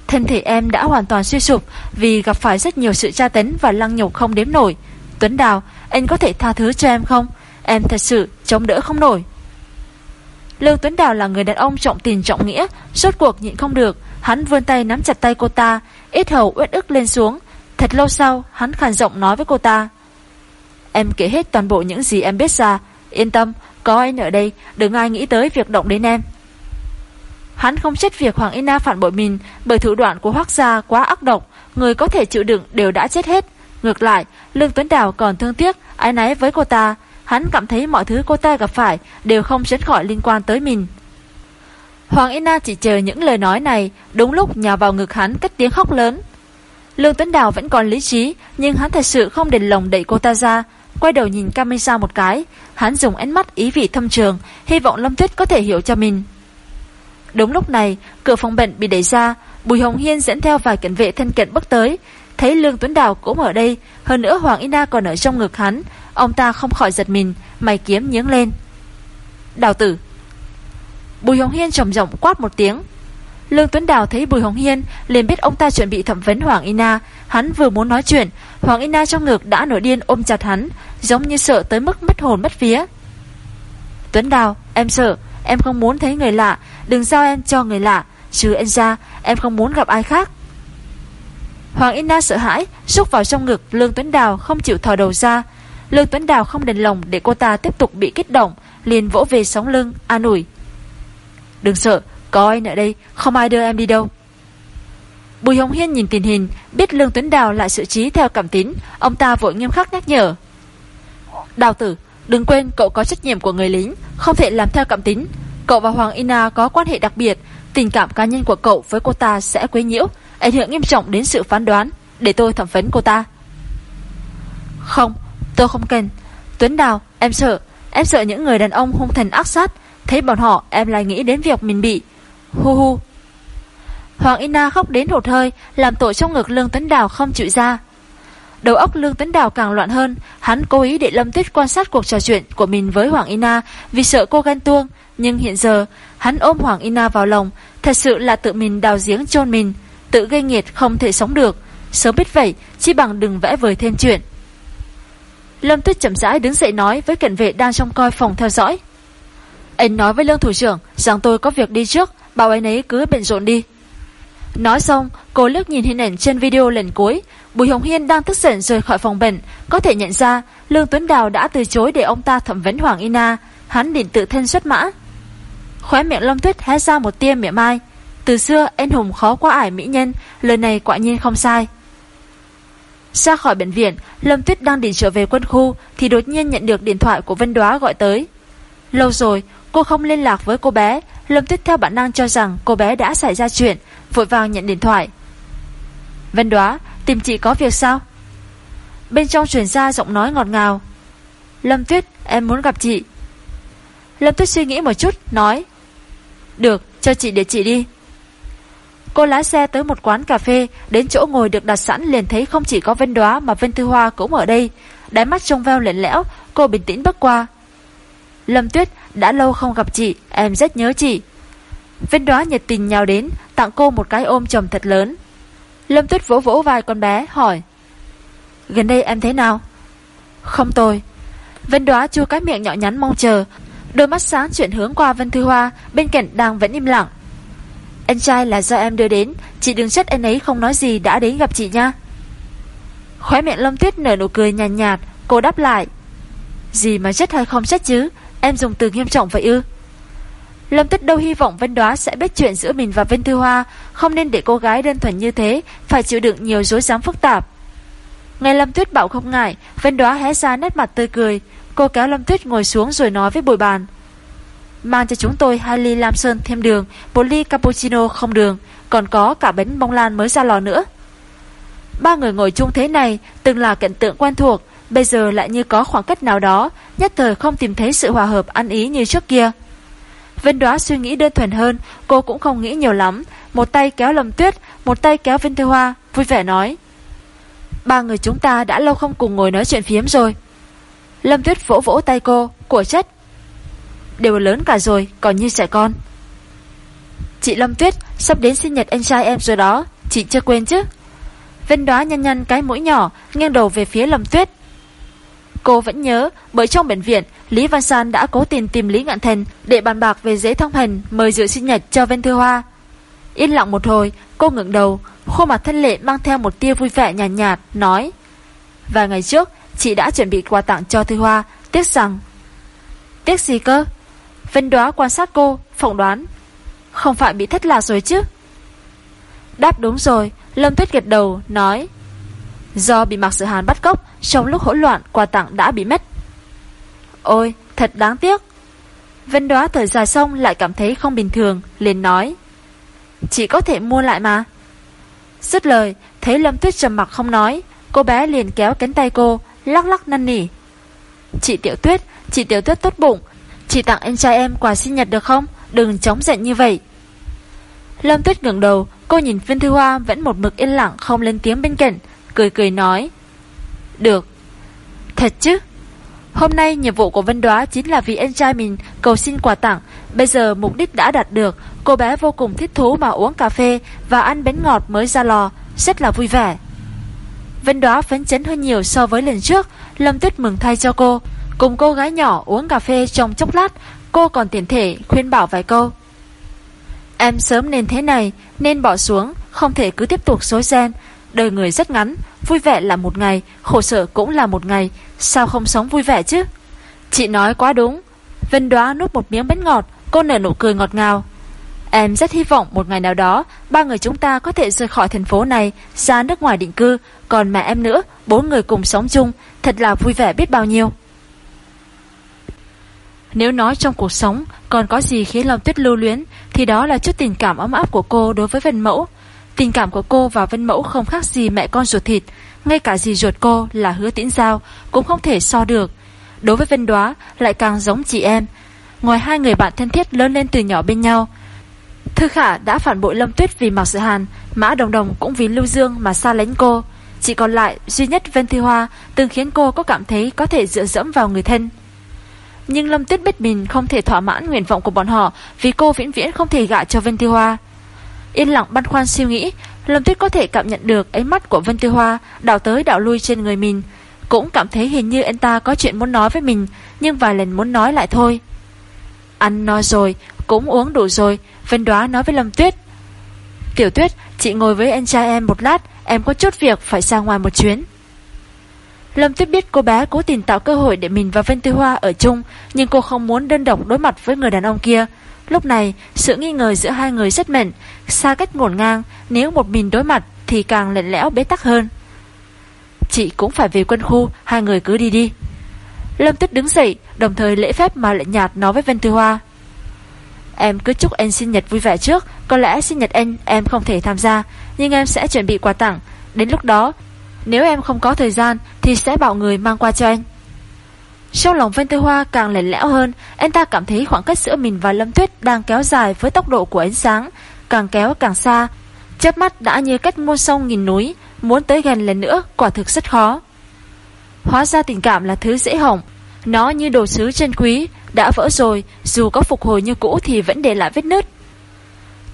Thân thể em đã hoàn toàn suy sụp Vì gặp phải rất nhiều sự tra tấn Và lăng nhục không đếm nổi Tuấn Đào anh có thể tha thứ cho em không Em thật sự chống đỡ không nổi Lương Tuấn Đào là người đàn ông trọng tình trọng nghĩa Suốt cuộc nhịn không được Hắn vươn tay nắm chặt tay cô ta, ít hầu uất ức lên xuống. Thật lâu sau, hắn khàn giọng nói với cô ta. Em kể hết toàn bộ những gì em biết ra. Yên tâm, có anh ở đây, đừng ai nghĩ tới việc động đến em. Hắn không chết việc Hoàng Ina phản bội mình bởi thủ đoạn của Hoác gia quá ác độc, người có thể chịu đựng đều đã chết hết. Ngược lại, Lương Tuấn Đào còn thương tiếc, ái náy với cô ta. Hắn cảm thấy mọi thứ cô ta gặp phải đều không tránh khỏi liên quan tới mình. Hoàng Ina chỉ chờ những lời nói này, đúng lúc nhào vào ngực hắn cất tiếng khóc lớn. Lương Tuấn Đào vẫn còn lý trí, nhưng hắn thật sự không đền lòng đẩy cô ta ra, quay đầu nhìn camera một cái, hắn dùng ánh mắt ý vị thâm trường, hy vọng Lâm Tuyết có thể hiểu cho mình. Đúng lúc này, cửa phòng bệnh bị đẩy ra, Bùi Hồng Hiên dẫn theo vài cảnh vệ thân cận bước tới, thấy Lương Tuấn Đào cũng ở đây, hơn nữa Hoàng Ina còn ở trong ngực hắn, ông ta không khỏi giật mình, mày kiếm nhướng lên. Đào tử. Bùi Hồng Hiên trầm giọng quát một tiếng. Lương Tuấn Đào thấy Bùi Hồng Hiên liền biết ông ta chuẩn bị thẩm vấn Hoàng Ina, hắn vừa muốn nói chuyện, Hoàng Ina trong ngực đã nổi điên ôm chặt hắn, giống như sợ tới mức mất hồn mất vía. Tuấn Đào, em sợ, em không muốn thấy người lạ, đừng giao em cho người lạ, trừ anh ra, em không muốn gặp ai khác. Hoàng Ina sợ hãi, rút vào trong ngực Lương Tuấn Đào không chịu thò đầu ra. Lương Tuấn Đào không đền lòng để cô ta tiếp tục bị kích động, liền vỗ về sóng lưng, an ủi. Đừng sợ, có anh ở đây, không ai đưa em đi đâu. Bùi Hồng Hiên nhìn tình hình, biết Lương Tuấn Đào lại sự trí theo cảm tín, ông ta vội nghiêm khắc nhắc nhở. Đào tử, đừng quên cậu có trách nhiệm của người lính, không thể làm theo cảm tín. Cậu và Hoàng Ina có quan hệ đặc biệt, tình cảm cá nhân của cậu với cô ta sẽ quấy nhiễu, ảnh hưởng nghiêm trọng đến sự phán đoán, để tôi thẩm vấn cô ta. Không, tôi không cần. Tuấn Đào, em sợ, em sợ những người đàn ông hung thần ác sát, thấy bọn họ em lại nghĩ đến việc mình bị. Hu hu. Hoàng Ina khóc đến hụt hơi, làm tội trong ngực Lương Tuấn Đào không chịu ra. Đầu óc Lương Tuấn Đào càng loạn hơn, hắn cố ý để Lâm Tuyết quan sát cuộc trò chuyện của mình với Hoàng Ina vì sợ cô ghen tuông, nhưng hiện giờ hắn ôm Hoàng Ina vào lòng, thật sự là tự mình đào giếng chôn mình, tự gây nghiệt không thể sống được. Sớm biết vậy, chỉ bằng đừng vẽ vời thêm chuyện. Lâm Tuyết chậm rãi đứng dậy nói với cảnh vệ đang trong coi phòng theo dõi. Anh nói với Lương Thủ trưởng rằng tôi có việc đi trước, bảo anh ấy cứ bận rộn đi. Nói xong, cô liếc nhìn hình ảnh trên video lần cuối, Bùi Hồng Hiên đang tức giận rời khỏi phòng bệnh, có thể nhận ra Lương Tuấn Đào đã từ chối để ông ta thẩm vấn Hoàng Ina, hắn định tự thân xuất mã. Khóe miệng Lâm Tuyết hé ra một tia mỉa mai, từ xưa anh hùng khó qua ải mỹ nhân, lời này quả nhiên không sai. Ra khỏi bệnh viện, Lâm Tuyết đang định trở về quân khu thì đột nhiên nhận được điện thoại của Vân Đoá gọi tới. Lâu rồi, cô không liên lạc với cô bé, Lâm Tuyết theo bản năng cho rằng cô bé đã xảy ra chuyện, vội vàng nhận điện thoại. Vân Đoá, tìm chị có việc sao? Bên trong truyền ra giọng nói ngọt ngào. Lâm Tuyết, em muốn gặp chị. Lâm Tuyết suy nghĩ một chút, nói. Được, cho chị để chị đi. Cô lái xe tới một quán cà phê, đến chỗ ngồi được đặt sẵn liền thấy không chỉ có Vân Đoá mà Vân Thư Hoa cũng ở đây. Đáy mắt trông veo lệnh lẽo, cô bình tĩnh bước qua. Lâm Tuyết, đã lâu không gặp chị, em rất nhớ chị. Vân Đoá nhiệt tình nhào đến, tặng cô một cái ôm chồng thật lớn. Lâm Tuyết vỗ vỗ vai con bé, hỏi. Gần đây em thế nào? Không tôi Vân Đoá chua cái miệng nhỏ nhắn mong chờ, đôi mắt sáng chuyển hướng qua Vân Thư Hoa, bên cạnh đang vẫn im lặng. Anh trai là do em đưa đến Chị đừng trách anh ấy không nói gì đã đến gặp chị nha Khóe miệng Lâm Tuyết nở nụ cười nhàn nhạt, nhạt Cô đáp lại Gì mà trách hay không trách chứ Em dùng từ nghiêm trọng vậy ư? Lâm Tích đâu hy vọng Vân Đoá sẽ biết chuyện giữa mình và Vân Thư Hoa. Không nên để cô gái đơn thuần như thế Phải chịu đựng nhiều dối dám phức tạp. Ngày Lâm Tuyết bảo không ngại Vân Đoá hé ra nét mặt tươi cười. Cô kéo Lâm Tuyết ngồi xuống rồi nói với bồi bàn. Mang cho chúng tôi hai ly lam sơn thêm đường, một ly cappuccino không đường, còn có cả bánh bông lan mới ra lò nữa. Ba người ngồi chung thế này từng là cảnh tượng quen thuộc, bây giờ lại như có khoảng cách nào đó, nhất thời không tìm thấy sự hòa hợp ăn ý như trước kia. Vân đoá suy nghĩ đơn thuần hơn, cô cũng không nghĩ nhiều lắm, một tay kéo lầm tuyết, một tay kéo Vinh Thư Hoa, vui vẻ nói. Ba người chúng ta đã lâu không cùng ngồi nói chuyện phiếm rồi. Lâm Tuyết vỗ vỗ tay cô, của chất, đều lớn cả rồi, còn như trẻ con. Chị Lâm Tuyết, sắp đến sinh nhật anh trai em rồi đó, chị chưa quên chứ? Vân đoá nhăn nhăn cái mũi nhỏ, nghiêng đầu về phía Lâm Tuyết. Cô vẫn nhớ, bởi trong bệnh viện, Lý Văn San đã cố tình tìm Lý Ngạn Thành để bàn bạc về giấy thông hành mời dự sinh nhật cho Vân Thư Hoa. Yên lặng một hồi, cô ngẩng đầu, khuôn mặt thân lệ mang theo một tia vui vẻ nhàn nhạt, nhạt, nói Vài ngày trước, chị đã chuẩn bị quà tặng cho Thư Hoa, tiếc rằng... Tiếc gì cơ? Vân đoá quan sát cô, phỏng đoán. Không phải bị thất lạc rồi chứ? Đáp đúng rồi, Lâm Tuyết gật đầu, nói Do bị Mạc Sự Hàn bắt cóc, trong lúc hỗn loạn quà tặng đã bị mất. Ôi, thật đáng tiếc. Vân đoá thời dài xong lại cảm thấy không bình thường, liền nói Chị có thể mua lại mà. Dứt lời, thấy Lâm Tuyết trầm mặc không nói, cô bé liền kéo cánh tay cô, lắc lắc năn nỉ. Chị Tiểu Tuyết, chị Tiểu Tuyết tốt bụng, chị tặng em trai em quà sinh nhật được không? Đừng chống giận như vậy. Lâm Tuyết ngẩng đầu, cô nhìn Viên Thư Hoa vẫn một mực yên lặng không lên tiếng bên cạnh, cười cười nói. Được. Thật chứ? Hôm nay nhiệm vụ của Vân Đoá chính là vì anh trai mình cầu xin quà tặng. Bây giờ mục đích đã đạt được, cô bé vô cùng thích thú mà uống cà phê và ăn bánh ngọt mới ra lò, rất là vui vẻ. Vân Đoá phấn chấn hơn nhiều so với lần trước, Lâm Tuyết mừng thay cho cô. Cùng cô gái nhỏ uống cà phê trong chốc lát, cô còn tiện thể khuyên bảo vài câu. Em sớm nên thế này, nên bỏ xuống, không thể cứ tiếp tục xối gen. Đời người rất ngắn, vui vẻ là một ngày, khổ sở cũng là một ngày, sao không sống vui vẻ chứ? Chị nói quá đúng. Vân đoá nuốt một miếng bánh ngọt, cô nở nụ cười ngọt ngào. Em rất hy vọng một ngày nào đó, ba người chúng ta có thể rời khỏi thành phố này, ra nước ngoài định cư, còn mẹ em nữa, bốn người cùng sống chung, thật là vui vẻ biết bao nhiêu. Nếu nói trong cuộc sống còn có gì khiến lòng tuyết lưu luyến thì đó là chút tình cảm ấm áp của cô đối với Vân Mẫu. Tình cảm của cô và Vân Mẫu không khác gì mẹ con ruột thịt, ngay cả dì ruột cô là hứa tĩnh giao cũng không thể so được. Đối với Vân Đoá lại càng giống chị em. Ngoài hai người bạn thân thiết lớn lên từ nhỏ bên nhau, Thư Khả đã phản bội Lâm Tuyết vì Mạc Sự Hàn, Mã Đồng Đồng cũng vì Lưu Dương mà xa lánh cô. Chỉ còn lại duy nhất Vân Thi Hoa từng khiến cô có cảm thấy có thể dựa dẫm vào người thân. Nhưng Lâm Tuyết biết mình không thể thỏa mãn nguyện vọng của bọn họ vì cô vĩnh viễn không thể gạ cho Vân Thi Hoa. Yên lặng băn khoăn suy nghĩ, Lâm Tuyết có thể cảm nhận được ánh mắt của Vân tư Hoa đảo tới đảo lui trên người mình. Cũng cảm thấy hình như anh ta có chuyện muốn nói với mình, nhưng vài lần muốn nói lại thôi. Ăn no rồi, cũng uống đủ rồi, Vân Đoá nói với Lâm Tuyết. Tiểu Tuyết, chị ngồi với anh trai em một lát, em có chút việc phải ra ngoài một chuyến. Lâm Tuyết biết cô bé cố tình tạo cơ hội để mình và Vân Tư Hoa ở chung, nhưng cô không muốn đơn độc đối mặt với người đàn ông kia. Lúc này, sự nghi ngờ giữa hai người rất mạnh, xa cách ngổn ngang, nếu một mình đối mặt thì càng lạnh lẽo bế tắc hơn. Chị cũng phải về quân khu, hai người cứ đi đi. Lâm Tuyết đứng dậy, đồng thời lễ phép mà lạnh nhạt nói với Vân Tư Hoa. Em cứ chúc anh sinh nhật vui vẻ trước, có lẽ sinh nhật anh em không thể tham gia, nhưng em sẽ chuẩn bị quà tặng. Đến lúc đó, nếu em không có thời gian Thì sẽ bảo người mang qua cho anh trong lòng Vân Tư Hoa càng lẻn lẽo hơn, Anh ta cảm thấy khoảng cách giữa mình và Lâm Tuyết Đang kéo dài với tốc độ của ánh sáng, Càng kéo càng xa. Chớp mắt đã như cách muôn sông nghìn núi, Muốn tới gần lần nữa quả thực rất khó. Hóa ra tình cảm là thứ dễ hỏng, Nó như đồ sứ chân quý, Đã vỡ rồi, Dù có phục hồi như cũ thì vẫn để lại vết nứt.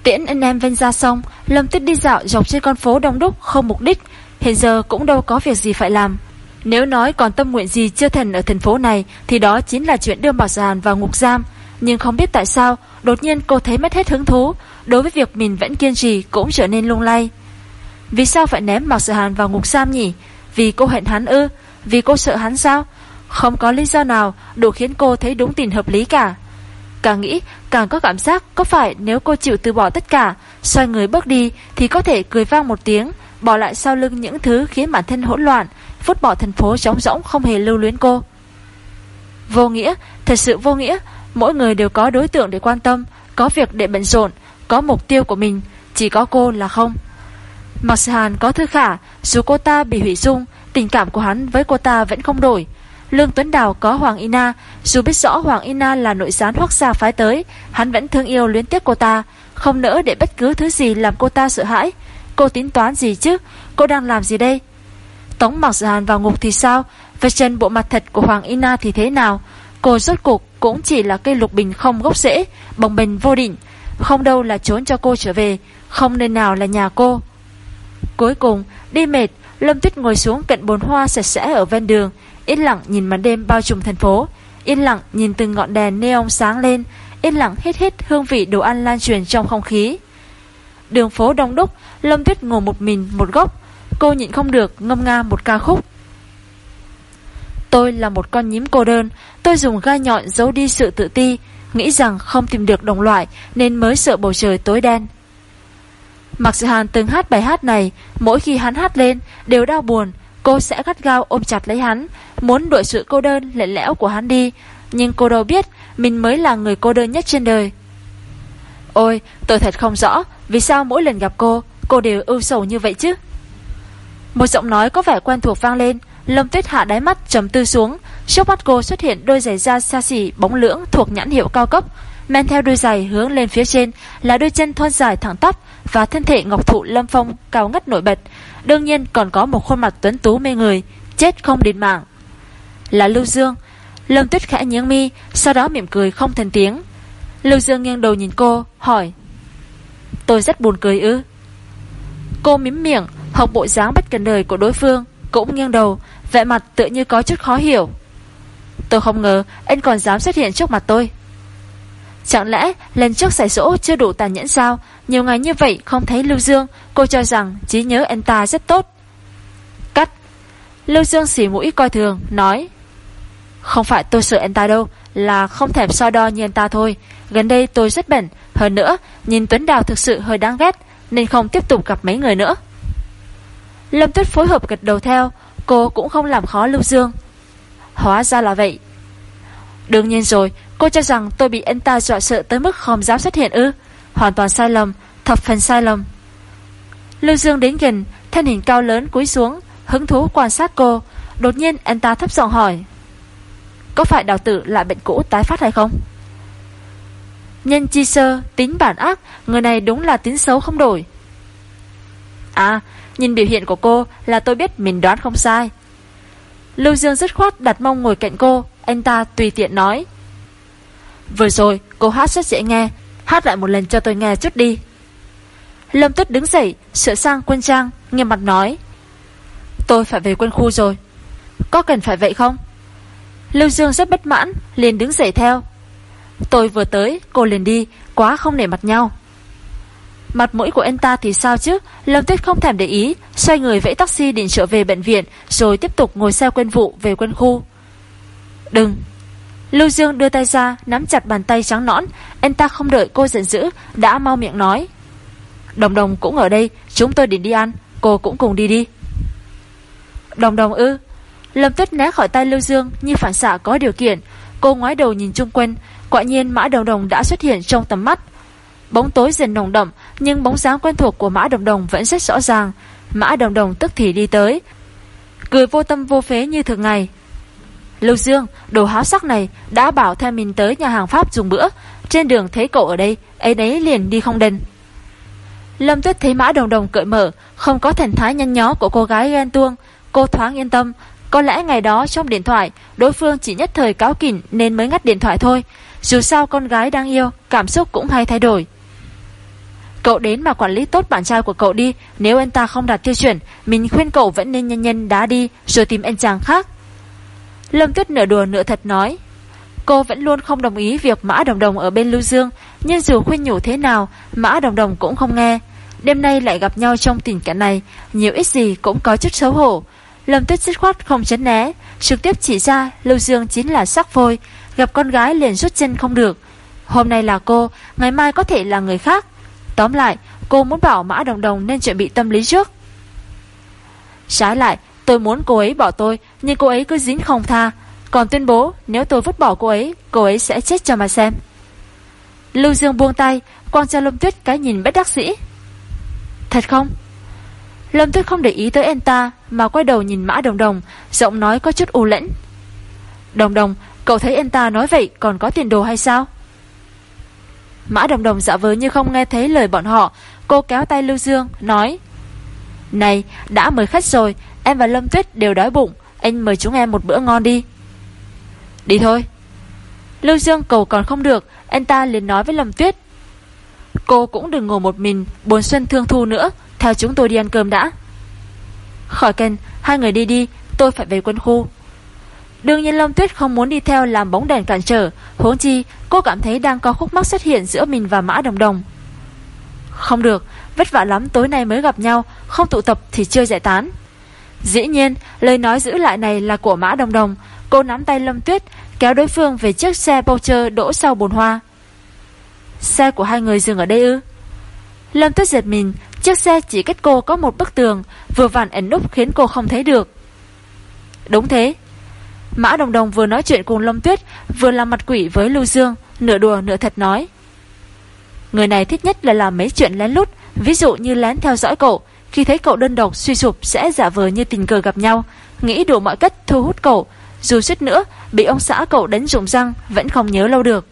Tiễn anh em Vân ra xong, Lâm Tuyết đi dạo dọc trên con phố đông đúc Không mục đích, Hiện giờ cũng đâu có việc gì phải làm. Nếu nói còn tâm nguyện gì chưa thành ở thành phố này Thì đó chính là chuyện đưa Bảo Giàn vào ngục giam. Nhưng không biết tại sao Đột nhiên cô thấy mất hết hứng thú. Đối với việc mình vẫn kiên trì cũng trở nên lung lay. Vì sao phải ném Mạc Sở Hàn vào ngục giam nhỉ? Vì cô hẹn hắn ư? Vì cô sợ hắn sao? Không có lý do nào đủ khiến cô thấy đúng tình hợp lý cả. Càng nghĩ càng có cảm giác Có phải nếu cô chịu từ bỏ tất cả Xoay người bước đi Thì có thể cười vang một tiếng bỏ lại sau lưng những thứ khiến bản thân hỗn loạn, vứt bỏ thành phố trống rỗng không hề lưu luyến cô. Vô nghĩa, thật sự vô nghĩa, mỗi người đều có đối tượng để quan tâm, có việc để bận rộn, có mục tiêu của mình, chỉ có cô là không. Mạc Hàn có thư khả, dù cô ta bị hủy dung, tình cảm của hắn với cô ta vẫn không đổi. Lương Tuấn Đào có Hoàng Ina, dù biết rõ Hoàng Ina là nội gián hoác gia phái tới, hắn vẫn thương yêu luyến tiếc cô ta, không nỡ để bất cứ thứ gì làm cô ta sợ hãi. Cô tính toán gì chứ Cô đang làm gì đây Tống mặc Hàn vào ngục thì sao? Về chân bộ mặt thật của Hoàng Ina thì thế nào? Cô rốt cuộc cũng chỉ là cây lục bình không gốc rễ, Bồng bình vô định. Không đâu là trốn cho cô trở về, Không nơi nào là nhà cô. Cuối cùng, đi mệt, Lâm Tuyết ngồi xuống cạnh bồn hoa sạch sẽ ở ven đường, Yên lặng nhìn màn đêm bao trùm thành phố. Yên lặng nhìn từng ngọn đèn neon sáng lên, Yên lặng hít hít hương vị đồ ăn lan truyền trong không khí. Đường phố đông đúc, Lâm Tuyết ngồi một mình, một góc Cô nhịn không được, ngâm nga một ca khúc. Tôi là một con nhím cô đơn, Tôi dùng gai nhọn giấu đi sự tự ti, Nghĩ rằng không tìm được đồng loại Nên mới sợ bầu trời tối đen. Mặc sự hàn từng hát bài hát này, Mỗi khi hắn hát lên, Đều đau buồn, Cô sẽ gắt gao ôm chặt lấy hắn, Muốn đuổi sự cô đơn lệ lẽo của hắn đi, Nhưng cô đâu biết Mình mới là người cô đơn nhất trên đời. Ôi, tôi thật không rõ Vì sao mỗi lần gặp cô Cô đều ưu sầu như vậy chứ. Một giọng nói có vẻ quen thuộc vang lên. Lâm tuyết hạ đáy mắt trầm tư xuống. Trước mắt cô xuất hiện đôi giày da xa xỉ, Bóng lưỡng, thuộc nhãn hiệu cao cấp. Men theo đôi giày hướng lên phía trên, Là đôi chân thon dài thẳng tắp Và thân thể ngọc thụ lâm phong cao ngất nổi bật. Đương nhiên còn có một khuôn mặt tuấn tú mê người, Chết không đến mạng. Là Lưu Dương. Lâm tuyết khẽ nhướng mi, Sau đó mỉm cười không thành tiếng. Lưu Dương nghiêng đầu nhìn cô, Hỏi, Tôi rất buồn cười ư? Cô mím miệng Học bộ dáng bất cần đời của đối phương Cũng nghiêng đầu, Vẻ mặt tự như có chút khó hiểu. Tôi không ngờ anh còn dám xuất hiện trước mặt tôi. Chẳng lẽ lần trước xảy rỗ chưa đủ tàn nhẫn sao? Nhiều ngày như vậy không thấy Lưu Dương, Cô cho rằng trí nhớ anh ta rất tốt. Cắt. Lưu Dương xỉ mũi coi thường, Nói. Không phải tôi sợ anh ta đâu, Là không thèm so đo như anh ta thôi. Gần đây tôi rất bẩn Hơn nữa, nhìn Tuấn Đào thực sự hơi đáng ghét, Nên không tiếp tục gặp mấy người nữa. Lâm Tuyết phối hợp gật đầu theo, Cô cũng không làm khó Lưu Dương. Hóa ra là vậy. Đương nhiên rồi, Cô cho rằng tôi bị anh ta dọa sợ tới mức không dám xuất hiện ư? Hoàn toàn sai lầm, Thập phần sai lầm. Lưu Dương đến gần, Thân hình cao lớn cúi xuống, Hứng thú quan sát cô. Đột nhiên anh ta thấp giọng hỏi, Có phải đào tử lại bệnh cũ tái phát hay không? Nhân chi sơ Tính bản ác, Người này đúng là tính xấu không đổi. À Nhìn biểu hiện của cô là tôi biết mình đoán không sai. Lưu Dương dứt khoát đặt mông ngồi cạnh cô, Anh ta tùy tiện nói. Vừa rồi, cô hát rất dễ nghe, Hát lại một lần cho tôi nghe chút đi. Lâm Tuyết đứng dậy, Sửa sang quân trang, Nghiêm mặt nói. Tôi phải về quân khu rồi. Có cần phải vậy không? Lưu Dương rất bất mãn, liền đứng dậy theo. Tôi vừa tới, cô liền đi, Quá không nể mặt nhau. Mặt mũi của anh ta thì sao chứ? Lâm Tuyết không thèm để ý, Xoay người vẫy taxi định trở về bệnh viện, Rồi tiếp tục ngồi xe quân vụ về quân khu. Đừng. Lưu Dương đưa tay ra, Nắm chặt bàn tay trắng nõn. Anh ta không đợi cô giận dữ, Đã mau miệng nói. Đồng đồng cũng ở đây, Chúng tôi định đi ăn, Cô cũng cùng đi đi. Đồng đồng ư? Lâm Tuyết né khỏi tay Lưu Dương, Như phản xạ có điều kiện. Cô ngoái đầu nhìn chung quanh, Quả nhiên Mã Đồng Đồng đã xuất hiện trong tầm mắt. Bóng tối dần nồng đậm, Nhưng bóng dáng quen thuộc của Mã Đồng Đồng vẫn rất rõ ràng. Mã Đồng Đồng tức thì đi tới. Cười vô tâm vô phế như thường ngày. Lưu Dương, Đồ háo sắc này đã bảo theo mình tới nhà hàng Pháp dùng bữa. Trên đường thấy cậu ở đây, ấy đấy liền đi không đền. Lâm Tuyết thấy Mã Đồng Đồng cởi mở, Không có thần thái nhanh nhó của cô gái ghen tuông. Cô thoáng yên tâm, Có lẽ ngày đó trong điện thoại, Đối phương chỉ nhất thời cáo kỉnh nên mới ngắt điện thoại thôi. Dù sao con gái đang yêu, Cảm xúc cũng hay thay đổi. Cậu đến mà quản lý tốt bạn trai của cậu đi. Nếu anh ta không đạt tiêu chuẩn, Mình khuyên cậu vẫn nên nhân nhân đá đi, Rồi tìm anh chàng khác. Lâm Tuyết nửa đùa nửa thật nói, Cô vẫn luôn không đồng ý việc Mã Đồng Đồng ở bên Lưu Dương, Nhưng dù khuyên nhủ thế nào, Mã Đồng Đồng cũng không nghe. Đêm nay lại gặp nhau trong tình cảnh này, Nhiều ít gì cũng có chút xấu hổ. Lâm Tuyết dứt khoát không chấn né, Trực tiếp chỉ ra Lưu Dương chính là sắc phôi, Gặp con gái liền rút chân không được. Hôm nay là cô, Ngày mai có thể là người khác. Tóm lại, cô muốn bảo Mã Đồng Đồng nên chuẩn bị tâm lý trước. Trái lại, tôi muốn cô ấy bỏ tôi, Nhưng cô ấy cứ dính không tha. Còn tuyên bố, nếu tôi vứt bỏ cô ấy Cô ấy sẽ chết cho mà xem. Lưu Dương buông tay Quang cho Lâm Tuyết cái nhìn bất đắc sĩ Thật không? Lâm Tuyết không để ý tới anh ta, Mà quay đầu nhìn Mã Đồng Đồng, Giọng nói có chút u lẫn. Đồng Đồng, cậu thấy anh ta nói vậy Còn có tiền đồ hay sao? Mã Đồng Đồng dạ vờ như không nghe thấy lời bọn họ. Cô kéo tay Lưu Dương, Nói, Này, đã mời khách rồi. Em và Lâm Tuyết đều đói bụng. Anh mời chúng em một bữa ngon đi. Đi thôi. Lưu Dương cầu còn không được, Anh ta liền nói với Lâm Tuyết, Cô cũng đừng ngồi một mình, Buồn xuân thương thu nữa. Theo chúng tôi đi ăn cơm đã. Khỏi kênh, Hai người đi đi, Tôi phải về quân khu. Đương nhiên Lâm Tuyết không muốn đi theo làm bóng đèn cản trở Huống chi cô cảm thấy đang có khúc mắc xuất hiện giữa mình và Mã Đồng Đồng Không được, vất vả lắm tối nay mới gặp nhau, không tụ tập thì chưa giải tán. Dĩ nhiên, lời nói giữ lại này là của Mã Đồng Đồng. Cô nắm tay Lâm Tuyết, kéo đối phương về chiếc xe Porsche đỗ sau bồn hoa. Xe của hai người dừng ở đây ư? Lâm Tuyết giật mình, chiếc xe chỉ cách cô có một bức tường, vừa vặn ẩn núp khiến cô không thấy được. Đúng thế. Mã Đồng Đồng vừa nói chuyện cùng Lâm Tuyết, vừa làm mặt quỷ với Lưu Dương, nửa đùa nửa thật nói. Người này thích nhất là làm mấy chuyện lén lút, ví dụ như lén theo dõi cậu, khi thấy cậu đơn độc suy sụp sẽ giả vờ như tình cờ gặp nhau, nghĩ đủ mọi cách thu hút cậu, dù suýt nữa bị ông xã cậu đánh rụng răng vẫn không nhớ lâu được.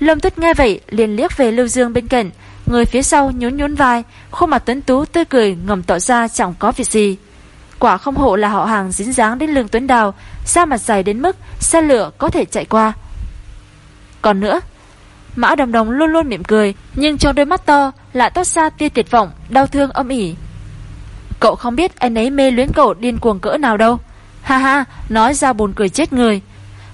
Lâm Tuyết nghe vậy liền liếc về Lưu Dương bên cạnh, người phía sau nhún nhún vai, khuôn mặt tuấn tú tươi cười ngầm tỏ ra chẳng có việc gì. Quả không hộ là họ hàng dính dáng đến lương tuấn đào, da mặt dài đến mức xe lửa có thể chạy qua. Còn nữa, Mã Đồng Đồng luôn luôn mỉm cười, nhưng trong đôi mắt to lại toát ra tia tuyệt vọng, đau thương âm ỉ. Cậu không biết anh ấy mê luyến cậu điên cuồng cỡ nào đâu. Ha ha, nói ra buồn cười chết người.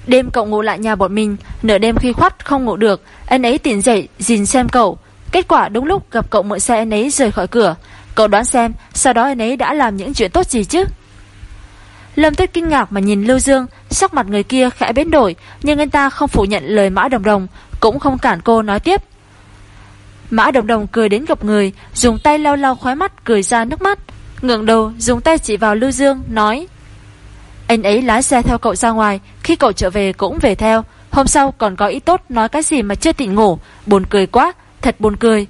Đêm cậu ngủ lại nhà bọn mình, nửa đêm khi khoát không ngủ được, anh ấy tỉnh dậy nhìn xem cậu. Kết quả đúng lúc gặp cậu mượn xe anh ấy rời khỏi cửa. Cậu đoán xem, sau đó anh ấy đã làm những chuyện tốt gì chứ? Lâm Tuyết kinh ngạc mà nhìn Lưu Dương, sắc mặt người kia khẽ biến đổi, nhưng anh ta không phủ nhận lời Mã Đồng Đồng, cũng không cản cô nói tiếp. Mã Đồng Đồng cười đến gặp người, dùng tay lau lau khóe mắt cười ra nước mắt, ngẩng đầu dùng tay chỉ vào Lưu Dương nói: "Anh ấy lái xe theo cậu ra ngoài, khi cậu trở về cũng về theo, hôm sau còn có ý tốt nói cái gì mà chưa tỉnh ngủ, buồn cười quá, thật buồn cười."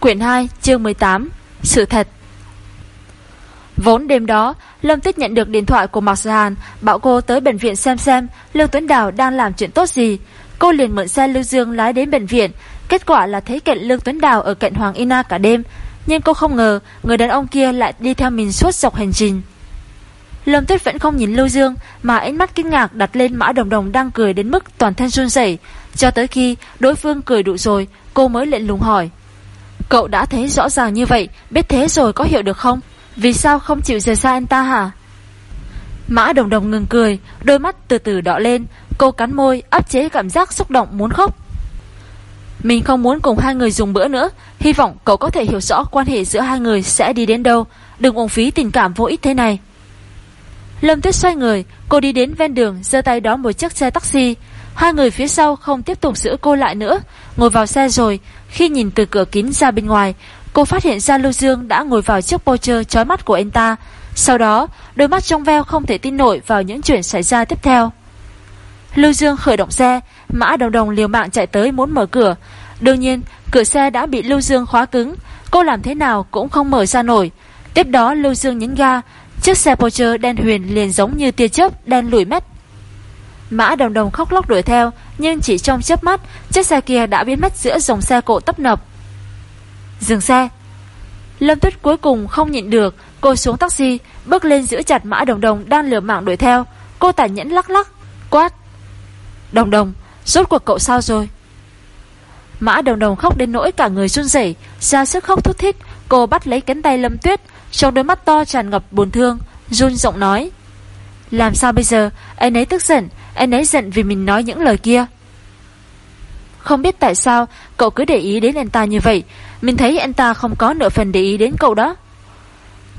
Quyển 2, chương 18: Sự thật Vốn đêm đó, Lâm Tích nhận được điện thoại của Mạc Sở Hàn, bảo cô tới bệnh viện xem xem Lưu Tuấn Đào đang làm chuyện tốt gì. Cô liền mượn xe Lưu Dương lái đến bệnh viện, kết quả là thấy cạnh Lưu Tuấn Đào ở cạnh Hoàng Ina cả đêm, nhưng cô không ngờ người đàn ông kia lại đi theo mình suốt dọc hành trình. Lâm Tuyết vẫn không nhìn Lưu Dương mà ánh mắt kinh ngạc đặt lên Mã Đồng Đồng đang cười đến mức toàn thân run rẩy, cho tới khi đối phương cười đủ rồi, cô mới lệnh lùng hỏi: "Cậu đã thấy rõ ràng như vậy, biết thế rồi có hiểu được không?" Vì sao không chịu rời xa anh ta hả? Mã đồng đồng ngừng cười, đôi mắt từ từ đỏ lên, cô cắn môi, áp chế cảm giác xúc động muốn khóc. Mình không muốn cùng hai người dùng bữa nữa, hy vọng cậu có thể hiểu rõ quan hệ giữa hai người sẽ đi đến đâu, đừng uổng phí tình cảm vô ích thế này. Lâm Tuyết xoay người, cô đi đến ven đường, giơ tay đón một chiếc xe taxi. Hai người phía sau không tiếp tục giữ cô lại nữa, ngồi vào xe rồi, khi nhìn từ cửa kính ra bên ngoài, Cô phát hiện ra Lưu Dương đã ngồi vào chiếc Porsche chói mắt của anh ta. Sau đó, đôi mắt trong veo không thể tin nổi vào những chuyện xảy ra tiếp theo. Lưu Dương khởi động xe, Mã Đồng Đồng liều mạng chạy tới muốn mở cửa. Đương nhiên, cửa xe đã bị Lưu Dương khóa cứng, cô làm thế nào cũng không mở ra nổi. Tiếp đó Lưu Dương nhấn ga, chiếc xe Porsche đen huyền liền giống như tia chớp đen lùi mét. Mã Đồng Đồng khóc lóc đuổi theo, nhưng chỉ trong chớp mắt, chiếc xe kia đã biến mất giữa dòng xe cộ tấp nập. Dừng xe. Lâm Tuyết cuối cùng không nhịn được Cô xuống taxi Bước lên giữ chặt mã đồng đồng đang lừa mạng đuổi theo. Cô tàn nhẫn lắc lắc Quát. Đồng đồng Rốt cuộc cậu sao rồi? Mã đồng đồng khóc đến nỗi cả người run rẩy ra sức khóc thút thít. Cô bắt lấy cánh tay Lâm Tuyết Trong đôi mắt to tràn ngập buồn thương Run giọng nói. Làm sao bây giờ? Anh ấy tức giận. Anh ấy giận vì mình nói những lời kia. Không biết tại sao, cậu cứ để ý đến anh ta như vậy. Mình thấy anh ta không có nửa phần để ý đến cậu đó.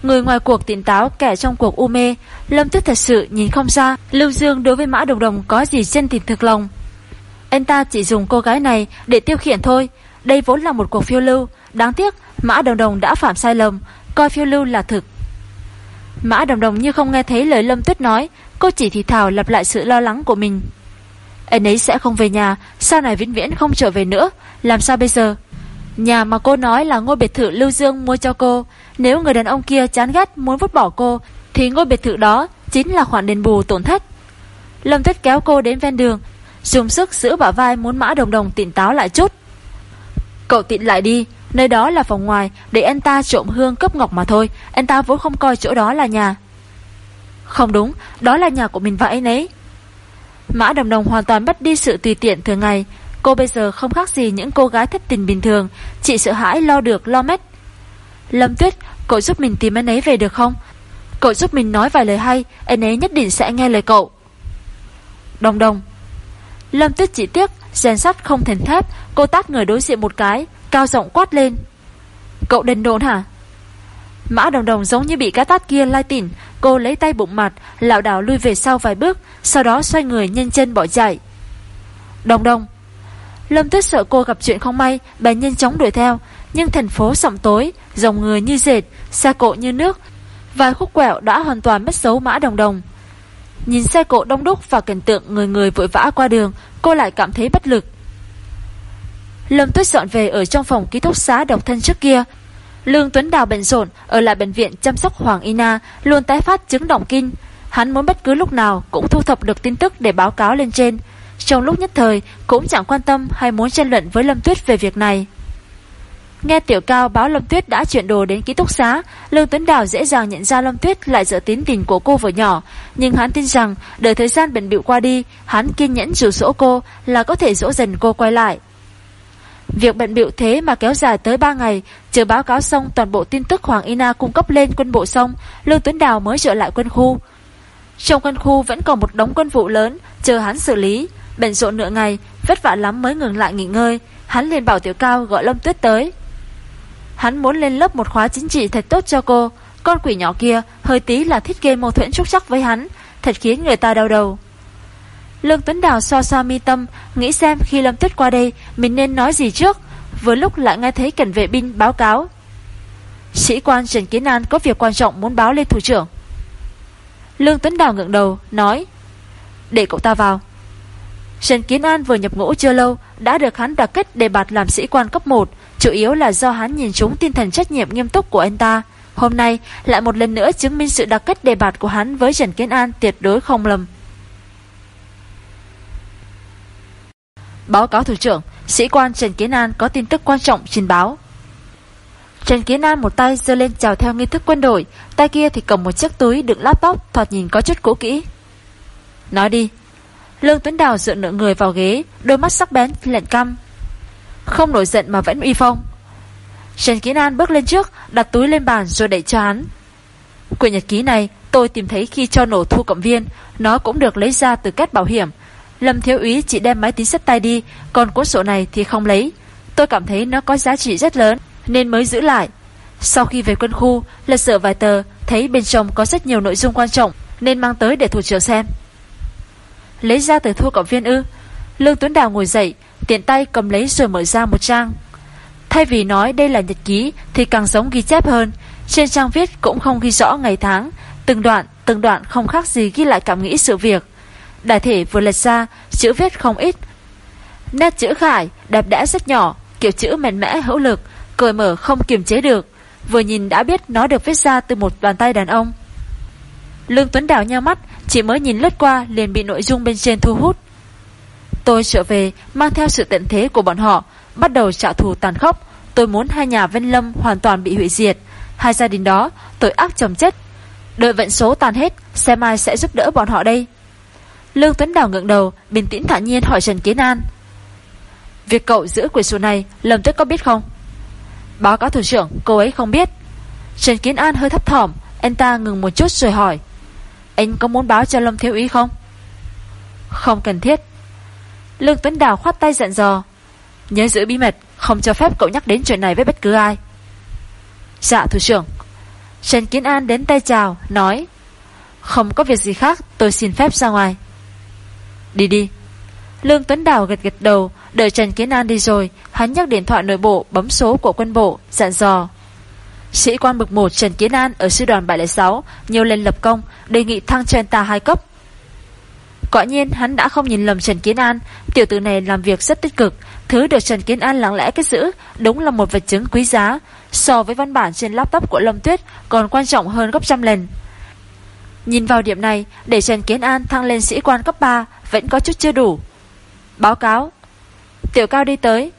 Người ngoài cuộc tỉnh táo, kẻ trong cuộc u mê. Lâm Tuyết thật sự nhìn không ra Lưu Dương đối với Mã Đồng Đồng có gì chân tình thực lòng. Anh ta chỉ dùng cô gái này để tiêu khiển thôi. Đây vốn là một cuộc phiêu lưu. Đáng tiếc, Mã Đồng Đồng đã phạm sai lầm. Coi phiêu lưu là thực. Mã Đồng Đồng như không nghe thấy lời Lâm Tuyết nói, Cô chỉ thì thào lặp lại sự lo lắng của mình. Anh ấy sẽ không về nhà, Sau này vĩnh viễn không trở về nữa, Làm sao bây giờ? Nhà mà cô nói là ngôi biệt thự Lưu Dương mua cho cô, Nếu người đàn ông kia chán ghét muốn vứt bỏ cô, Thì ngôi biệt thự đó Chính là khoản đền bù tổn thất. Lâm Tuyết kéo cô đến ven đường, Dùng sức giữ bả vai muốn mã đồng đồng tỉnh táo lại chút. Cậu tịnh lại đi Nơi đó là phòng ngoài Để anh ta trộm hương cấp ngọc mà thôi Anh ta vốn không coi chỗ đó là nhà Không đúng Đó là nhà của mình và anh ấy Mã Đồng Đồng hoàn toàn mất đi sự tùy tiện thường ngày. Cô bây giờ không khác gì những cô gái thất tình bình thường, chị sợ hãi lo được lo mất. Lâm Tuyết, cậu giúp mình tìm anh ấy về được không? Cậu giúp mình nói vài lời hay, anh ấy nhất định sẽ nghe lời cậu. Đồng Đồng Lâm Tuyết chỉ tiếc rèn sắt không thành thép, cô tát người đối diện một cái, cao giọng quát lên. Cậu đần đồn hả? Mã đồng đồng giống như bị cái tát kia lai tỉnh, cô lấy tay bụng mặt, lảo đảo lui về sau vài bước, sau đó xoay người nhanh chân bỏ chạy. Đồng đồng. Lâm Tuyết sợ cô gặp chuyện không may, bèn nhanh chóng đuổi theo, nhưng thành phố sậm tối, dòng người như dệt, xe cộ như nước, vài khúc quẹo đã hoàn toàn mất dấu Mã đồng đồng. Nhìn xe cộ đông đúc và cảnh tượng người người vội vã qua đường, cô lại cảm thấy bất lực. Lâm Tuyết dọn về ở trong phòng ký túc xá độc thân trước kia. Lương Tuấn Đào bận rộn ở lại bệnh viện chăm sóc Hoàng Ina, luôn tái phát chứng động kinh. Hắn muốn bất cứ lúc nào cũng thu thập được tin tức để báo cáo lên trên. Trong lúc nhất thời cũng chẳng quan tâm hay muốn tranh luận với Lâm Tuyết về việc này. Nghe Tiểu Cao báo Lâm Tuyết đã chuyển đồ đến ký túc xá, Lương Tuấn Đào dễ dàng nhận ra Lâm Tuyết lại dựa tín tình của cô vừa nhỏ, nhưng hắn tin rằng đợi thời gian bệnh bịu qua đi, hắn kiên nhẫn rủ dỗ cô là có thể dỗ dần cô quay lại. Việc bận bịu thế mà kéo dài tới 3 ngày, chờ báo cáo xong toàn bộ tin tức Hoàng Ina cung cấp lên quân bộ xong, Lương Tuấn Đào mới trở lại quân khu. Trong quân khu vẫn còn một đống quân vụ lớn, chờ hắn xử lý, bận rộn nửa ngày, vất vả lắm mới ngừng lại nghỉ ngơi, hắn liền bảo Tiểu Cao gọi Lâm Tuyết tới. Hắn muốn lên lớp một khóa chính trị thật tốt cho cô, con quỷ nhỏ kia hơi tí là thiết kế mâu thuẫn trúc chắc với hắn, thật khiến người ta đau đầu. Lương Tuấn Đào so so mi tâm, nghĩ xem khi Lâm Tuyết qua đây mình nên nói gì trước, vừa lúc lại nghe thấy cảnh vệ binh báo cáo. Sĩ quan Trần Kiến An có việc quan trọng muốn báo lên thủ trưởng. Lương Tuấn Đào ngượng đầu, nói Để cậu ta vào. Trần Kiến An vừa nhập ngũ chưa lâu, đã được hắn đặc kết đề bạt làm sĩ quan cấp 1, chủ yếu là do hắn nhìn trúng tinh thần trách nhiệm nghiêm túc của anh ta. Hôm nay lại một lần nữa chứng minh sự đặc kết đề bạt của hắn với Trần Kiến An tuyệt đối không lầm. Báo cáo thủ trưởng, sĩ quan Trần Kiến An có tin tức quan trọng trình báo. Trần Kiến An một tay giơ lên chào theo nghi thức quân đội, tay kia thì cầm một chiếc túi đựng laptop thoạt nhìn có chút cũ kỹ. Nói đi. Lương Tuấn Đào dựa nửa người vào ghế, đôi mắt sắc bén lạnh căm. Không nổi giận mà vẫn uy phong. Trần Kiến An bước lên trước, đặt túi lên bàn rồi đẩy cho hắn. Quyển nhật ký này tôi tìm thấy khi cho nổ thu cộng viên, nó cũng được lấy ra từ kết bảo hiểm, Lâm Thiếu Úy chỉ đem máy tính sách tay đi, còn cuốn sổ này thì không lấy. Tôi cảm thấy nó có giá trị rất lớn, nên mới giữ lại. Sau khi về quân khu, lật sửa vài tờ, thấy bên trong có rất nhiều nội dung quan trọng, nên mang tới để thủ trưởng xem. Lấy ra từ thu cộng viên ư. Lương Tuấn Đào ngồi dậy, tiện tay cầm lấy rồi mở ra một trang. Thay vì nói đây là nhật ký thì càng giống ghi chép hơn. Trên trang viết cũng không ghi rõ ngày tháng, từng đoạn, từng đoạn không khác gì ghi lại cảm nghĩ sự việc. Đại thể vừa lật ra, chữ viết không ít. Nét chữ khải, đẹp đẽ rất nhỏ, kiểu chữ mạnh mẽ hữu lực, cởi mở không kiềm chế được. Vừa nhìn đã biết nó được viết ra từ một bàn tay đàn ông. Lương Tuấn Đào nhau mắt, chỉ mới nhìn lướt qua liền bị nội dung bên trên thu hút. Tôi trở về, mang theo sự tận thế của bọn họ, bắt đầu trả thù tàn khốc. Tôi muốn hai nhà Vân Lâm hoàn toàn bị hủy diệt. Hai gia đình đó, tội ác chồng chết. Đợi vận số tàn hết, xem ai sẽ giúp đỡ bọn họ đây. Lương Tuấn Đào ngượng đầu, bình tĩnh thản nhiên hỏi Trần Kiến An. Việc cậu giữ quyền sổ này, Lâm Tuyết có biết không? Báo cáo thủ trưởng, cô ấy không biết. Trần Kiến An hơi thấp thỏm, anh ta ngừng một chút rồi hỏi. Anh có muốn báo cho Lâm Thiếu Ý không? Không cần thiết. Lương Tuấn Đào khoát tay dặn dò. Nhớ giữ bí mật, không cho phép cậu nhắc đến chuyện này với bất cứ ai. Dạ thủ trưởng. Trần Kiến An đến tay chào, nói. Không có việc gì khác, tôi xin phép ra ngoài. Đi đi. Lương Tuấn Đào gật gật đầu, đợi Trần Kiến An đi rồi, hắn nhắc điện thoại nội bộ bấm số của quân bộ, dặn dò. Sĩ quan bực 1 Trần Kiến An ở sư đoàn 706 nhiều lần lập công, đề nghị thăng trên ta hai cấp. Quả nhiên hắn đã không nhìn lầm Trần Kiến An, tiểu tử này làm việc rất tích cực, thứ được Trần Kiến An lặng lẽ kết giữ, đúng là một vật chứng quý giá, so với văn bản trên laptop của Lâm Tuyết còn quan trọng hơn gấp trăm lần. Nhìn vào điểm này, để Trần Kiến An thăng lên sĩ quan cấp 3 vẫn có chút chưa đủ. Báo cáo. Tiểu cao đi tới.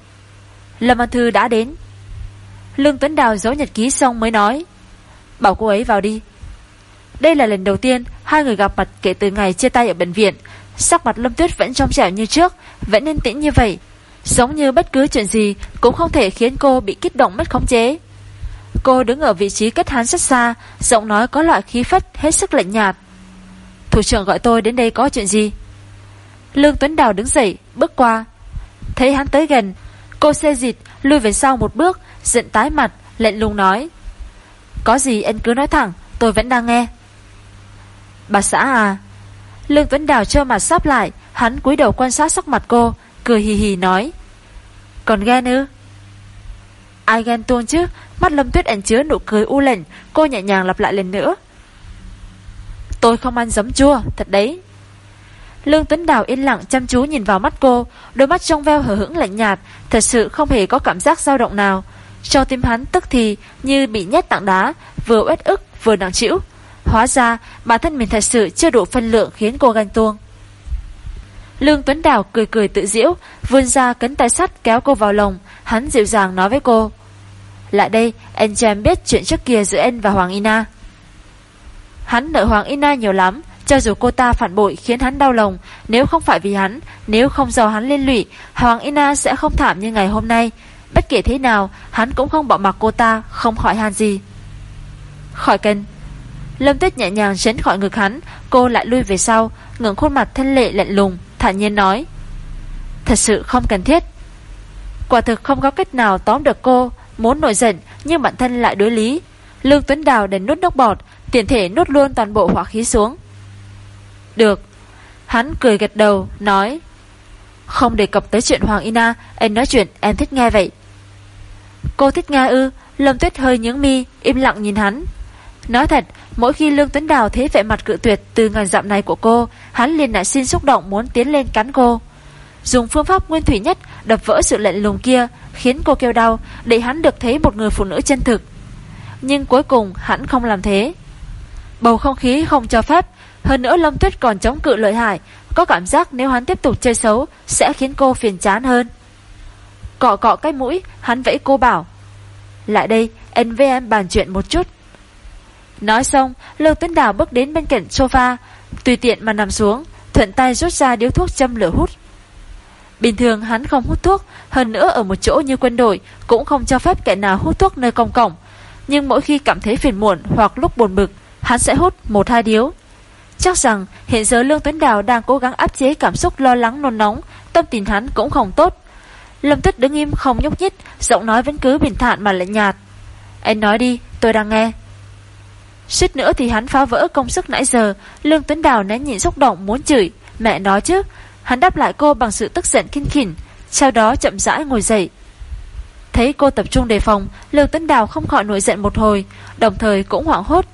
Lâm An Thư đã đến. Lương Tuấn Đào giấu nhật ký xong mới nói. Bảo cô ấy vào đi. Đây là lần đầu tiên hai người gặp mặt kể từ ngày chia tay ở bệnh viện. Sắc mặt Lâm Tuyết vẫn trong trẻo như trước, vẫn nên tĩnh như vậy. Giống như bất cứ chuyện gì cũng không thể khiến cô bị kích động mất khống chế. Cô đứng ở vị trí cách hắn rất xa, giọng nói có loại khí phách hết sức lạnh nhạt. Thủ trưởng gọi tôi đến đây có chuyện gì? Lương Tuấn Đào đứng dậy, bước qua. Thấy hắn tới gần Cô xe dịt, lui về sau một bước Giận tái mặt lệnh lùng nói Có gì anh cứ nói thẳng Tôi vẫn đang nghe. Bà xã à? Lương Tuấn Đào trơ mặt sắp lại Hắn cúi đầu quan sát sắc mặt cô Cười hì hì nói Còn ghen ư? Ai ghen tuông chứ? Mắt Lâm Tuyết ẩn chứa nụ cười u lệnh Cô nhẹ nhàng lặp lại lần nữa Tôi không ăn giấm chua Thật đấy. Lương Tuấn Đào yên lặng chăm chú nhìn vào mắt cô. Đôi mắt trong veo hở hững lạnh nhạt, Thật sự không hề có cảm giác dao động nào. Cho tim hắn tức thì như bị nhét tảng đá, Vừa uất ức, vừa nặng chịu Hóa ra, bản thân mình thật sự chưa đủ phân lượng khiến cô ganh tuông. Lương Tuấn Đào cười cười tự diễu Vươn ra cấn tay sắt kéo cô vào lòng Hắn dịu dàng nói với cô, Lại đây, anh cho em biết chuyện trước kia giữa anh và Hoàng Ina. Hắn nợ Hoàng Ina nhiều lắm cho dù cô ta phản bội khiến hắn đau lòng, Nếu không phải vì hắn, Nếu không do hắn liên lụy, Hoàng Ina sẽ không thảm như ngày hôm nay. Bất kể thế nào, Hắn cũng không bỏ mặc cô ta, Không hỏi han gì. Khỏi cần. Lâm Tuyết nhẹ nhàng chấn khỏi ngực hắn, Cô lại lui về sau Ngưỡng khuôn mặt thân lệ lạnh lùng, Thản nhiên nói, Thật sự không cần thiết. Quả thực không có cách nào tóm được cô, Muốn nổi giận, nhưng bản thân lại đối lý. Lương Tuấn Đào đành nút nước bọt Tiền thể nút luôn toàn bộ hỏa khí xuống. Được. Hắn cười gật đầu, nói, Không đề cập tới chuyện Hoàng Ina, em nói chuyện, em thích nghe vậy. Cô thích nghe ư? Lâm Tuyết hơi nhướng mi, Im lặng nhìn hắn. Nói thật, Mỗi khi Lương Tuấn Đào thấy vẻ mặt cự tuyệt Từ ngàn dặm này của cô, Hắn liền lại xin xúc động muốn tiến lên cắn cô. Dùng phương pháp nguyên thủy nhất Đập vỡ sự lạnh lùng kia, Khiến cô kêu đau, Để hắn được thấy một người phụ nữ chân thực. Nhưng cuối cùng hắn không làm thế. Bầu không khí không cho phép hơn nữa Lâm Tuyết còn chống cự lợi hại. Có cảm giác nếu hắn tiếp tục chơi xấu, Sẽ khiến cô phiền chán hơn. Cọ cọ cái mũi, Hắn vẫy cô bảo, Lại đây anh với em bàn chuyện một chút. Nói xong lâm Tuấn Đào bước đến bên cạnh sofa, Tùy tiện mà nằm xuống, Thuận tay rút ra điếu thuốc châm lửa hút. Bình thường hắn không hút thuốc, Hơn nữa ở một chỗ như quân đội, Cũng không cho phép kẻ nào hút thuốc nơi công cộng. Nhưng mỗi khi cảm thấy phiền muộn Hoặc lúc buồn bực, Hắn sẽ hút một hai điếu. Chắc rằng hiện giờ Lương Tuấn Đào đang cố gắng áp chế cảm xúc lo lắng nôn nóng, Tâm tình hắn cũng không tốt. Lâm Tuyết đứng im không nhúc nhích, Giọng nói vẫn cứ bình thản mà lạnh nhạt. Anh nói đi, tôi đang nghe. Suýt nữa thì hắn phá vỡ công sức nãy giờ, Lương Tuấn Đào nén nhịn xúc động muốn chửi. Mẹ nói chứ. Hắn đáp lại cô bằng sự tức giận kinh khỉnh, Sau đó chậm rãi ngồi dậy. Thấy cô tập trung đề phòng, Lương Tuấn Đào không khỏi nổi giận một hồi, Đồng thời cũng hoảng hốt.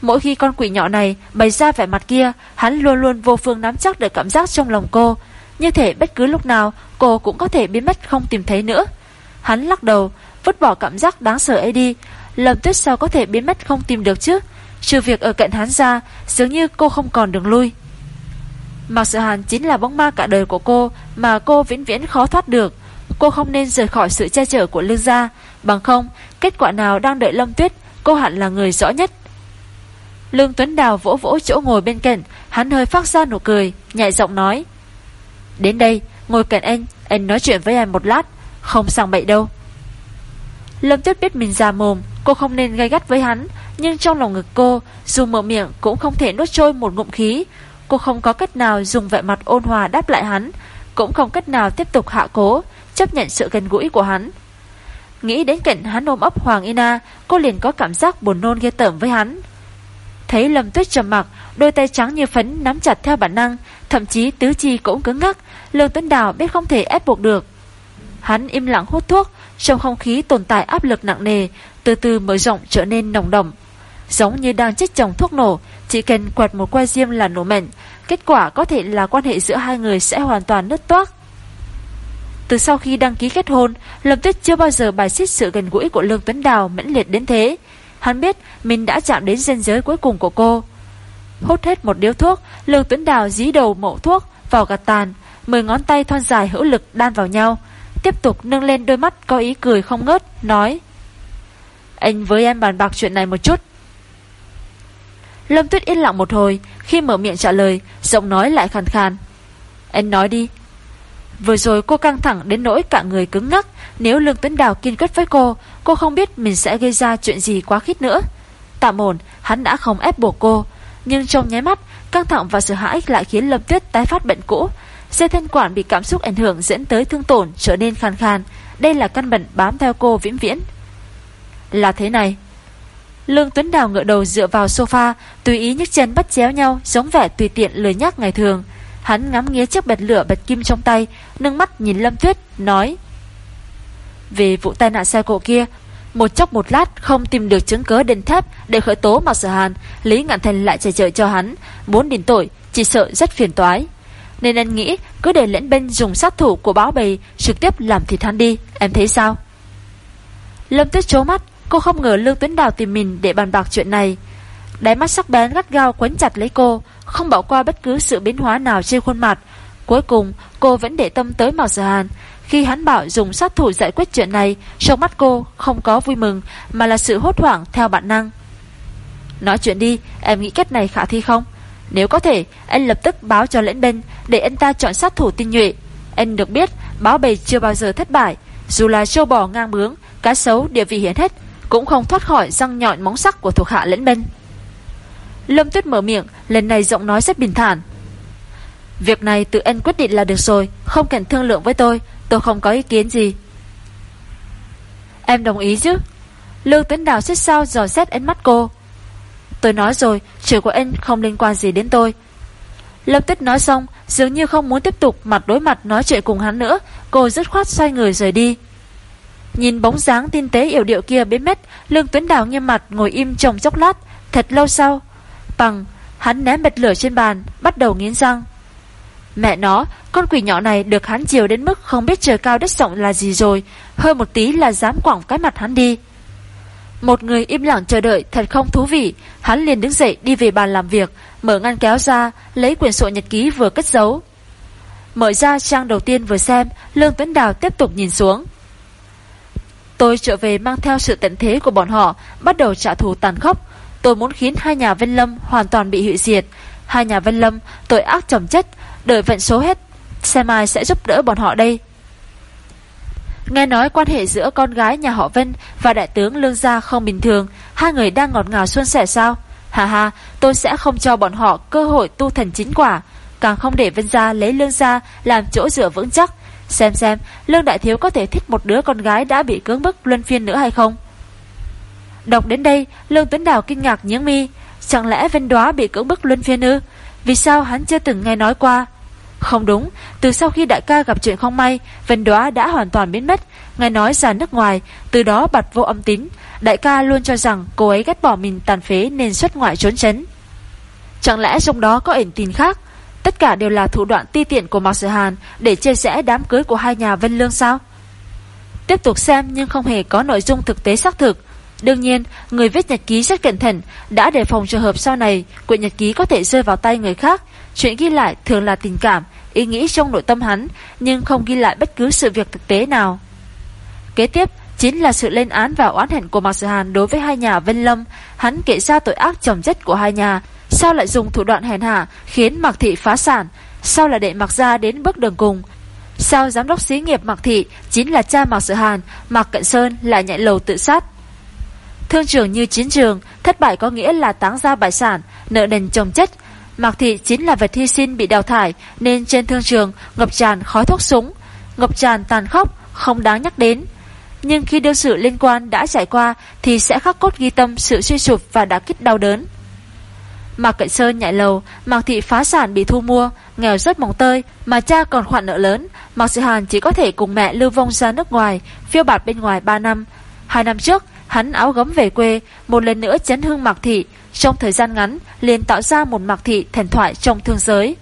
Mỗi khi con quỷ nhỏ này bày ra vẻ mặt kia, Hắn luôn luôn vô phương nắm chắc được cảm giác trong lòng cô. Như thể bất cứ lúc nào, Cô cũng có thể biến mất không tìm thấy nữa. Hắn lắc đầu, Vứt bỏ cảm giác đáng sợ ấy đi. Lâm tuyết sao có thể biến mất không tìm được chứ? Trừ việc ở cạnh hắn ra, Dường như cô không còn đường lui. Mạc Sự Hàn chính là bóng ma cả đời của cô, Mà cô vĩnh viễn khó thoát được. Cô không nên rời khỏi sự che chở của Lương Gia. Bằng không, Kết quả nào đang đợi Lâm Tuyết, Cô hẳn là người rõ nhất. Lương Tuấn Đào vỗ vỗ chỗ ngồi bên cạnh, Hắn hơi phát ra nụ cười Nhạy giọng nói. Đến đây, ngồi cạnh anh Anh nói chuyện với em một lát, Không sang bậy đâu. Lâm Tuyết biết mình già mồm, Cô không nên gây gắt với hắn, Nhưng trong lòng ngực cô, Dù mở miệng cũng không thể nuốt trôi một ngụm khí. Cô không có cách nào dùng vẻ mặt ôn hòa đáp lại hắn, Cũng không cách nào tiếp tục hạ cố, Chấp nhận sự gần gũi của hắn. Nghĩ đến cạnh hắn ôm ấp Hoàng Ina, Cô liền có cảm giác buồn nôn ghê tởm với hắn. Thấy Lâm Tuyết trầm mặc, Đôi tay trắng như phấn nắm chặt theo bản năng, Thậm chí tứ chi cũng cứng ngắc, Lương Tuấn Đào biết không thể ép buộc được. Hắn im lặng hút thuốc, Trong không khí tồn tại áp lực nặng nề, Từ từ mở rộng trở nên nồng đậm. Giống như đang chích chồng thuốc nổ, Chỉ cần quẹt một que diêm là nổ mạnh, Kết quả có thể là quan hệ giữa hai người Sẽ hoàn toàn nứt toác. Từ sau khi đăng ký kết hôn, Lâm Tuyết chưa bao giờ bài xích sự gần gũi Của Lương Tuấn Đào mãnh liệt đến thế. Hắn biết mình đã chạm đến ranh giới cuối cùng của cô. Hút hết một điếu thuốc Lương Tuấn Đào dí đầu mộ thuốc Vào gạt tàn, Mười ngón tay thon dài hữu lực đan vào nhau, Tiếp tục nâng lên đôi mắt có ý cười không ngớt, Nói, Anh với em bàn bạc chuyện này một chút. Lâm Tuyết yên lặng một hồi, Khi mở miệng trả lời, Giọng nói lại khàn khàn, Anh nói đi. Vừa rồi cô căng thẳng đến nỗi cả người cứng ngắc, Nếu Lương Tuấn Đào kiên quyết với cô Cô không biết mình sẽ gây ra chuyện gì quá khít nữa Tạm ổn Hắn đã không ép buộc cô Nhưng trong nháy mắt Căng thẳng và sợ hãi lại khiến Lâm Tuyết tái phát bệnh cũ dây thanh quản bị cảm xúc ảnh hưởng dẫn tới thương tổn trở nên khàn khàn. Đây là căn bệnh bám theo cô vĩnh viễn. Là thế này. Lương Tuấn Đào ngựa đầu dựa vào sofa, tùy ý nhấc chân bắt chéo nhau, giống vẻ tùy tiện lười nhắc ngày thường. Hắn ngắm nghía chiếc bật lửa bật kim trong tay, nâng mắt nhìn Lâm Tuyết, nói: "Về vụ tai nạn xe cộ kia, một chốc một lát không tìm được chứng cứ đền thép để khởi tố Mạc Sở Hàn, Lý Ngạn Thành lại chạy trợ cho hắn, muốn đền tội, chỉ sợ rất phiền toái. Nên anh nghĩ cứ để lẫn bên dùng sát thủ của báo bầy trực tiếp làm thịt hắn đi, em thấy sao? Lâm Tuyết chố mắt, cô không ngờ Lương Tuấn Đào tìm mình để bàn bạc chuyện này. Đáy mắt sắc bén gắt gao quấn chặt lấy cô, không bỏ qua bất cứ sự biến hóa nào trên khuôn mặt. Cuối cùng, cô vẫn để tâm tới Mạc Sở Hàn, khi hắn bảo dùng sát thủ giải quyết chuyện này, trong mắt cô không có vui mừng mà là sự hốt hoảng theo bản năng. Nói chuyện đi, em nghĩ cách này khả thi không? Nếu có thể, anh lập tức báo cho lễn bên để anh ta chọn sát thủ tinh nhuệ. Anh được biết, báo bầy chưa bao giờ thất bại, dù là trâu bò ngang bướng, cá sấu địa vị hiển hết, cũng không thoát khỏi răng nhọn móng sắc của thuộc hạ lẫn bên. Lâm Tuyết mở miệng, lần này giọng nói rất bình thản. Việc này tự anh quyết định là được rồi, không cần thương lượng với tôi, Tôi không có ý kiến gì. Em đồng ý chứ? Lương Tuấn Đào xích sao dò xét ánh mắt cô. Tôi nói rồi Chuyện của anh không liên quan gì đến tôi. Lâm Tuyết nói xong, Dường như không muốn tiếp tục mặt đối mặt nói chuyện cùng hắn nữa, Cô dứt khoát xoay người rời đi. Nhìn bóng dáng tinh tế yểu điệu kia biến mất, Lương Tuấn Đào nghiêm mặt ngồi im trong chốc lát, Thật lâu sau. Bằng, hắn ném bật lửa trên bàn, Bắt đầu nghiến răng. Mẹ nó, con quỷ nhỏ này được hắn chiều đến mức không biết trời cao đất rộng là gì rồi, hơi một tí là dám quẳng cái mặt hắn đi. Một người im lặng chờ đợi thật không thú vị, hắn liền đứng dậy đi về bàn làm việc, mở ngăn kéo ra, lấy quyển sổ nhật ký vừa cất giấu. Mở ra trang đầu tiên vừa xem, Lương Tuấn Đào tiếp tục nhìn xuống. Tôi trở về mang theo sự tận thế của bọn họ, bắt đầu trả thù tàn khốc. Tôi muốn khiến hai nhà Vân Lâm hoàn toàn bị hủy diệt. Hai nhà Vân Lâm tội ác trầm chất, Đợi vận số hết Xem ai sẽ giúp đỡ bọn họ đây. Nghe nói quan hệ giữa con gái nhà họ Vân Và đại tướng Lương Gia không bình thường, Hai người đang ngọt ngào xuân sẻ sao? Hà hà tôi sẽ không cho bọn họ cơ hội tu thần chính quả, Càng không để Vân Gia lấy Lương Gia Làm chỗ dựa vững chắc. Xem xem, Lương Đại Thiếu có thể thích một đứa con gái Đã bị cưỡng bức luân phiên nữa hay không? Đọc đến đây, Lương Tuấn Đào kinh ngạc nhướng mi, Chẳng lẽ Vân Đoá bị cưỡng bức luân phiên ư? Vì sao hắn chưa từng nghe nói qua? Không đúng, Từ sau khi đại ca gặp chuyện không may, Vân đoá đã hoàn toàn biến mất. Nghe nói ra nước ngoài, Từ đó bật vô âm tín. Đại ca luôn cho rằng cô ấy ghét bỏ mình tàn phế Nên xuất ngoại trốn tránh Chẳng lẽ trong đó có ẩn tin khác? Tất cả đều là thủ đoạn ti tiện của Mạc Sở Hàn Để chia sẻ đám cưới của hai nhà Vân Lương sao? Tiếp tục xem nhưng không hề có nội dung thực tế xác thực. Đương nhiên, người viết nhật ký rất cẩn thận, đã đề phòng trường hợp sau này quyển nhật ký có thể rơi vào tay người khác. Chuyện ghi lại thường là tình cảm, ý nghĩ trong nội tâm hắn, nhưng không ghi lại bất cứ sự việc thực tế nào. Kế tiếp, chính là sự lên án và oán hận của Mạc Sở Hàn đối với hai nhà Vân Lâm. Hắn kể ra tội ác chồng chất của hai nhà, sao lại dùng thủ đoạn hèn hạ khiến Mạc Thị phá sản, sao lại để Mạc Gia đến bước đường cùng. Sao giám đốc xí nghiệp Mạc Thị chính là cha Mạc Sở Hàn, Mạc Cận Sơn lại nhảy lầu tự sát. Thương trường như chiến trường, thất bại có nghĩa là táng ra bại sản, nợ nần chồng chất. Mạc Thị chính là vật hy sinh bị đào thải, nên trên thương trường ngập tràn khói thuốc súng, ngập tràn tàn khốc, không đáng nhắc đến. Nhưng khi đương sự liên quan đã trải qua thì sẽ khắc cốt ghi tâm sự suy sụp và đã kích đau đớn. Mạc Cận Sơn nhạy lầu, Mạc Thị phá sản bị thu mua, nghèo rất mỏng tơi, mà cha còn khoản nợ lớn. Mạc Sự Hàn chỉ có thể cùng mẹ lưu vong ra nước ngoài, phiêu bạt bên ngoài 3 năm. Hai năm trước, Hắn áo gấm về quê, một lần nữa chấn hương Mạc Thị, trong thời gian ngắn liền tạo ra một Mạc Thị thần thoại trong thương giới.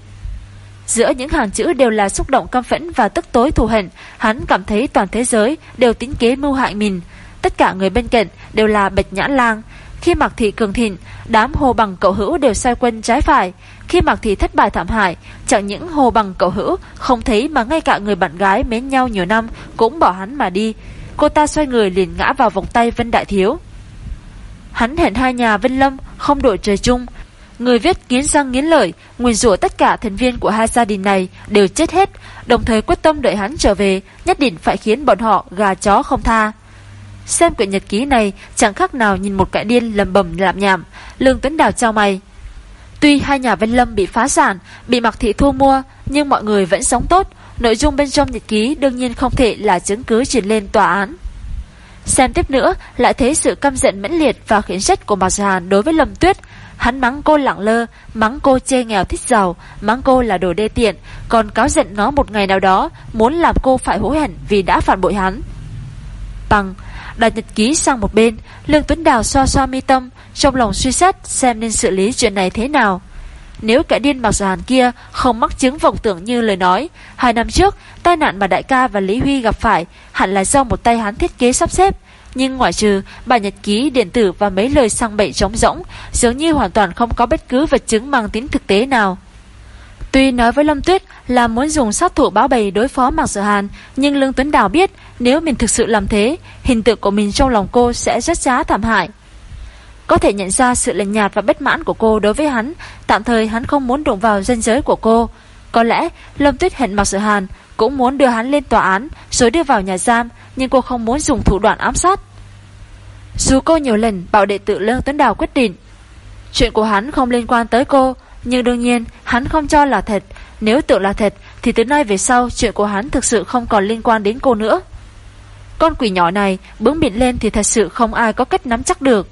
Giữa những hàng chữ đều là xúc động căm phẫn và tức tối thù hận, hắn cảm thấy toàn thế giới đều tính kế mưu hại mình. Tất cả người bên cạnh đều là bạch nhãn lang. Khi Mạc Thị cường thịnh, đám hồ bằng cậu hữu đều sai quân trái phải. Khi Mạc Thị thất bại thảm hại, chẳng những hồ bằng cậu hữu không thấy mà ngay cả người bạn gái mến nhau nhiều năm cũng bỏ hắn mà đi. Cô ta xoay người liền ngã vào vòng tay Vân Đại Thiếu. Hắn hẹn hai nhà Vân Lâm Không đổi trời chung. Người viết nghiến răng nghiến lợi nguyền rủa tất cả thành viên của hai gia đình này Đều chết hết Đồng thời quyết tâm đợi hắn trở về Nhất định phải khiến bọn họ gà chó không tha. Xem quyển nhật ký này Chẳng khác nào nhìn một cãi điên lầm bầm lạm nhảm Lương Tuấn Đào trao mày. Tuy hai nhà Vân Lâm bị phá sản, bị mặc Thị thu mua, nhưng mọi người vẫn sống tốt. Nội dung bên trong nhật ký đương nhiên không thể là chứng cứ chuyển lên tòa án. Xem tiếp nữa, lại thấy sự căm giận mãnh liệt và khiến trách của Mạc Hàn đối với Lâm Tuyết. Hắn mắng cô lặng lơ, mắng cô chê nghèo thích giàu, mắng cô là đồ đê tiện, còn cáo giận nó một ngày nào đó, muốn làm cô phải hối hận vì đã phản bội hắn. Bằng, đặt nhật ký sang một bên, Lương Tuấn Đào xoa xoa mi tâm, trong lòng suy xét xem nên xử lý chuyện này thế nào. Nếu kẻ điên mặc hàn kia không mắc chứng vọng tưởng như lời nói, hai năm trước, tai nạn mà đại ca và Lý Huy gặp phải hẳn là do một tay hắn thiết kế sắp xếp. Nhưng ngoại trừ bài nhật ký điện tử và mấy lời sang bậy trống rỗng, dường như hoàn toàn không có bất cứ vật chứng mang tính thực tế nào. Tuy nói với Lâm Tuyết là muốn dùng sát thủ báo bày đối phó Mạc Sở Hàn, nhưng Lương Tuấn Đào biết nếu mình thực sự làm thế, hình tượng của mình trong lòng cô sẽ rất giá thảm hại. Có thể nhận ra sự lạnh nhạt và bất mãn của cô đối với hắn, tạm thời hắn không muốn đụng vào danh giới của cô. Có lẽ Lâm Tuyết hẹn Mạc sự Hàn cũng muốn đưa hắn lên tòa án rồi đưa vào nhà giam, nhưng cô không muốn dùng thủ đoạn ám sát. Dù cô nhiều lần bảo đệ tử Lương Tuấn Đào quyết định, chuyện của hắn không liên quan tới cô, nhưng đương nhiên hắn không cho là thật. Nếu tưởng là thật thì từ nay về sau chuyện của hắn thực sự không còn liên quan đến cô nữa. Con quỷ nhỏ này bướng bịn lên thì thật sự không ai có cách nắm chắc được.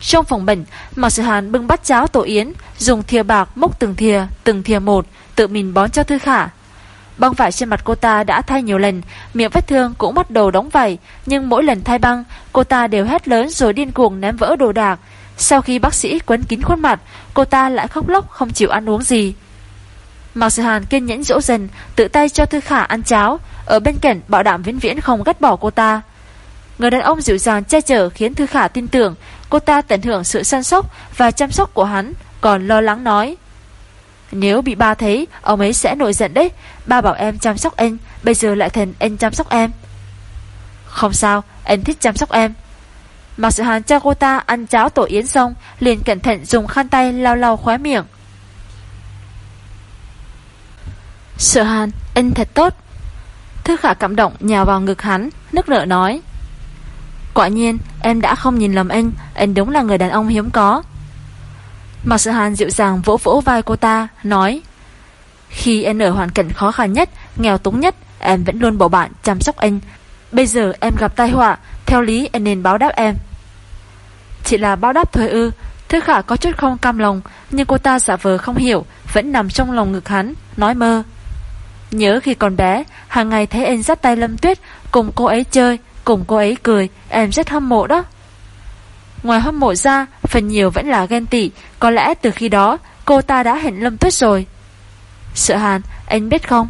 Trong phòng bệnh, Mạc Sự Hàn bưng bát cháo tổ yến, dùng thìa bạc múc từng thìa, từng thìa một, tự mình bón cho Thư Khả. Băng vải trên mặt cô ta đã thay nhiều lần, miệng vết thương cũng bắt đầu đóng vảy, nhưng mỗi lần thay băng, cô ta đều hét lớn rồi điên cuồng ném vỡ đồ đạc. Sau khi bác sĩ quấn kín khuôn mặt, cô ta lại khóc lóc không chịu ăn uống gì. Mạc Sự Hàn kiên nhẫn dỗ dần, tự tay cho Thư Khả ăn cháo, ở bên cạnh bảo đảm viễn viễn không gắt bỏ cô ta. Người đàn ông dịu dàng che chở khiến Thư Khả tin tưởng cô ta tận hưởng sự săn sóc và chăm sóc của hắn, còn lo lắng nói. Nếu bị ba thấy, ông ấy sẽ nổi giận đấy. Ba bảo em chăm sóc anh, bây giờ lại thành anh chăm sóc em. Không sao, anh thích chăm sóc em. Mạc Sự Hàn cho cô ta ăn cháo tổ yến xong, liền cẩn thận dùng khăn tay lau lau khóe miệng. Sợ Hàn, anh thật tốt. Thư khả cảm động nhào vào ngực hắn, nước nở nói. Quả nhiên, em đã không nhìn lầm anh, anh đúng là người đàn ông hiếm có. Mạc Sự Hàn dịu dàng vỗ vỗ vai cô ta, nói Khi em ở hoàn cảnh khó khăn nhất, nghèo túng nhất, em vẫn luôn bảo bạn chăm sóc anh. Bây giờ em gặp tai họa, theo lý em nên báo đáp em. Chỉ là báo đáp thôi ư, Thư Khả có chút không cam lòng, nhưng cô ta giả vờ không hiểu, vẫn nằm trong lòng ngực hắn, nói mơ. Nhớ khi còn bé, hàng ngày thấy anh dắt tay Lâm Tuyết, cùng cô ấy chơi, cùng cô ấy cười, em rất hâm mộ đó. Ngoài hâm mộ ra, phần nhiều vẫn là ghen tị, có lẽ từ khi đó cô ta đã hẹn Lâm Tuyết rồi. Sợ Hàn, anh biết không,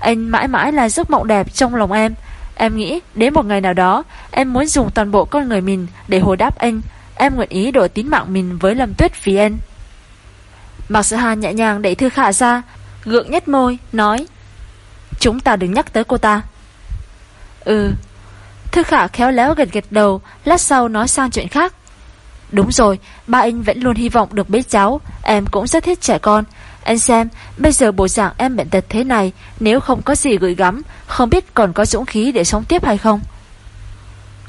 anh mãi mãi là giấc mộng đẹp trong lòng em. Em nghĩ đến một ngày nào đó, em muốn dùng toàn bộ con người mình để hồi đáp anh. Em nguyện ý đổi tín mạng mình với Lâm Tuyết vì anh. Mạc Sợ Hàn nhẹ nhàng đẩy Thư Khả ra, gượng nhét môi, nói Chúng ta đừng nhắc tới cô ta. Ừ. Thư Khả khéo léo gật gật đầu, lát sau nói sang chuyện khác. Đúng rồi, ba anh vẫn luôn hy vọng được bế cháu, em cũng rất thích trẻ con. Anh xem, bây giờ bộ dạng em bệnh tật thế này, nếu không có gì gửi gắm, không biết còn có dũng khí để sống tiếp hay không.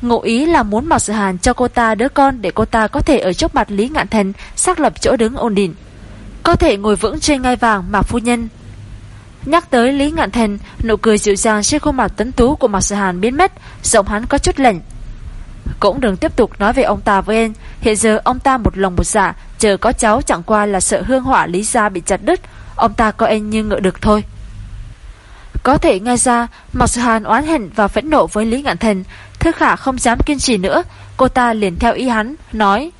Ngụ ý là muốn Mạc Sự Hàn cho cô ta đứa con để cô ta có thể ở trước mặt Lý Ngạn Thần xác lập chỗ đứng ổn định. Có thể ngồi vững trên ngai vàng Mạc Phu Nhân. Nhắc tới Lý Ngạn Thần, nụ cười dịu dàng trên khuôn mặt tấn tú của Mạc Sở Hàn biến mất, giọng hắn có chút lạnh. Cũng đừng tiếp tục nói về ông ta với em. Hiện giờ ông ta một lòng một dạ Chờ có cháu chẳng qua là sợ hương họa lý gia bị chặt đứt. Ông ta coi em như ngựa được thôi. Có thể nghe ra Mạc Sở Hàn oán hận và phẫn nộ với Lý Ngạn Thần. Thư Khả không dám kiên trì nữa. Cô ta liền theo ý hắn Nói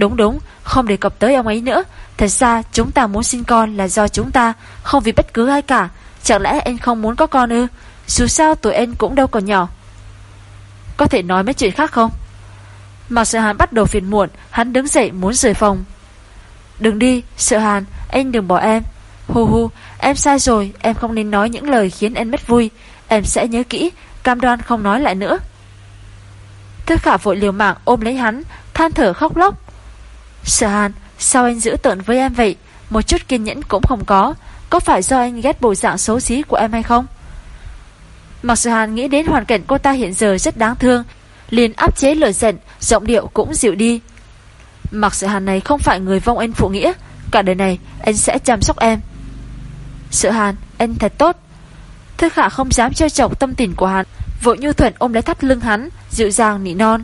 Đúng đúng, Không đề cập tới ông ấy nữa. Thật ra, chúng ta muốn sinh con là do chúng ta, Không vì bất cứ ai cả. Chẳng lẽ anh không muốn có con ư? Dù sao, tuổi anh cũng đâu còn nhỏ. Có thể nói mấy chuyện khác không? Mặc sợ hàn bắt đầu phiền muộn, Hắn đứng dậy muốn rời phòng. Đừng đi, sợ hàn, Anh đừng bỏ em. Hù hù, em sai rồi, Em không nên nói những lời khiến em mất vui. Em sẽ nhớ kỹ, Cam đoan không nói lại nữa. Thư khả vội liều mạng ôm lấy hắn, Than thở khóc lóc. Sở hàn Sao anh giữ tợn với em vậy? Một chút kiên nhẫn cũng không có. Có phải do anh ghét bộ dạng xấu xí của em hay không? Mặc Sở Hàn nghĩ đến hoàn cảnh cô ta hiện giờ rất đáng thương, liền áp chế lời giận, giọng điệu cũng dịu đi. Mặc Sở Hàn này không phải người vong ân phụ nghĩa, Cả đời này anh sẽ chăm sóc em. Sở hàn Anh thật tốt. Thư khả không dám trêu chọc tâm tình của hắn Vội nhu thuận ôm lấy thắt lưng hắn Dịu dàng nỉ non.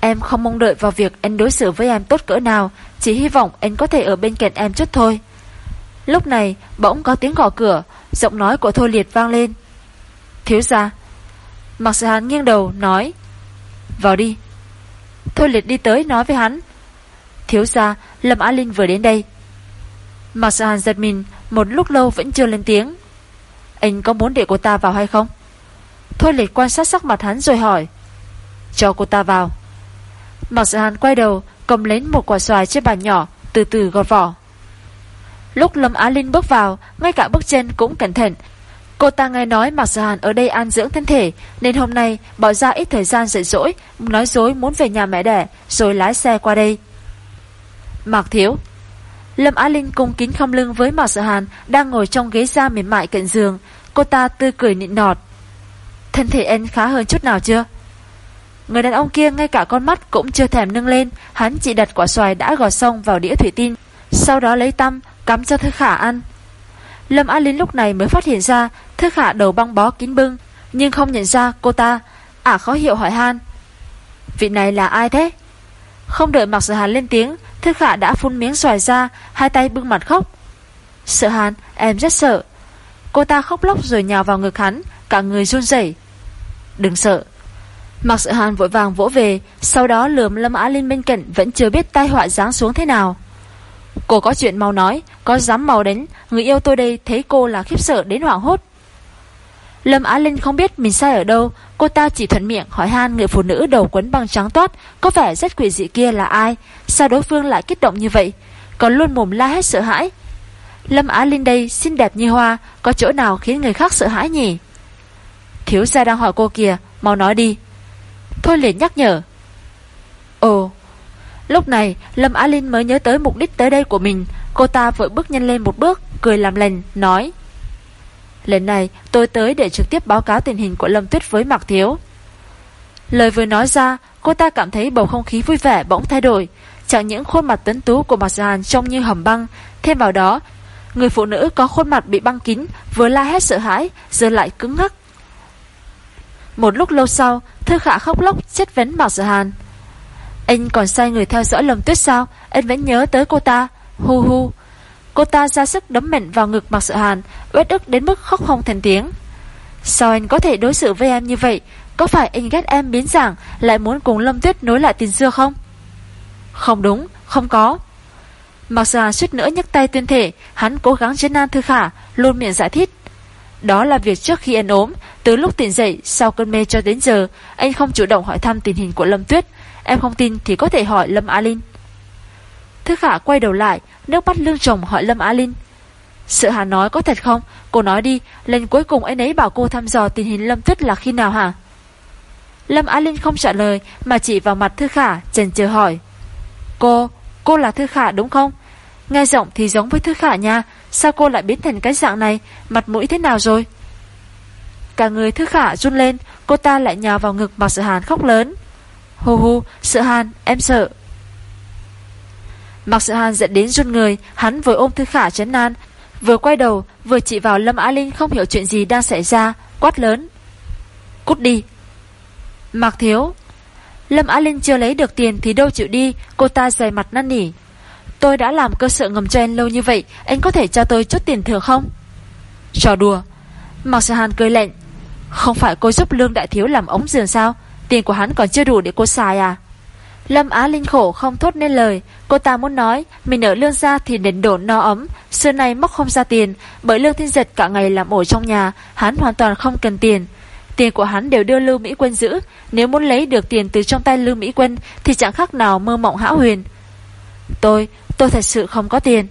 Em không mong đợi vào việc anh đối xử với em tốt cỡ nào, Chỉ hy vọng anh có thể ở bên cạnh em chút thôi. Lúc này, bỗng có tiếng gõ cửa, Giọng nói của Thôi Liệt vang lên. Thiếu ra Mặc sự hắn nghiêng đầu nói, Vào đi. Thôi Liệt đi tới nói với hắn, Thiếu ra Lâm Á Linh vừa đến đây. Mặc sự hàn giật mình, Một lúc lâu vẫn chưa lên tiếng. Anh có muốn để cô ta vào hay không? Thôi Liệt quan sát sắc mặt hắn rồi hỏi, Cho cô ta vào. Mặc sự hàn quay đầu, Cầm lấy một quả xoài trên bàn nhỏ, Từ từ gọt vỏ. Lúc Lâm Á Linh bước vào, Ngay cả bước chân cũng cẩn thận. Cô ta nghe nói Mạc Sở Hàn ở đây an dưỡng thân thể, Nên hôm nay bỏ ra ít thời gian dậy dỗi Nói dối muốn về nhà mẹ đẻ, Rồi lái xe qua đây. Mạc Thiếu. Lâm Á Linh cung kính không lưng với Mạc Sở Hàn Đang ngồi trong ghế da mềm mại cạnh giường. Cô ta tươi cười nịnh nọt. Thân thể anh khá hơn chút nào chưa? Người đàn ông kia ngay cả con mắt Cũng chưa thèm nâng lên. Hắn chỉ đặt quả xoài đã gọt xong vào đĩa thủy tinh, Sau đó lấy tăm, cắm cho Thư Khả ăn. Lâm Á Linh lúc này mới phát hiện ra Thư Khả đầu băng bó kín bưng, Nhưng không nhận ra cô ta. À khó hiểu hỏi han. Vị này là ai thế? Không đợi mặc sở hàn lên tiếng, Thư Khả đã phun miếng xoài ra, Hai tay bưng mặt khóc. Sợ hàn, em rất sợ. Cô ta khóc lóc rồi nhào vào ngực hắn, Cả người run rẩy. Đừng sợ Mặc sự hàn vội vàng vỗ về, Sau đó lườm Lâm Á Linh bên cạnh Vẫn chưa biết tai họa giáng xuống thế nào. Cô có chuyện mau nói, Có dám mau đến Người yêu tôi đây thấy cô là khiếp sợ đến hoảng hốt. Lâm Á Linh không biết mình sai ở đâu, Cô ta chỉ thuận miệng hỏi han người phụ nữ đầu quấn bằng trắng toát, Có vẻ rất quỷ dị kia là ai, Sao đối phương lại kích động như vậy, Còn luôn mồm la hết sợ hãi. Lâm Á Linh đây xinh đẹp như hoa, Có chỗ nào khiến người khác sợ hãi nhỉ? Thiếu gia đang hỏi cô kìa, Mau nói đi. Thôi liền nhắc nhở. Ồ, Lúc này Lâm Á Linh mới nhớ tới mục đích tới đây của mình. Cô ta vội bước nhanh lên một bước, Cười làm lành, nói. Lần này, tôi tới để trực tiếp báo cáo tình hình của Lâm Tuyết với Mạc Thiếu. Lời vừa nói ra, Cô ta cảm thấy bầu không khí vui vẻ bỗng thay đổi. Chẳng những khuôn mặt tấn tú của Mạc Giàn trông như hầm băng, Thêm vào đó, Người phụ nữ có khuôn mặt bị băng kín, Vừa la hét sợ hãi, Giờ lại cứng ngắc. Một lúc lâu sau, Thư khả khóc lóc chất vấn Mạc dạ Hàn. Anh còn sai người theo dõi lầm tuyết sao? Anh vẫn nhớ tới cô ta. Hu hu. Cô ta ra sức đấm mạnh vào ngực Mạc sợ hàn Uết ức đến mức khóc hồng thành tiếng. Sao anh có thể đối xử với em như vậy? Có phải anh ghét em biến dạng, Lại muốn cùng Lâm Tuyết nối lại tình xưa không? Không đúng, Không có. Mạc sợ hàn suýt nữa nhấc tay tuyên thể Hắn cố gắng chấn nan Thư Khả, Luôn miệng giải thích đó là việc trước khi anh ốm. Từ lúc tỉnh dậy sau cơn mê cho đến giờ Anh không chủ động hỏi thăm tình hình của Lâm Tuyết. Em không tin thì có thể hỏi Lâm Á Linh. Thư khả quay đầu lại Nước mắt lương chồng hỏi Lâm Á Linh. Sự hà nói có thật không? Cô nói đi Lần cuối cùng anh ấy bảo cô thăm dò tình hình Lâm Tuyết là khi nào hả? Lâm Á Linh không trả lời Mà chỉ vào mặt Thư khả chần chờ hỏi. Cô, cô là Thư khả đúng không? Nghe giọng thì giống với Thư khả nha Sao cô lại biến thành cái dạng này Mặt mũi thế nào rồi Cả người Thư khả run lên Cô ta lại nhào vào ngực mặc sự hàn khóc lớn Hù hù, sợ hàn, em sợ. Mặc sợ hàn dẫn đến run người, hắn vừa ôm Thư Khả chấn nan, vừa quay đầu, vừa chỉ vào Lâm Á Linh không hiểu chuyện gì đang xảy ra, quát lớn. Cút đi. Mạc Thiếu. Lâm Á Linh chưa lấy được tiền thì đâu chịu đi, cô ta dày mặt năn nỉ. Tôi đã làm cơ sở ngầm cho anh lâu như vậy, anh có thể cho tôi chút tiền thừa không? Trò đùa. Mạc Sở Hàn cười lạnh. Không phải cô giúp Lương Đại Thiếu làm ống giường sao? Tiền của hắn còn chưa đủ để cô xài à Lâm Á Linh khổ không thốt nên lời Cô ta muốn nói Mình ở lương gia thì đến đổ no ấm Xưa nay móc không ra tiền Bởi lương thiên giật cả ngày làm ổ trong nhà Hắn hoàn toàn không cần tiền Tiền của hắn đều đưa Lưu Mỹ Quân giữ Nếu muốn lấy được tiền từ trong tay Lưu Mỹ Quân Thì chẳng khác nào mơ mộng hão huyền Tôi, tôi thật sự không có tiền.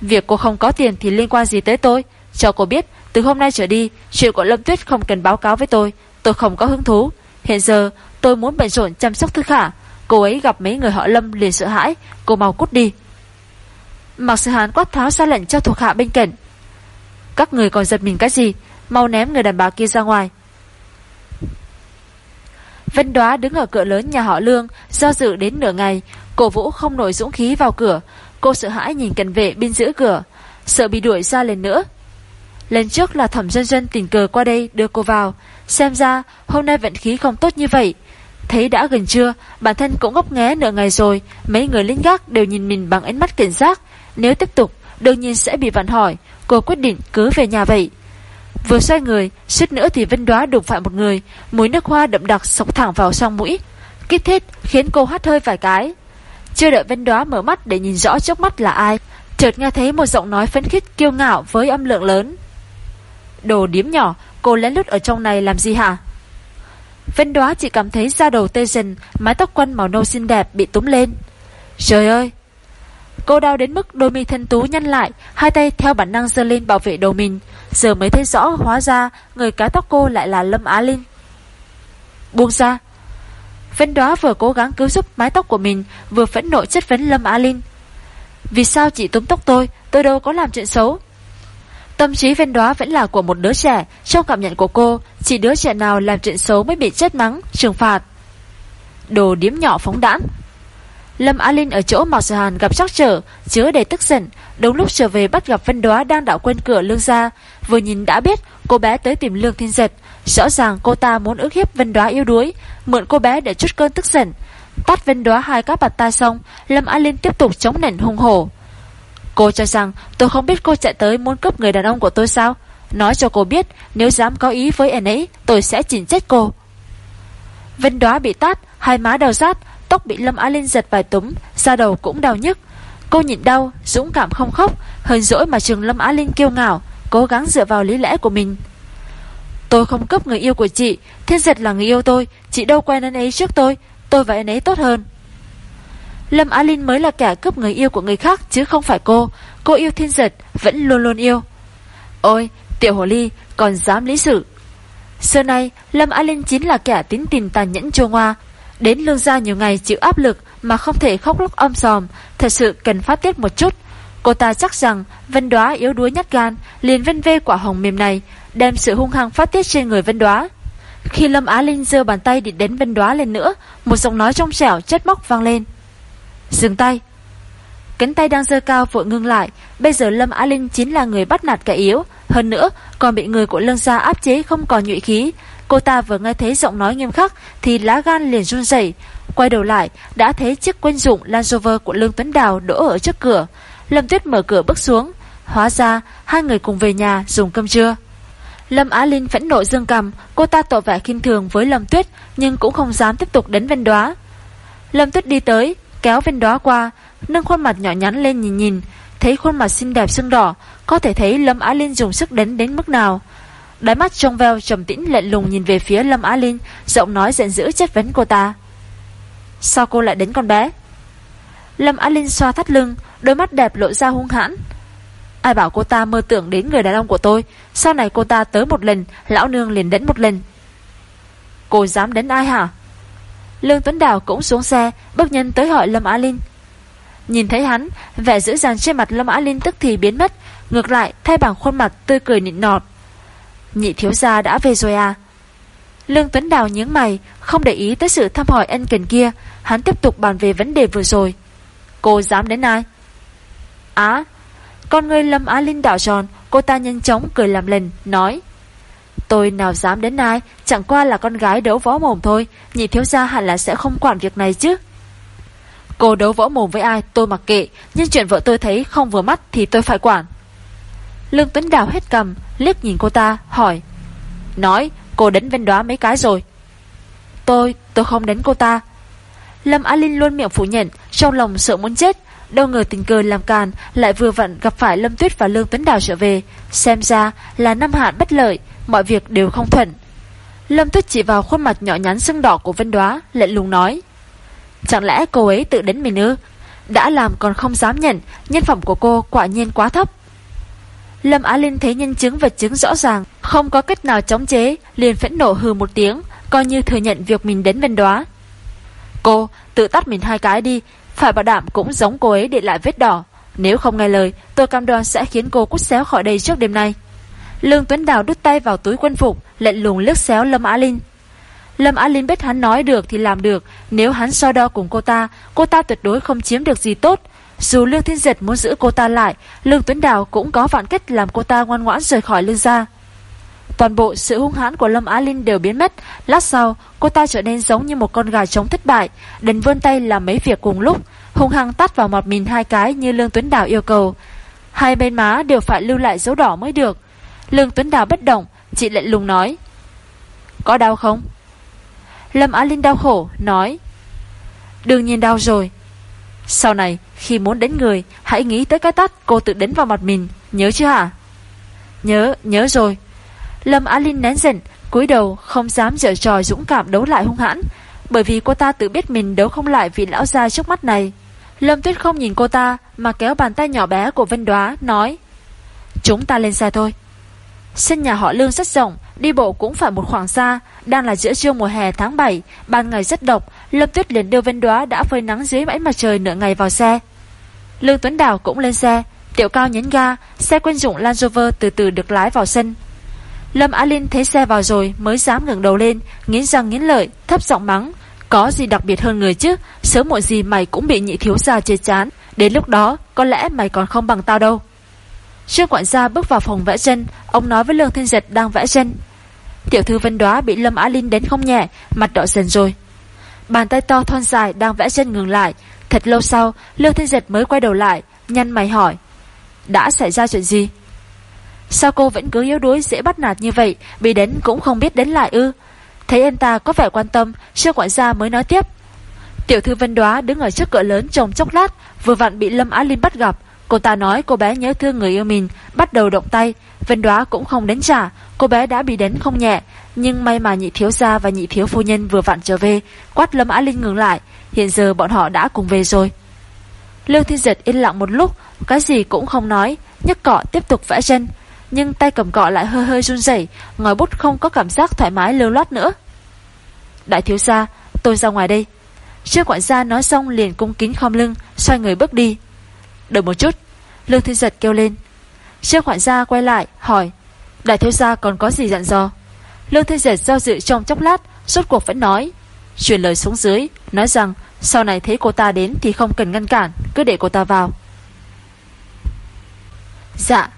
Việc cô không có tiền thì liên quan gì tới tôi? Cho cô biết, Từ hôm nay trở đi, Chuyện của Lâm Tuyết không cần báo cáo với tôi. Tôi không có hứng thú. Hiện giờ, tôi muốn bận rộn chăm sóc Thư Khả Cô ấy gặp mấy người họ Lâm liền sợ hãi. Cô mau cút đi. Mặc sự hán quát tháo ra lệnh cho thuộc hạ bên cạnh. Các người còn giật mình cái gì? Mau ném người đàn bà kia ra ngoài. Vân đoá đứng ở cửa lớn nhà họ Lương, Do dự đến nửa ngày. Cổ vũ không nổi dũng khí vào cửa. Cô sợ hãi nhìn cận vệ bên giữa cửa, Sợ bị đuổi ra lần nữa. Lần trước là thẩm dân dân tình cờ qua đây đưa cô vào. Xem ra, hôm nay vận khí không tốt như vậy. Thấy đã gần trưa, Bản thân cũng ngốc nghé nửa ngày rồi. Mấy người lính gác đều nhìn mình bằng ánh mắt cảnh giác. Nếu tiếp tục, đương nhiên sẽ bị vặn hỏi. Cô quyết định cứ về nhà vậy. Vừa xoay người, suýt nữa thì vân đoá đụng phải một người. Mùi nước hoa đậm đặc sộc thẳng vào sang mũi. Kích thích, khiến cô hắt hơi vài cái. Chưa đợi vân đoá mở mắt để nhìn rõ trước mắt là ai, Chợt nghe thấy một giọng nói phấn khích kiêu ngạo với âm lượng lớn. Đồ điếm nhỏ, Cô lén lút ở trong này làm gì hả? Vân đoá chỉ cảm thấy da đầu tê dần, Mái tóc quăn màu nâu xinh đẹp bị túm lên. Trời ơi! Cô đau đến mức đôi mi thân tú nhăn lại, Hai tay theo bản năng giơ lên bảo vệ đầu mình. Giờ mới thấy rõ, hóa ra Người cá tóc cô lại là Lâm Á Linh. Buông ra Vân đó vừa cố gắng cứu giúp mái tóc của mình, Vừa phẫn nộ chất vấn Lâm Á Linh. Vì sao chị túm tóc tôi? Tôi đâu có làm chuyện xấu. Tâm trí Vân đó vẫn là của một đứa trẻ. Trong cảm nhận của cô, Chỉ đứa trẻ nào làm chuyện xấu mới bị chết mắng, Trừng phạt. Đồ điếm nhỏ phóng đãn Lâm Á Linh ở chỗ Mạc Sở Hàn gặp trắc trở, Chứa đầy tức giận. Đúng lúc trở về bắt gặp Vân Đóa đang đảo quên cửa lương ra Vừa nhìn đã biết, cô bé tới tìm lương thiên giật. Rõ ràng cô ta muốn ước hiếp Vân Đoá yêu đuối, Mượn cô bé để chút cơn tức giận. Tắt Vân Đoá hai các bạt tay xong, Lâm Á Linh tiếp tục chống nảnh hung hổ. Cô cho rằng, tôi không biết cô chạy tới muốn cướp người đàn ông của tôi sao? Nói cho cô biết, Nếu dám có ý với anh ấy, Tôi sẽ chỉnh chết cô. Vân đoá bị tát, Hai má đau rát, Tóc bị Lâm Á Linh giật vài túm, Da đầu cũng đau nhức. Cô nhịn đau, Dũng cảm không khóc, Hờn dỗi mà chừng Lâm Á Linh kêu ngạo, Cố gắng dựa vào lý lẽ của mình. Tôi không cướp người yêu của chị Thiên giật là người yêu tôi Chị đâu quen anh ấy trước tôi Tôi và anh ấy tốt hơn Lâm Á Linh mới là kẻ cướp người yêu của người khác chứ không phải cô. Cô yêu thiên giật, vẫn luôn luôn yêu. Ôi, tiểu hồ ly, còn dám lý sự. Xưa nay, Lâm Á Linh chính là kẻ tín tình tàn nhẫn chua ngoa. Đến lương gia nhiều ngày chịu áp lực mà không thể khóc lóc âm sòm, thật sự cần phát tiết một chút. Cô ta chắc rằng Vân Đóa yếu đuối nhát gan, liền vân vê quả hồng mềm này, đem sự hung hăng phát tiết trên người Vân Đóa. Khi Lâm Á Linh giơ bàn tay định đến Vân Đóa lên nữa, một giọng nói trong trẻo chất móc vang lên. Dừng tay. Cánh tay đang dơ cao vội ngưng lại Bây giờ Lâm Á Linh chính là người bắt nạt kẻ yếu. Hơn nữa còn bị người của Lương Gia áp chế không còn nhụy khí. Cô ta vừa nghe thấy giọng nói nghiêm khắc Thì lá gan liền run rẩy. Quay đầu lại đã thấy chiếc quen dụng Land Rover của Lương Tuấn Đào đỗ ở trước cửa. Lâm Tuyết mở cửa bước xuống. Hóa ra hai người cùng về nhà dùng cơm trưa. Lâm Á Linh phẫn nộ dương cầm Cô ta tỏ vẻ khinh thường với Lâm Tuyết Nhưng cũng không dám tiếp tục đến ven Đóa. Lâm Tuyết đi tới kéo viên đó qua, nâng khuôn mặt nhỏ nhắn lên nhìn nhìn, thấy khuôn mặt xinh đẹp sưng đỏ, có thể thấy Lâm Á Linh dùng sức đến đến mức nào. Đáy mắt trong veo trầm tĩnh lạnh lùng nhìn về phía Lâm Á Linh, giọng nói giận dữ chất vấn cô ta. Sao cô lại đến con bé? Lâm Á Linh xoa thắt lưng, đôi mắt đẹp lộ ra hung hãn. Ai bảo cô ta mơ tưởng đến người đàn ông của tôi, sau này cô ta tới một lần, lão nương liền đến một lần. Cô dám đến ai hả? Lương Tuấn Đào cũng xuống xe, bước nhân tới hỏi Lâm Á Linh. Nhìn thấy hắn, vẻ dữ dằn trên mặt Lâm Á Linh tức thì biến mất, ngược lại thay bằng khuôn mặt tươi cười nịnh nọt. Nhị thiếu gia đã về rồi à? Lương Tuấn Đào nhướng mày, không để ý tới sự thăm hỏi ân cần kia, hắn tiếp tục bàn về vấn đề vừa rồi. Cô dám đến ai? Á, con người Lâm Á Linh đảo tròn, cô ta nhanh chóng cười làm lần, nói. Tôi nào dám đến ai Chẳng qua là con gái đấu võ mồm thôi Nhị thiếu gia hẳn là sẽ không quản việc này chứ. Cô đấu võ mồm với ai tôi mặc kệ Nhưng chuyện vợ tôi thấy không vừa mắt Thì tôi phải quản. Lương Tuấn Đào hết cầm liếc nhìn cô ta hỏi Nói cô đánh ven đoá mấy cái rồi? Tôi, tôi không đánh cô ta. Lâm Á Linh luôn miệng phủ nhận Trong lòng sợ muốn chết Đâu ngờ tình cờ làm càn Lại vừa vặn gặp phải Lâm Tuyết và Lương Tuấn Đào trở về Xem ra là năm hạn bất lợi mọi việc đều không thuận. Lâm Tuyết chỉ vào khuôn mặt nhỏ nhắn sưng đỏ của Vân Đoá, lệnh lùng nói. Chẳng lẽ cô ấy tự đến mình ư? Đã làm còn không dám nhận, nhân phẩm của cô quả nhiên quá thấp. Lâm Á Linh thấy nhân chứng vật chứng rõ ràng, không có cách nào chống chế, liền phẫn nộ hừ một tiếng, coi như thừa nhận việc mình đến Vân Đoá. Cô, tự tắt mình hai cái đi, phải bảo đảm cũng giống cô ấy để lại vết đỏ. Nếu không nghe lời, tôi cam đoan sẽ khiến cô cút xéo khỏi đây trước đêm nay. Lương Tuấn Đào đút tay vào túi quân phục, lệnh lùng liếc xéo Lâm Á Linh. Lâm Á Linh biết hắn nói được thì làm được, nếu hắn so đo cùng cô ta, cô ta tuyệt đối không chiếm được gì tốt. Dù Lương Thiên Giật muốn giữ cô ta lại, Lương Tuấn Đào cũng có vạn cách làm cô ta ngoan ngoãn rời khỏi Lương gia. Toàn bộ sự hung hãn của Lâm Á Linh đều biến mất. Lát sau, cô ta trở nên giống như một con gà trống thất bại, đành vươn tay làm mấy việc cùng lúc, hung hăng tắt vào mặt mình hai cái như Lương Tuấn Đào yêu cầu. Hai bên má đều phải lưu lại dấu đỏ mới được. Lương Tuấn Đào bất động, chị lạnh lùng nói. Có đau không? Lâm Á Linh đau khổ, nói. Đương nhiên đau rồi. Sau này, khi muốn đánh người, hãy nghĩ tới cái tắt cô tự đánh vào mặt mình, nhớ chưa hả? Nhớ, nhớ rồi. Lâm Á Linh nén giận, cúi đầu không dám dở trò dũng cảm đấu lại hung hãn, bởi vì cô ta tự biết mình đấu không lại vị lão gia trước mắt này. Lâm Tuyết không nhìn cô ta mà kéo bàn tay nhỏ bé của Vân Đoá nói: "Chúng ta lên xe thôi." Sân nhà họ Lương rất rộng, đi bộ cũng phải một khoảng xa, đang là giữa trưa mùa hè tháng 7, ban ngày rất độc, Lâm Tuyết liền đưa Vân Đoá đã phơi nắng dưới ánh mặt trời nửa ngày vào xe. Lương Tuấn Đào cũng lên xe, Tiểu Cao nhấn ga, xe quân dụng Land Rover từ từ được lái vào sân. Lâm Á Linh thấy xe vào rồi mới dám ngẩng đầu lên, nghiến răng nghiến lợi, thấp giọng mắng. Có gì đặc biệt hơn người chứ, sớm muộn gì mày cũng bị nhị thiếu gia chê chán. Đến lúc đó, có lẽ mày còn không bằng tao đâu. Trương quản gia bước vào phòng vẽ chân, ông nói với Lương Thiên Giật đang vẽ chân. Tiểu thư Vân Đoá bị Lâm Á Linh đến không nhẹ, mặt đỏ dần rồi. Bàn tay to thon dài đang vẽ chân ngừng lại. Thật lâu sau, Lương Thiên Giật mới quay đầu lại, nhăn mày hỏi. Đã xảy ra chuyện gì? Sao cô vẫn cứ yếu đuối, dễ bắt nạt như vậy? Bị đến cũng không biết đến lại ư? Thấy anh ta có vẻ quan tâm Trương quản gia mới nói tiếp. Tiểu thư Vân Đoá đứng ở trước cửa lớn trông chốc lát, Vừa vặn bị Lâm Á Linh bắt gặp. Cô ta nói cô bé nhớ thương người yêu mình, Bắt đầu động tay. Vân Đoá cũng không đến trả, Cô bé đã bị đến không nhẹ. Nhưng may mà nhị thiếu gia và nhị thiếu phu nhân vừa vặn trở về, Quát Lâm Á Linh ngừng lại. Hiện giờ bọn họ đã cùng về rồi. Lương Thiên Giật yên lặng một lúc, Cái gì cũng không nói, nhấc cọ tiếp tục vẽ chân nhưng tay cầm cọ lại hơi hơi run rẩy, ngòi bút không có cảm giác thoải mái lưu loát nữa. Đại thiếu gia, tôi ra ngoài đây. Trương quản gia nói xong liền cung kính khom lưng, xoay người bước đi. Đợi một chút, Lương Thiên Giật kêu lên. Trương quản gia quay lại, hỏi, đại thiếu gia còn có gì dặn dò? Lương Thiên Giật do dự trong chốc lát, suốt cuộc vẫn nói. Truyền lời xuống dưới, nói rằng sau này thấy cô ta đến thì không cần ngăn cản, cứ để cô ta vào. Dạ,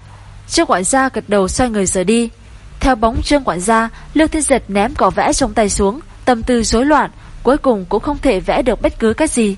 Trương quản gia gật đầu xoay người rời đi. Theo bóng trương quản gia, Lương Thiên Giật ném cỏ vẽ trong tay xuống, tâm tư rối loạn, cuối cùng cũng không thể vẽ được bất cứ cái gì.